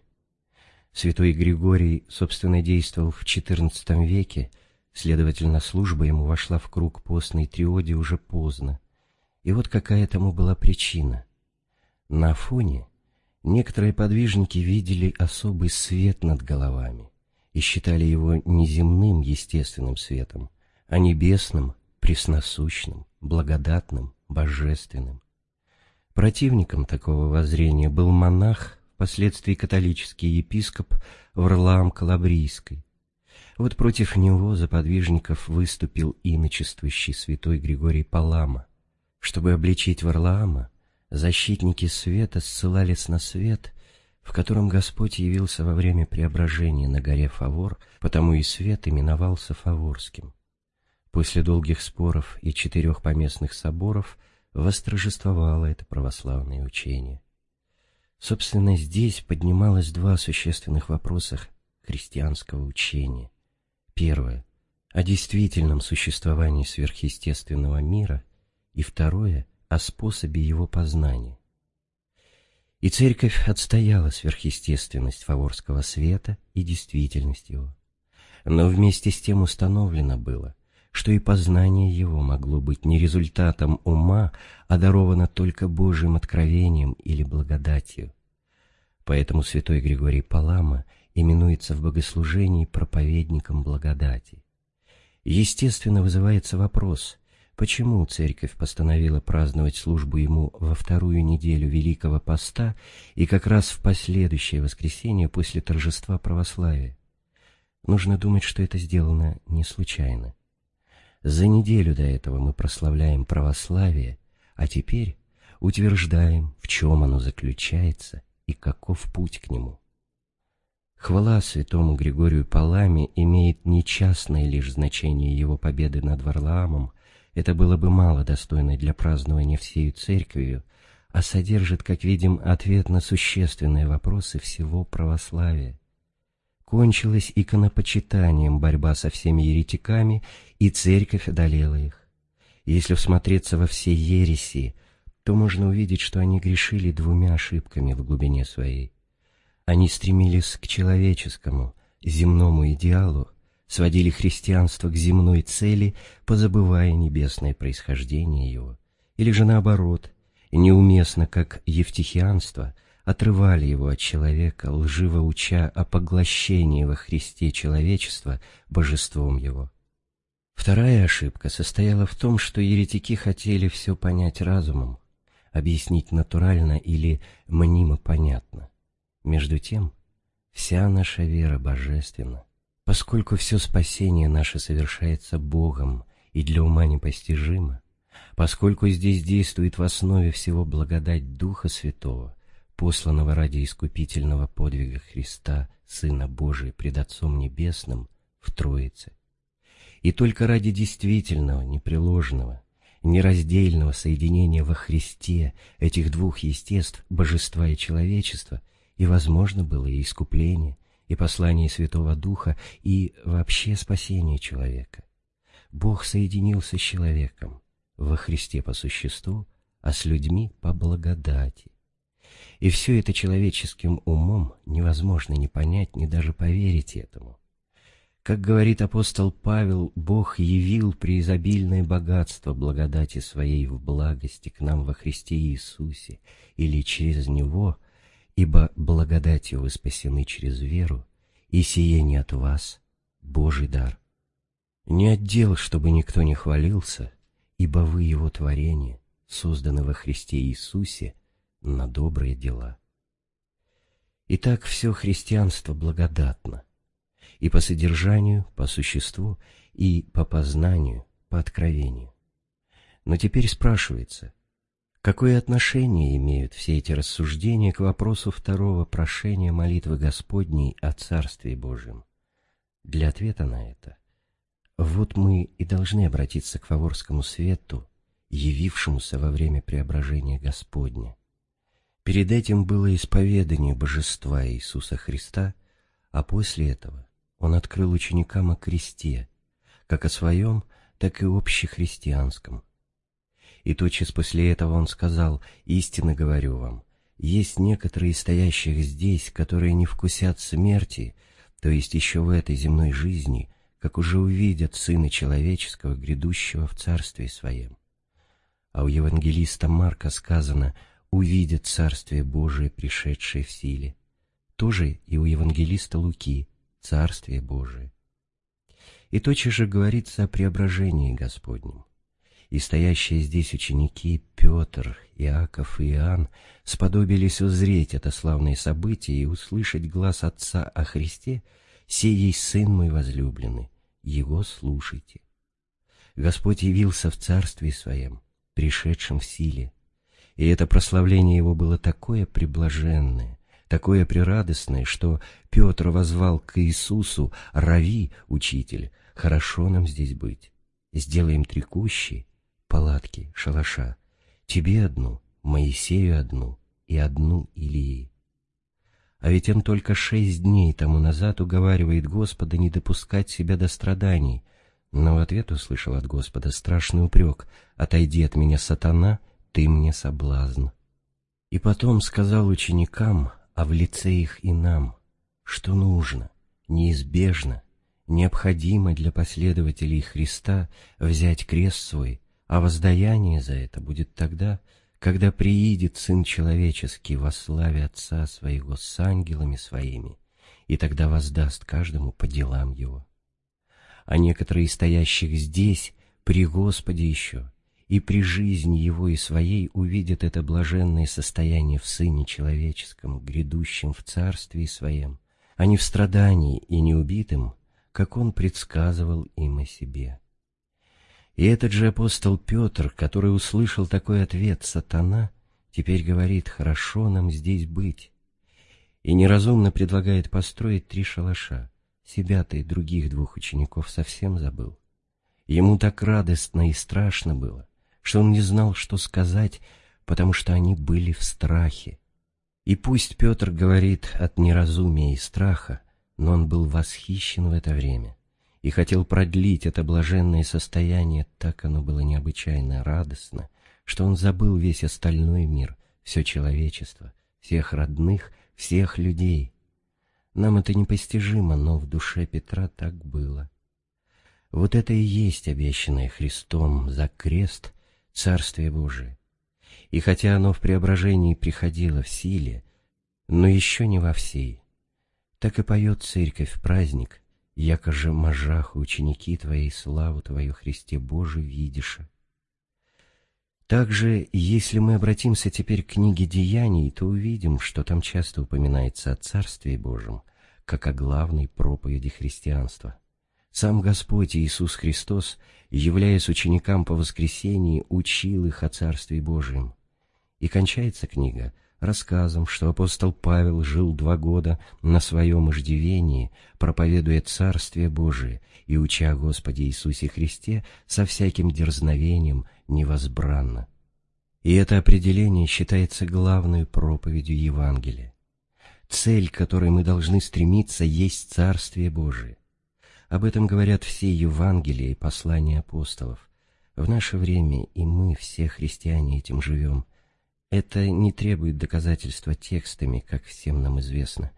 Святой Григорий, собственно, действовал в XIV веке, следовательно, служба ему вошла в круг постной триоди уже поздно. И вот какая тому была причина. На Афоне некоторые подвижники видели особый свет над головами и считали его не земным естественным светом, а небесным, пресносущным, благодатным, божественным. Противником такого воззрения был монах, впоследствии католический епископ Варлаам Калабрийский. Вот против него за подвижников выступил иночествующий святой Григорий Палама. Чтобы обличить Варлаама, защитники света ссылались на свет, в котором Господь явился во время преображения на горе Фавор, потому и свет именовался Фаворским. После долгих споров и четырех поместных соборов – восторжествовало это православное учение. Собственно, здесь поднималось два существенных вопроса христианского учения. Первое – о действительном существовании сверхъестественного мира, и второе – о способе его познания. И церковь отстояла сверхъестественность фаворского света и действительность его. Но вместе с тем установлено было, что и познание его могло быть не результатом ума, а даровано только Божьим откровением или благодатью. Поэтому святой Григорий Палама именуется в богослужении проповедником благодати. Естественно, вызывается вопрос, почему церковь постановила праздновать службу ему во вторую неделю Великого Поста и как раз в последующее воскресенье после торжества православия. Нужно думать, что это сделано не случайно. За неделю до этого мы прославляем православие, а теперь утверждаем, в чем оно заключается и каков путь к нему. Хвала святому Григорию Паламе имеет не частное лишь значение его победы над Варлаамом, это было бы мало достойно для празднования всею церковью, а содержит, как видим, ответ на существенные вопросы всего православия. Кончилась иконопочитанием борьба со всеми еретиками, и церковь одолела их. Если всмотреться во все ереси, то можно увидеть, что они грешили двумя ошибками в глубине своей. Они стремились к человеческому, земному идеалу, сводили христианство к земной цели, позабывая небесное происхождение его, или же наоборот, неуместно, как евтихианство, отрывали его от человека, лживо уча о поглощении во Христе человечества божеством его. Вторая ошибка состояла в том, что еретики хотели все понять разумом, объяснить натурально или мнимо понятно. Между тем, вся наша вера божественна, поскольку все спасение наше совершается Богом и для ума непостижимо, поскольку здесь действует в основе всего благодать Духа Святого, посланного ради искупительного подвига Христа, Сына Божия пред Отцом Небесным, в Троице. И только ради действительного, непреложного, нераздельного соединения во Христе этих двух естеств, божества и человечества, и возможно было и искупление, и послание Святого Духа, и вообще спасение человека. Бог соединился с человеком во Христе по существу, а с людьми по благодати. И все это человеческим умом невозможно ни понять, ни даже поверить этому. Как говорит апостол Павел, Бог явил преизобильное богатство благодати Своей в благости к нам во Христе Иисусе, или через Него, ибо благодатью вы спасены через веру, и сие не от вас, Божий дар. Не отдел, чтобы никто не хвалился, ибо вы Его творение, созданы во Христе Иисусе на добрые дела. Итак, все христианство благодатно — и по содержанию, по существу, и по познанию, по откровению. Но теперь спрашивается, какое отношение имеют все эти рассуждения к вопросу второго прошения молитвы Господней о Царстве Божьем? Для ответа на это вот мы и должны обратиться к фаворскому свету, явившемуся во время преображения Господня. Перед этим было исповедание божества Иисуса Христа, а после этого он открыл ученикам о кресте, как о своем, так и общехристианском. И тотчас после этого он сказал, «Истинно говорю вам, есть некоторые стоящих здесь, которые не вкусят смерти, то есть еще в этой земной жизни, как уже увидят Сына Человеческого, грядущего в Царстве Своем». А у евангелиста Марка сказано «увидят Царствие Божие, пришедшее в силе». Тоже и у евангелиста Луки Царствие Божие. И тотчас же говорится о преображении Господнем. И стоящие здесь ученики Петр, Иаков и Иоанн сподобились узреть это славное событие и услышать глаз Отца о Христе, «Сей есть Сын мой возлюбленный, Его слушайте». Господь явился в Царстве Своем, пришедшем в силе, и это прославление Его было такое приблаженное, такое прерадостное, что Петр возвал к Иисусу «Рави, учитель, хорошо нам здесь быть. Сделаем три кущи, палатки, шалаша, тебе одну, Моисею одну и одну Илии». А ведь он только шесть дней тому назад уговаривает Господа не допускать себя до страданий, но в ответ услышал от Господа страшный упрек «Отойди от меня, сатана, ты мне соблазн». И потом сказал ученикам, а в лице их и нам, что нужно, неизбежно, Необходимо для последователей Христа взять крест свой, а воздаяние за это будет тогда, когда приидет Сын Человеческий во славе Отца Своего с ангелами Своими, и тогда воздаст каждому по делам Его. А некоторые стоящих здесь, при Господе еще, и при жизни Его и Своей увидят это блаженное состояние в Сыне Человеческом, грядущем в Царстве Своем, а не в страдании и неубитым, как Он предсказывал им о себе. И этот же апостол Петр, который услышал такой ответ «Сатана», теперь говорит «хорошо нам здесь быть» и неразумно предлагает построить три шалаша. Себя-то и других двух учеников совсем забыл. Ему так радостно и страшно было, что он не знал, что сказать, потому что они были в страхе. И пусть Петр говорит от неразумия и страха, но он был восхищен в это время и хотел продлить это блаженное состояние, так оно было необычайно радостно, что он забыл весь остальной мир, все человечество, всех родных, всех людей. Нам это непостижимо, но в душе Петра так было. Вот это и есть обещанное Христом за крест Царствие Божие. И хотя оно в преображении приходило в силе, но еще не во всей, так и поет церковь в праздник, яко же можах ученики Твоей славу Твою Христе Божий видиша. Также, если мы обратимся теперь к книге Деяний, то увидим, что там часто упоминается о Царстве Божьем, как о главной проповеди христианства. Сам Господь Иисус Христос, являясь ученикам по воскресении, учил их о Царстве Божьем. И кончается книга рассказом, что апостол Павел жил два года на своем иждивении, проповедуя Царствие Божие и уча Господе Иисусе Христе со всяким дерзновением невозбранно. И это определение считается главной проповедью Евангелия. Цель, к которой мы должны стремиться, есть Царствие Божие. Об этом говорят все Евангелия и послания апостолов. В наше время и мы, все христиане, этим живем – это не требует доказательства текстами, как всем нам известно.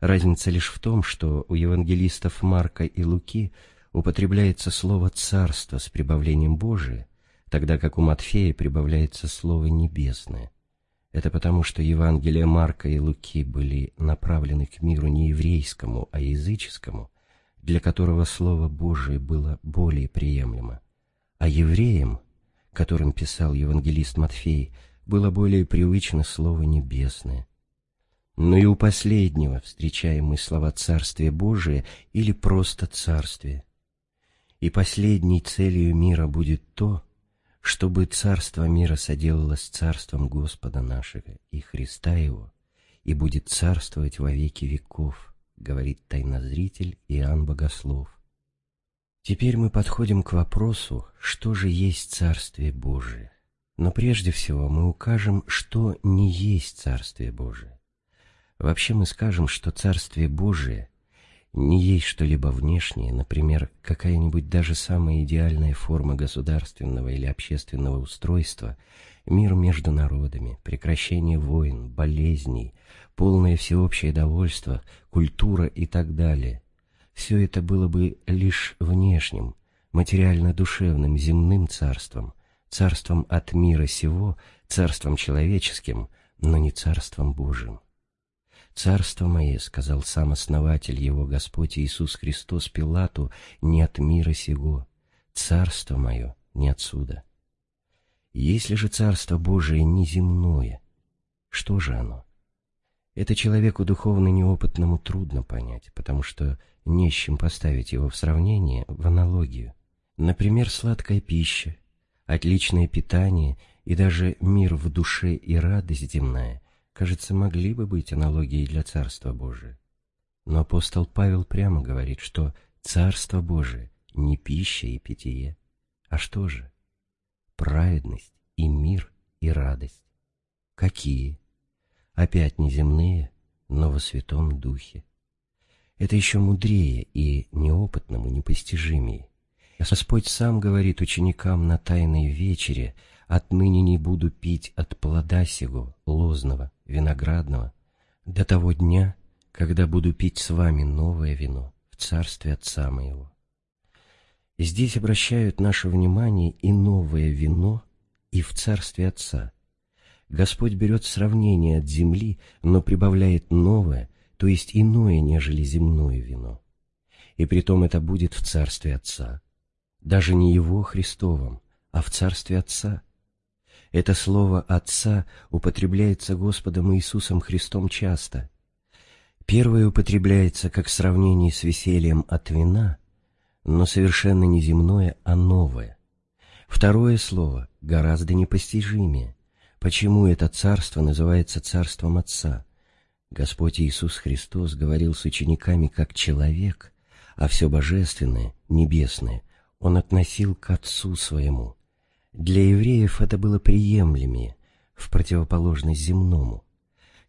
Разница лишь в том, что у евангелистов Марка и Луки употребляется слово «царство» с прибавлением «Божие», тогда как у Матфея прибавляется слово «небесное». Это потому, что Евангелия Марка и Луки были направлены к миру не еврейскому, а языческому, для которого Слово Божие было более приемлемо. А евреям, которым писал евангелист Матфей, было более привычно слово «небесное». Но и у последнего встречаем мы слова «царствие Божие» или просто «царствие». И последней целью мира будет то, чтобы царство мира соделалось царством Господа нашего и Христа Его, и будет царствовать во веки веков, говорит тайнозритель Иоанн Богослов. Теперь мы подходим к вопросу, что же есть Царствие Божие. Но прежде всего мы укажем, что не есть Царствие Божие. Вообще мы скажем, что Царствие Божие не есть что-либо внешнее, например, какая-нибудь даже самая идеальная форма государственного или общественного устройства, мир между народами, прекращение войн, болезней, полное всеобщее довольство, культура и так далее. Все это было бы лишь внешним, материально-душевным земным царством, царством от мира сего, царством человеческим, но не царством Божьим. «Царство мое, — сказал сам основатель его Господь Иисус Христос Пилату, — не от мира сего, царство мое не отсюда. Если же царство Божие не земное, что же оно? Это человеку духовно неопытному трудно понять, потому что не с чем поставить его в сравнение, в аналогию. Например, сладкая пища отличное питание и даже мир в душе и радость земная, кажется, могли бы быть аналогией для Царства Божия. Но апостол Павел прямо говорит, что Царство Божие не пища и питье, а что же? Праведность и мир и радость. Какие? Опять неземные, но во Святом Духе. Это еще мудрее и неопытному непостижимее. Господь сам говорит ученикам на Тайной вечере, «Отныне не буду пить от плода сего, лозного, виноградного, до того дня, когда буду пить с вами новое вино в царстве Отца Моего. Здесь обращают наше внимание и новое вино, и в царстве Отца. Господь берет сравнение от земли, но прибавляет новое, то есть иное, нежели земное вино. И притом это будет в царстве Отца, даже не Его Христовом, а в царстве Отца. Это слово «Отца» употребляется Господом Иисусом Христом часто. Первое употребляется как сравнение с весельем от вина, но совершенно не земное, а новое. Второе слово гораздо непостижимее. Почему это царство называется царством Отца? Господь Иисус Христос говорил с учениками как человек, а все божественное, небесное, Он относил к Отцу Своему. Для евреев это было приемлемее, в противоположность земному.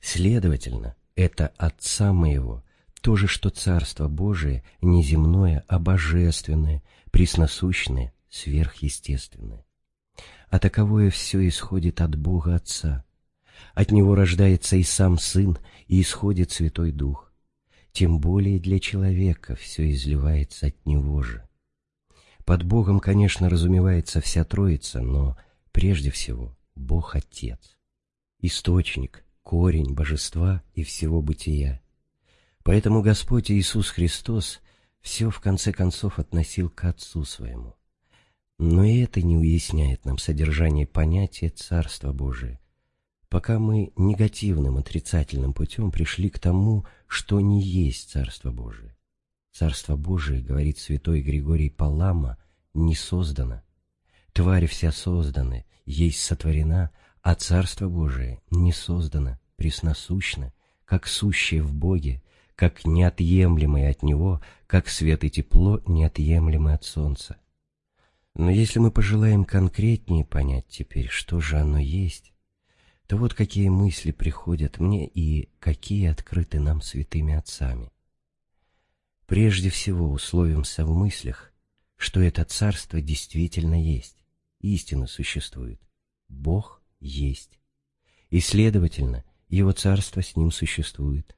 Следовательно, это Отца Моего, то же, что Царство Божие, не земное, а божественное, пресносущное, сверхъестественное. А таковое все исходит от Бога Отца. От Него рождается и сам Сын, и исходит Святой Дух. Тем более для человека все изливается от Него же. Под Богом, конечно, разумевается вся Троица, но прежде всего Бог Отец, источник, корень божества и всего бытия. Поэтому Господь Иисус Христос все в конце концов относил к Отцу Своему. Но и это не уясняет нам содержание понятия Царства Божия, пока мы негативным отрицательным путем пришли к тому, что не есть Царство Божие. Царство Божие, говорит святой Григорий Палама, не создано. Тварь вся создана, есть сотворена, а Царство Божие не создано, пресносущно, как сущее в Боге, как неотъемлемое от Него, как свет и тепло неотъемлемы от Солнца. Но если мы пожелаем конкретнее понять теперь, что же оно есть, то вот какие мысли приходят мне и какие открыты нам святыми отцами. Прежде всего условимся в мыслях, что это царство действительно есть, истина существует, Бог есть, и, следовательно, Его царство с Ним существует.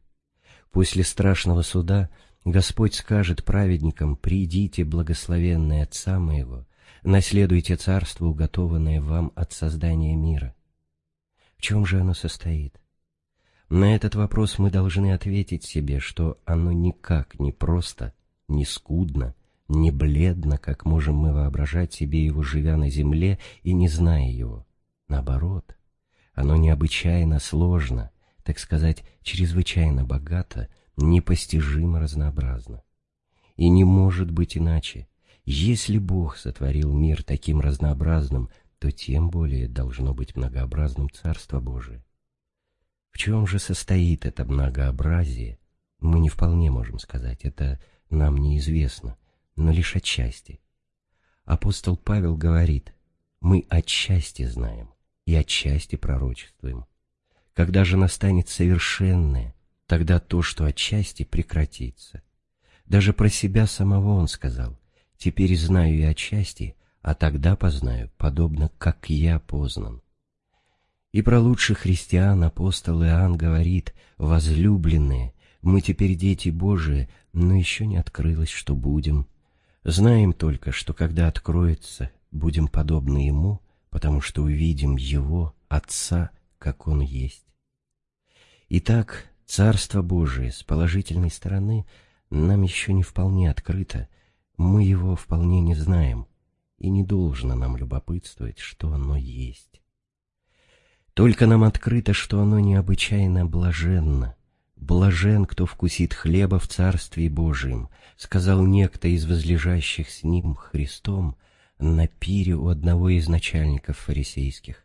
После страшного суда Господь скажет праведникам, «Придите, благословенные Отца Моего, наследуйте царство, уготованное вам от создания мира». В чем же оно состоит? На этот вопрос мы должны ответить себе, что оно никак не просто, не скудно, не бледно, как можем мы воображать себе его, живя на земле и не зная его. Наоборот, оно необычайно сложно, так сказать, чрезвычайно богато, непостижимо разнообразно. И не может быть иначе. Если Бог сотворил мир таким разнообразным, то тем более должно быть многообразным Царство Божие. В чем же состоит это многообразие, мы не вполне можем сказать, это нам неизвестно, но лишь отчасти. Апостол Павел говорит, мы отчасти знаем и отчасти пророчествуем. Когда же настанет совершенное, тогда то, что отчасти прекратится. Даже про себя самого он сказал, теперь знаю и отчасти, а тогда познаю, подобно как я познан. И про лучших христиан апостол Иоанн говорит, возлюбленные, мы теперь дети Божии, но еще не открылось, что будем. Знаем только, что когда откроется, будем подобны Ему, потому что увидим Его, Отца, как Он есть. Итак, Царство Божие с положительной стороны нам еще не вполне открыто, мы его вполне не знаем, и не должно нам любопытствовать, что оно есть. Только нам открыто, что оно необычайно блаженно. Блажен, кто вкусит хлеба в Царстве Божием, сказал некто из возлежащих с ним Христом на пире у одного из начальников фарисейских.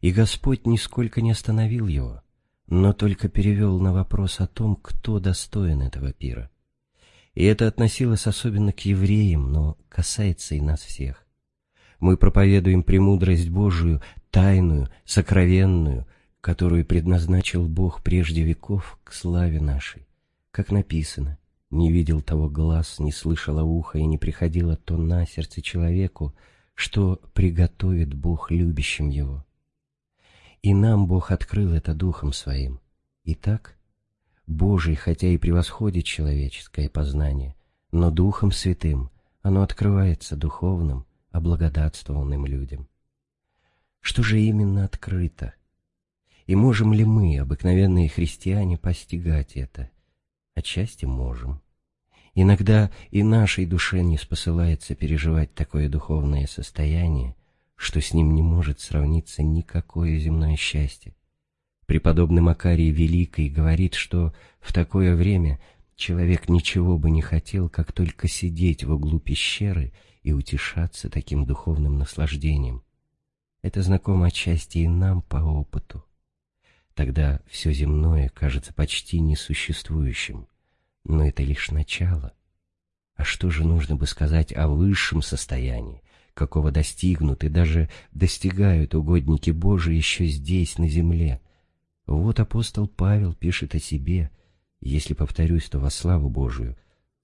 И Господь нисколько не остановил его, но только перевел на вопрос о том, кто достоин этого пира. И это относилось особенно к евреям, но касается и нас всех. Мы проповедуем премудрость Божию, тайную, сокровенную, которую предназначил Бог прежде веков к славе нашей. Как написано, не видел того глаз, не слышало ухо и не приходило то на сердце человеку, что приготовит Бог любящим его. И нам Бог открыл это Духом Своим. Итак, Божий, хотя и превосходит человеческое познание, но Духом Святым оно открывается духовным, облагодатствованным людям. Что же именно открыто? И можем ли мы, обыкновенные христиане, постигать это? Отчасти можем. Иногда и нашей душе не спосылается переживать такое духовное состояние, что с ним не может сравниться никакое земное счастье. Преподобный Макарий Великий говорит, что в такое время человек ничего бы не хотел, как только сидеть в углу пещеры и утешаться таким духовным наслаждением. Это знакомо отчасти и нам по опыту. Тогда все земное кажется почти несуществующим, но это лишь начало. А что же нужно бы сказать о высшем состоянии, какого достигнут и даже достигают угодники Божии еще здесь, на земле? Вот апостол Павел пишет о себе, если повторюсь, то во славу Божию,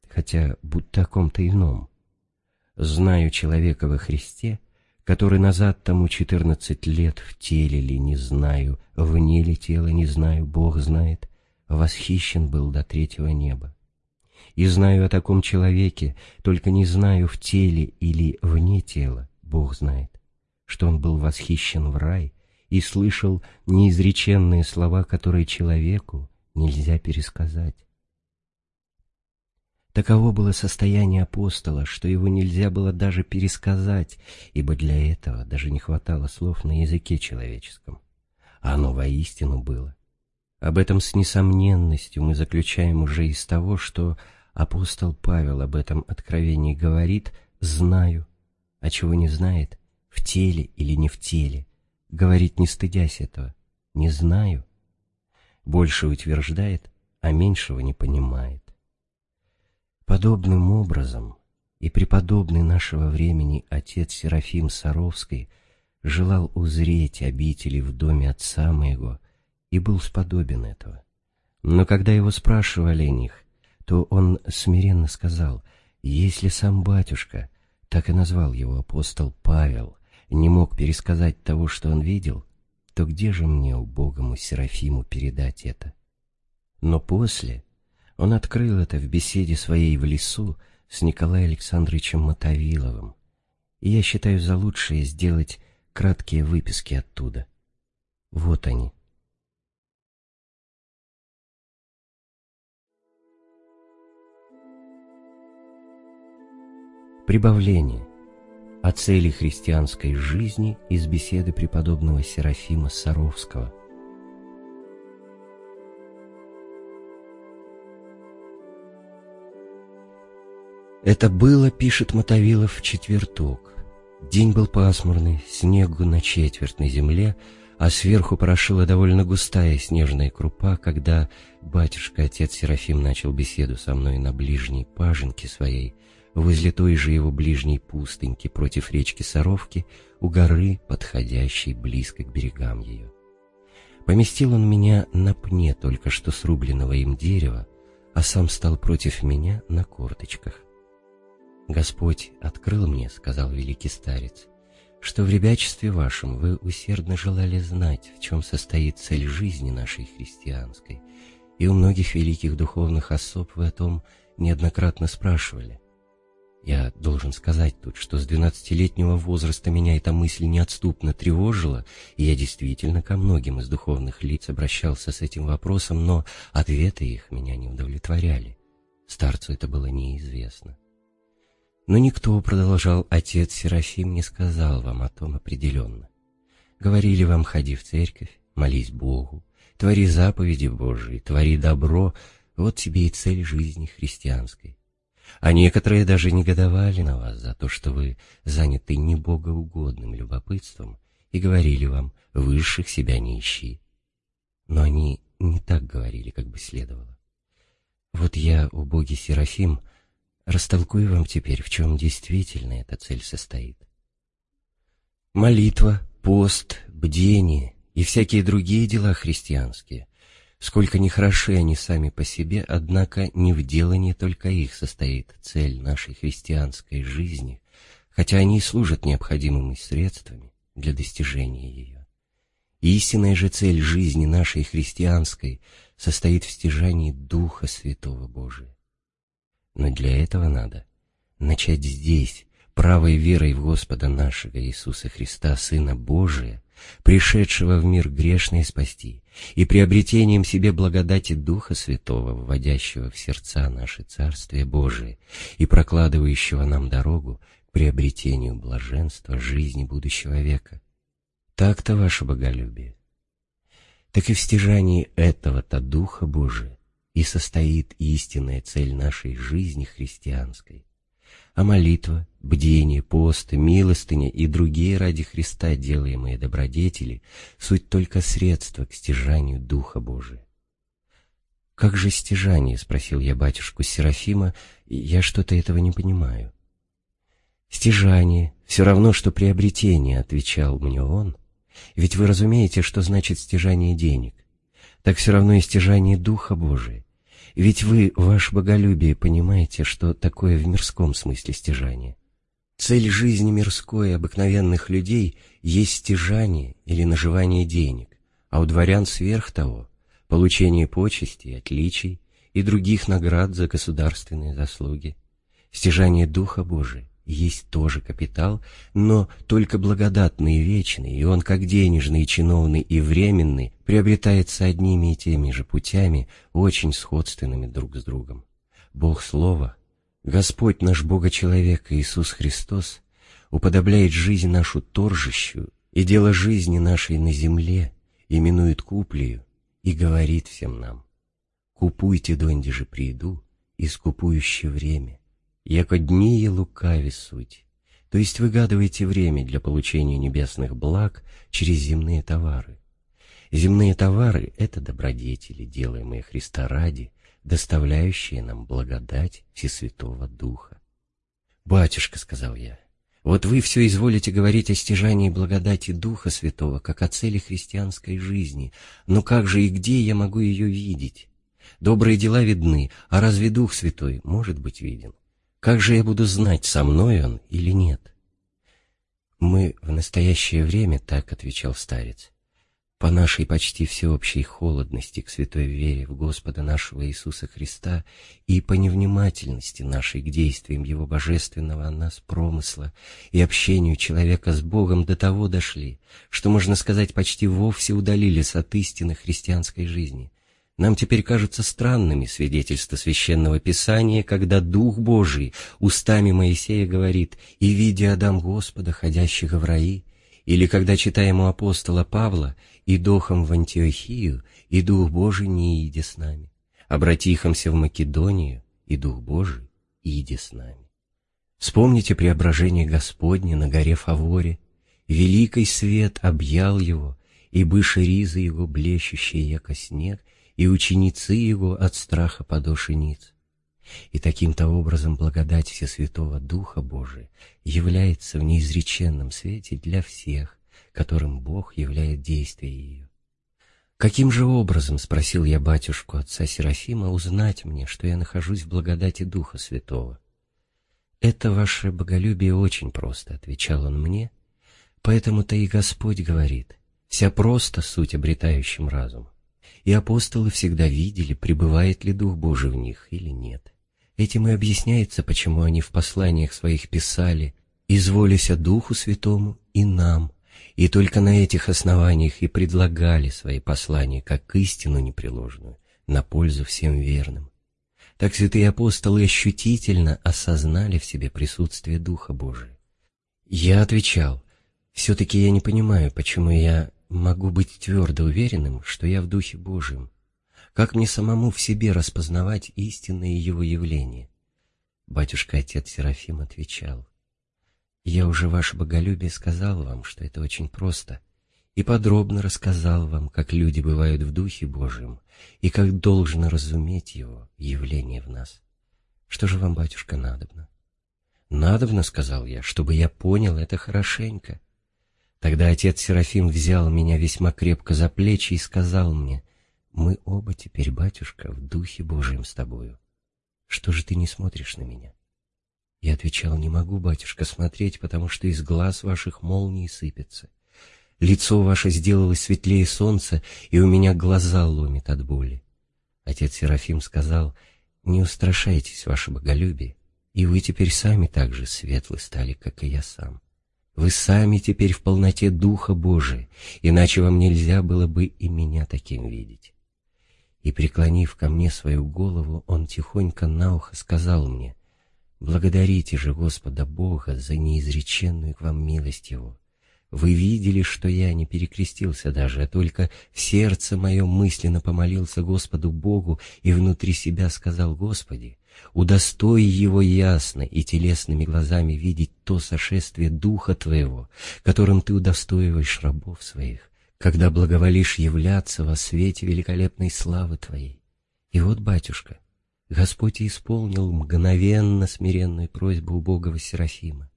хотя будто о ком-то ином. «Знаю человека во Христе, который назад тому четырнадцать лет в теле ли не знаю, вне ли тела не знаю, Бог знает, восхищен был до третьего неба. И знаю о таком человеке, только не знаю, в теле или вне тела, Бог знает, что он был восхищен в рай и слышал неизреченные слова, которые человеку нельзя пересказать. Таково было состояние апостола, что его нельзя было даже пересказать, ибо для этого даже не хватало слов на языке человеческом. А оно воистину было. Об этом с несомненностью мы заключаем уже из того, что апостол Павел об этом откровении говорит «знаю», а чего не знает, в теле или не в теле, говорит не стыдясь этого, «не знаю». Больше утверждает, а меньшего не понимает. Подобным образом и преподобный нашего времени отец Серафим Саровский желал узреть обители в доме отца моего и был сподобен этого. Но когда его спрашивали о них, то он смиренно сказал, если сам батюшка, так и назвал его апостол Павел, не мог пересказать того, что он видел, то где же мне, убогому Серафиму, передать это? Но после он открыл это в беседе своей в лесу с Николаем Александровичем Мотовиловым, и я считаю за лучшее сделать краткие выписки оттуда. Вот они. Прибавление о цели христианской жизни из беседы преподобного Серафима Саровского – Это было, пишет Мотовилов, в четверток. День был пасмурный, снегу на четверть на земле, а сверху порошила довольно густая снежная крупа, когда батюшка, отец Серафим, начал беседу со мной на ближней паженке своей, возле той же его ближней пустыньки против речки Саровки, у горы, подходящей близко к берегам ее. Поместил он меня на пне только что срубленного им дерева, а сам стал против меня на корточках. «Господь открыл мне, — сказал великий старец, — что в ребячестве вашем вы усердно желали знать, в чем состоит цель жизни нашей христианской, и у многих великих духовных особ вы о том неоднократно спрашивали. Я должен сказать тут, что с двенадцатилетнего возраста меня эта мысль неотступно тревожила, и я действительно ко многим из духовных лиц обращался с этим вопросом, но ответы их меня не удовлетворяли. Старцу это было неизвестно. Но никто, продолжал отец Серафим, не сказал вам о том определенно. Говорили вам, ходи в церковь, молись Богу, твори заповеди Божии, твори добро, вот тебе и цель жизни христианской. А некоторые даже негодовали на вас за то, что вы заняты небогоугодным любопытством и говорили вам, высших себя не ищи. Но они не так говорили, как бы следовало. Вот я, убогий Серафим, — Растолкую вам теперь, в чем действительно эта цель состоит. Молитва, пост, бдение и всякие другие дела христианские, сколько ни хороши они сами по себе, однако не в делании только их состоит цель нашей христианской жизни, хотя они и служат необходимыми средствами для достижения ее. Истинная же цель жизни нашей христианской состоит в стяжании Духа Святого Божия. Но для этого надо начать здесь, правой верой в Господа нашего Иисуса Христа, Сына Божия, пришедшего в мир грешный спасти, и приобретением себе благодати Духа Святого, вводящего в сердца наши Царствие Божие и прокладывающего нам дорогу к приобретению блаженства жизни будущего века. Так-то ваше боголюбие. Так и в стяжании этого-то Духа Божия и состоит истинная цель нашей жизни христианской а молитва, бдение, пост, милостыня и другие ради Христа делаемые добродетели — суть только средства к стяжанию Духа Божия. «Как же стяжание?» — спросил я батюшку Серафима, — «я что-то этого не понимаю». «Стяжание — все равно, что приобретение», — отвечал мне он. «Ведь вы разумеете, что значит стяжание денег. Так все равно и стяжание Духа Божия. Ведь вы, ваше боголюбие, понимаете, что такое в мирском смысле стяжание. Цель жизни мирской обыкновенных людей есть стяжание или наживание денег, а у дворян сверх того – получение почестей, отличий и других наград за государственные заслуги, стяжание Духа Божия, есть тоже капитал, но только благодатный и вечный, и он, как денежный, чиновный и временный, приобретается одними и теми же путями, очень сходственными друг с другом. Бог Слова, Господь наш Бога-человек Иисус Христос, уподобляет жизнь нашу торжищу и дело жизни нашей на земле, именует куплею и говорит всем нам, «Купуйте донде же приду, и скупующе время» яко дни и лукави суть, то есть выгадываете время для получения небесных благ через земные товары. Земные товары — это добродетели, делаемые Христа ради, доставляющие нам благодать Всесвятого Духа. «Батюшка», — сказал я, — «вот вы все изволите говорить о стяжании благодати Духа Святого, как о цели христианской жизни, но как же и где я могу ее видеть? Добрые дела видны, а разве Дух Святой может быть виден?» Как же я буду знать, со мной он или нет? Мы в настоящее время, так отвечал старец, по нашей почти всеобщей холодности к святой вере в Господа нашего Иисуса Христа и по невнимательности нашей к действиям Его божественного о нас промысла и общению человека с Богом до того дошли, что, можно сказать, почти вовсе удалились от истины христианской жизни, нам теперь кажутся странными свидетельства Священного Писания, когда Дух Божий устами Моисея говорит «И видя Адам Господа, ходящего в раи», или когда читаем у апостола Павла «И духом в Антиохию, и Дух Божий не иди с нами», обратихомся в Македонию, и Дух Божий иди с нами. Вспомните преображение Господне на горе Фаворе, великий свет объял его, и быше ризы его блещущие, яко снег, и ученицы его от страха подошениц. И таким-то образом благодать Всесвятого Духа Божия является в неизреченном свете для всех, которым Бог являет действие ее. «Каким же образом, — спросил я батюшку отца Серафима, — узнать мне, что я нахожусь в благодати Духа Святого?» «Это ваше боголюбие очень просто», — отвечал он мне, — «поэтому-то и Господь говорит, вся просто суть обретающим разум и апостолы всегда видели, пребывает ли Дух Божий в них или нет. Этим и объясняется, почему они в посланиях своих писали «Изволися Духу Святому и нам», и только на этих основаниях и предлагали свои послания как истину непреложную, на пользу всем верным. Так святые апостолы ощутительно осознали в себе присутствие Духа Божия. Я отвечал, все-таки я не понимаю, почему я могу быть твердо уверенным, что я в Духе Божьем? Как мне самому в себе распознавать истинное его явление? Батюшка-отец Серафим отвечал, «Я уже, ваше боголюбие, сказал вам, что это очень просто, и подробно рассказал вам, как люди бывают в Духе Божьем, и как должно разуметь его явление в нас. Что же вам, батюшка, надобно?» «Надобно, — сказал я, — чтобы я понял это хорошенько, Тогда отец Серафим взял меня весьма крепко за плечи и сказал мне, «Мы оба теперь, батюшка, в Духе Божьем с тобою. Что же ты не смотришь на меня?» Я отвечал, «Не могу, батюшка, смотреть, потому что из глаз ваших молнии сыпется. Лицо ваше сделалось светлее солнца, и у меня глаза ломит от боли». Отец Серафим сказал, не устрашайтесь, ваше боголюбие, и вы теперь сами так же светлы стали, как и я сам. Вы сами теперь в полноте Духа Божия, иначе вам нельзя было бы и меня таким видеть. И, преклонив ко мне свою голову, он тихонько на ухо сказал мне, «Благодарите же Господа Бога за неизреченную к вам милость Его. Вы видели, что я не перекрестился даже, а только в сердце моем мысленно помолился Господу Богу и внутри себя сказал, Господи, удостой его ясно и телесными глазами видеть то сошествие Духа Твоего, которым Ты удостоиваешь рабов своих, когда благоволишь являться во свете великолепной славы Твоей. И вот, батюшка, Господь исполнил мгновенно смиренную просьбу убогого Серафима.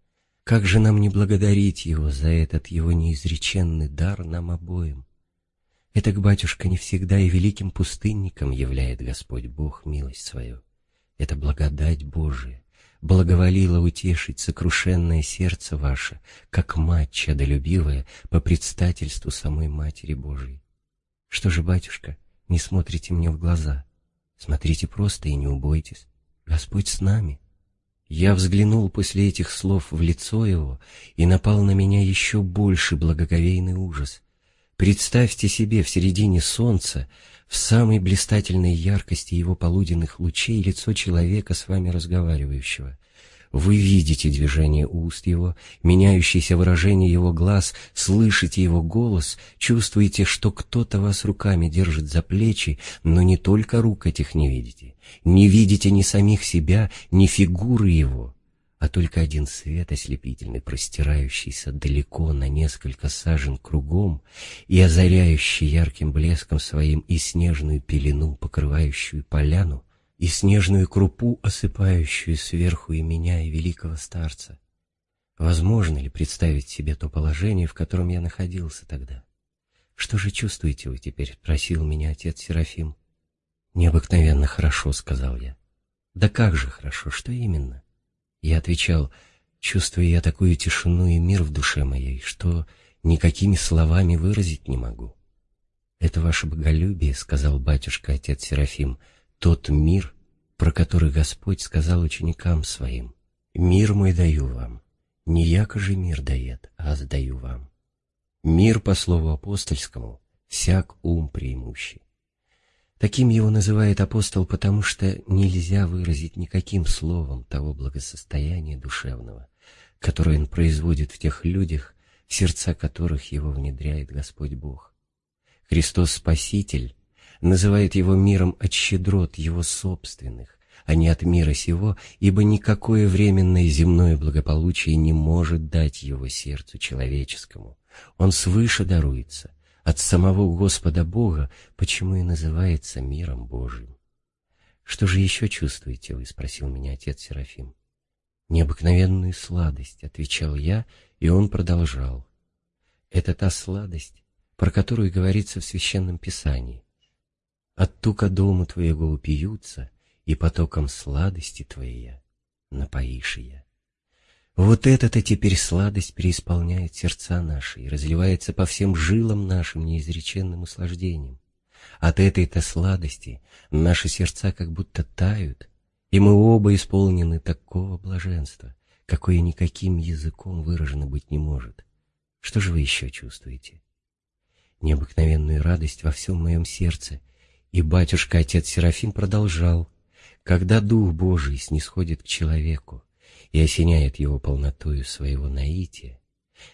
Как же нам не благодарить Его за этот Его неизреченный дар нам обоим? Это, батюшка, не всегда и великим пустынником являет Господь Бог милость свою. Это благодать Божия, благоволила утешить сокрушенное сердце ваше, как мать чадолюбивая по предстательству самой Матери Божией. Что же, батюшка, не смотрите мне в глаза? Смотрите просто и не убойтесь. Господь с нами. Я взглянул после этих слов в лицо его, и напал на меня еще больше благоговейный ужас. Представьте себе в середине солнца в самой блистательной яркости его полуденных лучей лицо человека с вами разговаривающего. Вы видите движение уст его, меняющееся выражение его глаз, слышите его голос, чувствуете, что кто-то вас руками держит за плечи, но не только рук этих не видите. Не видите ни самих себя, ни фигуры его а только один свет ослепительный, простирающийся далеко на несколько сажен кругом и озаряющий ярким блеском своим и снежную пелену, покрывающую поляну, и снежную крупу, осыпающую сверху и меня, и великого старца. Возможно ли представить себе то положение, в котором я находился тогда? «Что же чувствуете вы теперь?» — спросил меня отец Серафим. «Необыкновенно хорошо», — сказал я. «Да как же хорошо? Что именно?» Я отвечал, чувствую я такую тишину и мир в душе моей, что никакими словами выразить не могу. «Это ваше боголюбие», — сказал батюшка-отец Серафим, — «тот мир, про который Господь сказал ученикам своим. Мир мой даю вам, не яко же мир дает, а сдаю вам. Мир, по слову апостольскому, всяк ум преимущий. Таким его называет апостол, потому что нельзя выразить никаким словом того благосостояния душевного, которое он производит в тех людях, в сердца которых его внедряет Господь Бог. Христос Спаситель называет его миром от щедрот его собственных, а не от мира сего, ибо никакое временное земное благополучие не может дать его сердцу человеческому. Он свыше даруется, от самого Господа Бога, почему и называется миром Божьим. «Что же еще чувствуете вы?» — спросил меня отец Серафим. «Необыкновенную сладость», — отвечал я, и он продолжал. «Это та сладость, про которую говорится в Священном Писании. От тука дому твоего упьются, и потоком сладости твоей напоишь я». Вот эта-то теперь сладость переисполняет сердца наши и разливается по всем жилам нашим неизреченным услаждением. От этой-то сладости наши сердца как будто тают, и мы оба исполнены такого блаженства, какое никаким языком выражено быть не может. Что же вы еще чувствуете? Необыкновенную радость во всем моем сердце, и батюшка-отец Серафим продолжал, когда Дух Божий снисходит к человеку, и осеняет его полнотою своего наития,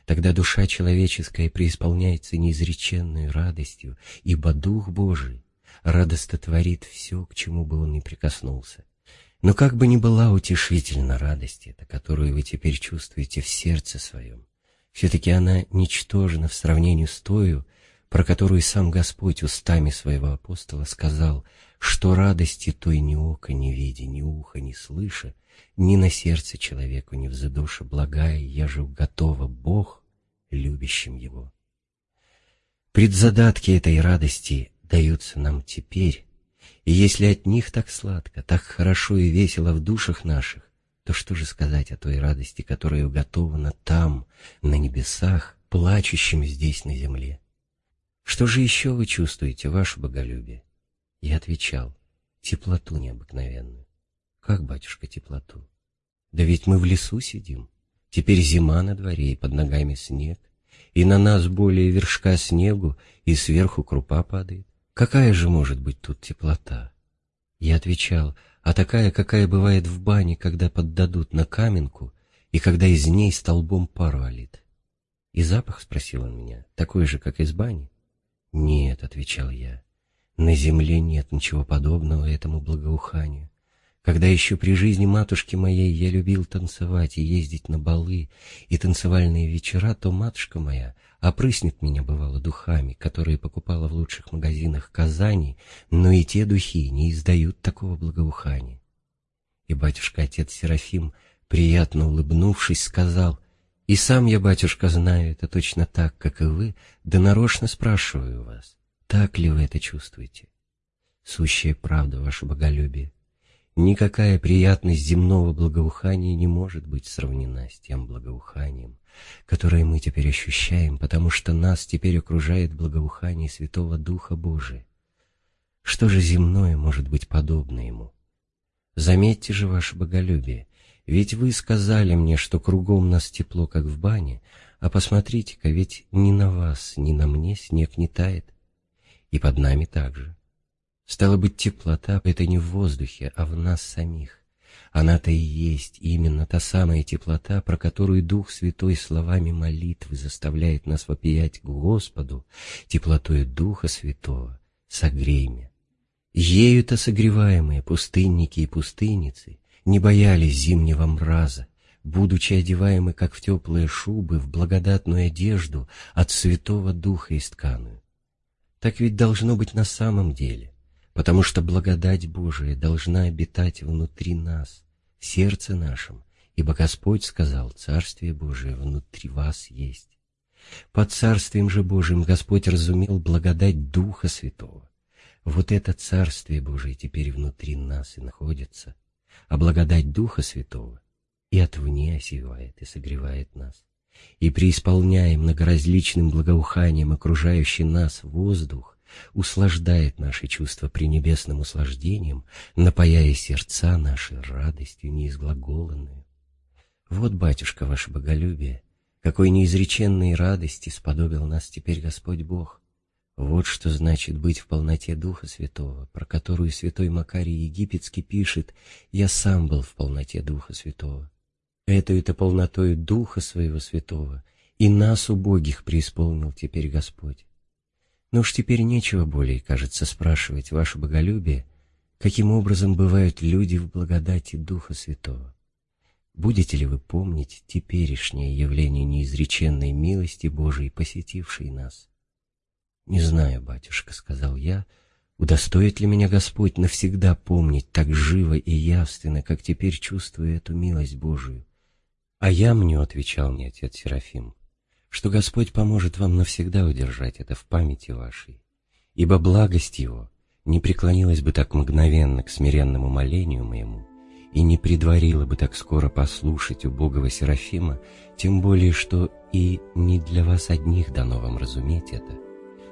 тогда душа человеческая преисполняется неизреченной радостью, ибо Дух Божий радостно творит все, к чему бы он ни прикоснулся. Но как бы ни была утешительна радость эта, которую вы теперь чувствуете в сердце своем, все-таки она ничтожна в сравнении с тою, про которую сам Господь устами своего апостола сказал, что радости той ни ока не видя, ни уха не слыша, ни на сердце человеку не взыдуша благая, я же готова Бог, любящим его. Предзадатки этой радости даются нам теперь, и если от них так сладко, так хорошо и весело в душах наших, то что же сказать о той радости, которая уготована там, на небесах, плачущим здесь на земле? Что же еще вы чувствуете, ваше боголюбие? Я отвечал, теплоту необыкновенную. Как, батюшка, теплоту? Да ведь мы в лесу сидим. Теперь зима на дворе, и под ногами снег. И на нас более вершка снегу, и сверху крупа падает. Какая же может быть тут теплота? Я отвечал, а такая, какая бывает в бане, когда поддадут на каменку, и когда из ней столбом пар валит. И запах, спросил он меня, такой же, как из бани? Нет, отвечал я, на земле нет ничего подобного этому благоуханию. Когда еще при жизни матушки моей я любил танцевать и ездить на балы и танцевальные вечера, то матушка моя опрыснет меня, бывало, духами, которые покупала в лучших магазинах Казани, но и те духи не издают такого благоухания. И батюшка-отец Серафим, приятно улыбнувшись, сказал, «И сам я, батюшка, знаю это точно так, как и вы, да нарочно спрашиваю вас, так ли вы это чувствуете? Сущая правда, ваше боголюбие. Никакая приятность земного благоухания не может быть сравнена с тем благоуханием, которое мы теперь ощущаем, потому что нас теперь окружает благоухание Святого Духа Божия. Что же земное может быть подобно ему? Заметьте же ваше боголюбие, ведь вы сказали мне, что кругом нас тепло, как в бане, а посмотрите-ка, ведь ни на вас, ни на мне снег не тает, и под нами также. Стало быть, теплота — это не в воздухе, а в нас самих. Она-то и есть именно та самая теплота, про которую Дух Святой словами молитвы заставляет нас вопиять к Господу, теплотой Духа Святого, согрей меня. Ею-то согреваемые пустынники и пустынницы не боялись зимнего мраза, будучи одеваемы, как в теплые шубы, в благодатную одежду от Святого Духа истканую. Так ведь должно быть на самом деле потому что благодать Божия должна обитать внутри нас, в сердце нашем, ибо Господь сказал, Царствие Божие внутри вас есть. Под Царствием же Божиим Господь разумел благодать Духа Святого. Вот это Царствие Божие теперь внутри нас и находится, а благодать Духа Святого и отвне осевает и согревает нас. И преисполняя многоразличным благоуханием окружающий нас воздух, услаждает наши чувства пренебесным услаждением, напаяя сердца наши радостью неизглаголанную. Вот, батюшка, ваше боголюбие, какой неизреченной радости сподобил нас теперь Господь Бог. Вот что значит быть в полноте Духа Святого, про которую святой Макарий Египетский пишет «Я сам был в полноте Духа Святого». Эту-то полнотою Духа Своего Святого и нас, убогих, преисполнил теперь Господь. Но уж теперь нечего более, кажется, спрашивать ваше боголюбие, каким образом бывают люди в благодати Духа Святого. Будете ли вы помнить теперешнее явление неизреченной милости Божией, посетившей нас? «Не знаю, батюшка», — сказал я, — «удостоит ли меня Господь навсегда помнить так живо и явственно, как теперь чувствую эту милость Божию?» «А я мне», — отвечал мне отец Серафим, — что Господь поможет вам навсегда удержать это в памяти вашей, ибо благость Его не преклонилась бы так мгновенно к смиренному молению моему и не предварила бы так скоро послушать убогого Серафима, тем более, что и не для вас одних дано вам разуметь это,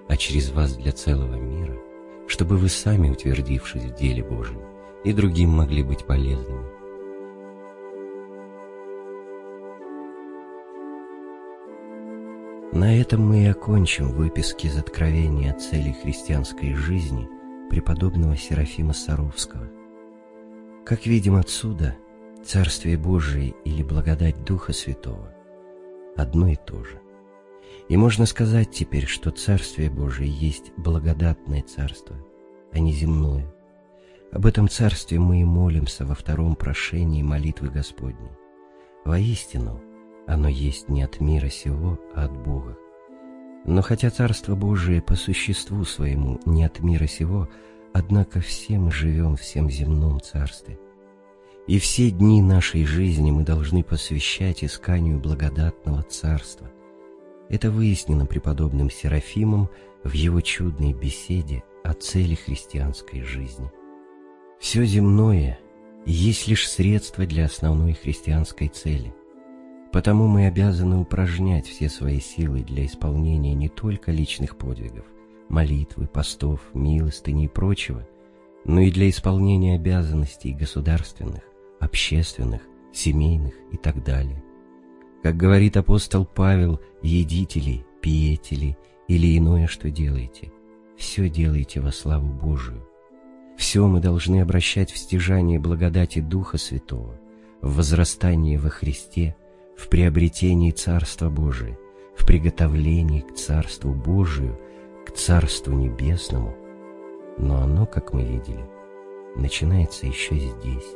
а через вас для целого мира, чтобы вы сами, утвердившись в деле Божьем, и другим могли быть полезными. На этом мы и окончим выписки из откровения о цели христианской жизни преподобного Серафима Саровского. Как видим отсюда, Царствие Божие или благодать Духа Святого одно и то же. И можно сказать теперь, что Царствие Божие есть благодатное Царство, а не земное. Об этом Царстве мы и молимся во втором прошении молитвы Господней. Воистину, оно есть не от мира сего, а от Бога. Но хотя Царство Божие по существу своему не от мира сего, однако все мы живем в всем земном Царстве. И все дни нашей жизни мы должны посвящать исканию благодатного Царства. Это выяснено преподобным Серафимом в его чудной беседе о цели христианской жизни. Все земное есть лишь средство для основной христианской цели – Потому мы обязаны упражнять все свои силы для исполнения не только личных подвигов, молитвы, постов, милостыни и прочего, но и для исполнения обязанностей государственных, общественных, семейных и так далее. Как говорит апостол Павел, едите ли, пьете ли или иное, что делаете, все делайте во славу Божию. Все мы должны обращать в стяжание благодати Духа Святого, в возрастании во Христе, в приобретении Царства Божия, в приготовлении к Царству Божию, к Царству Небесному. Но оно, как мы видели, начинается еще здесь.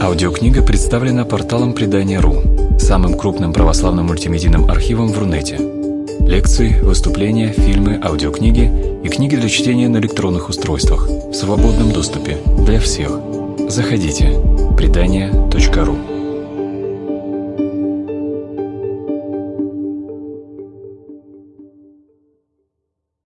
Аудиокнига представлена порталом Предания.ру, самым крупным православным мультимедийным архивом в Рунете. Лекции, выступления, фильмы, аудиокниги и книги для чтения на электронных устройствах в свободном доступе для всех. Заходите. Предания.ру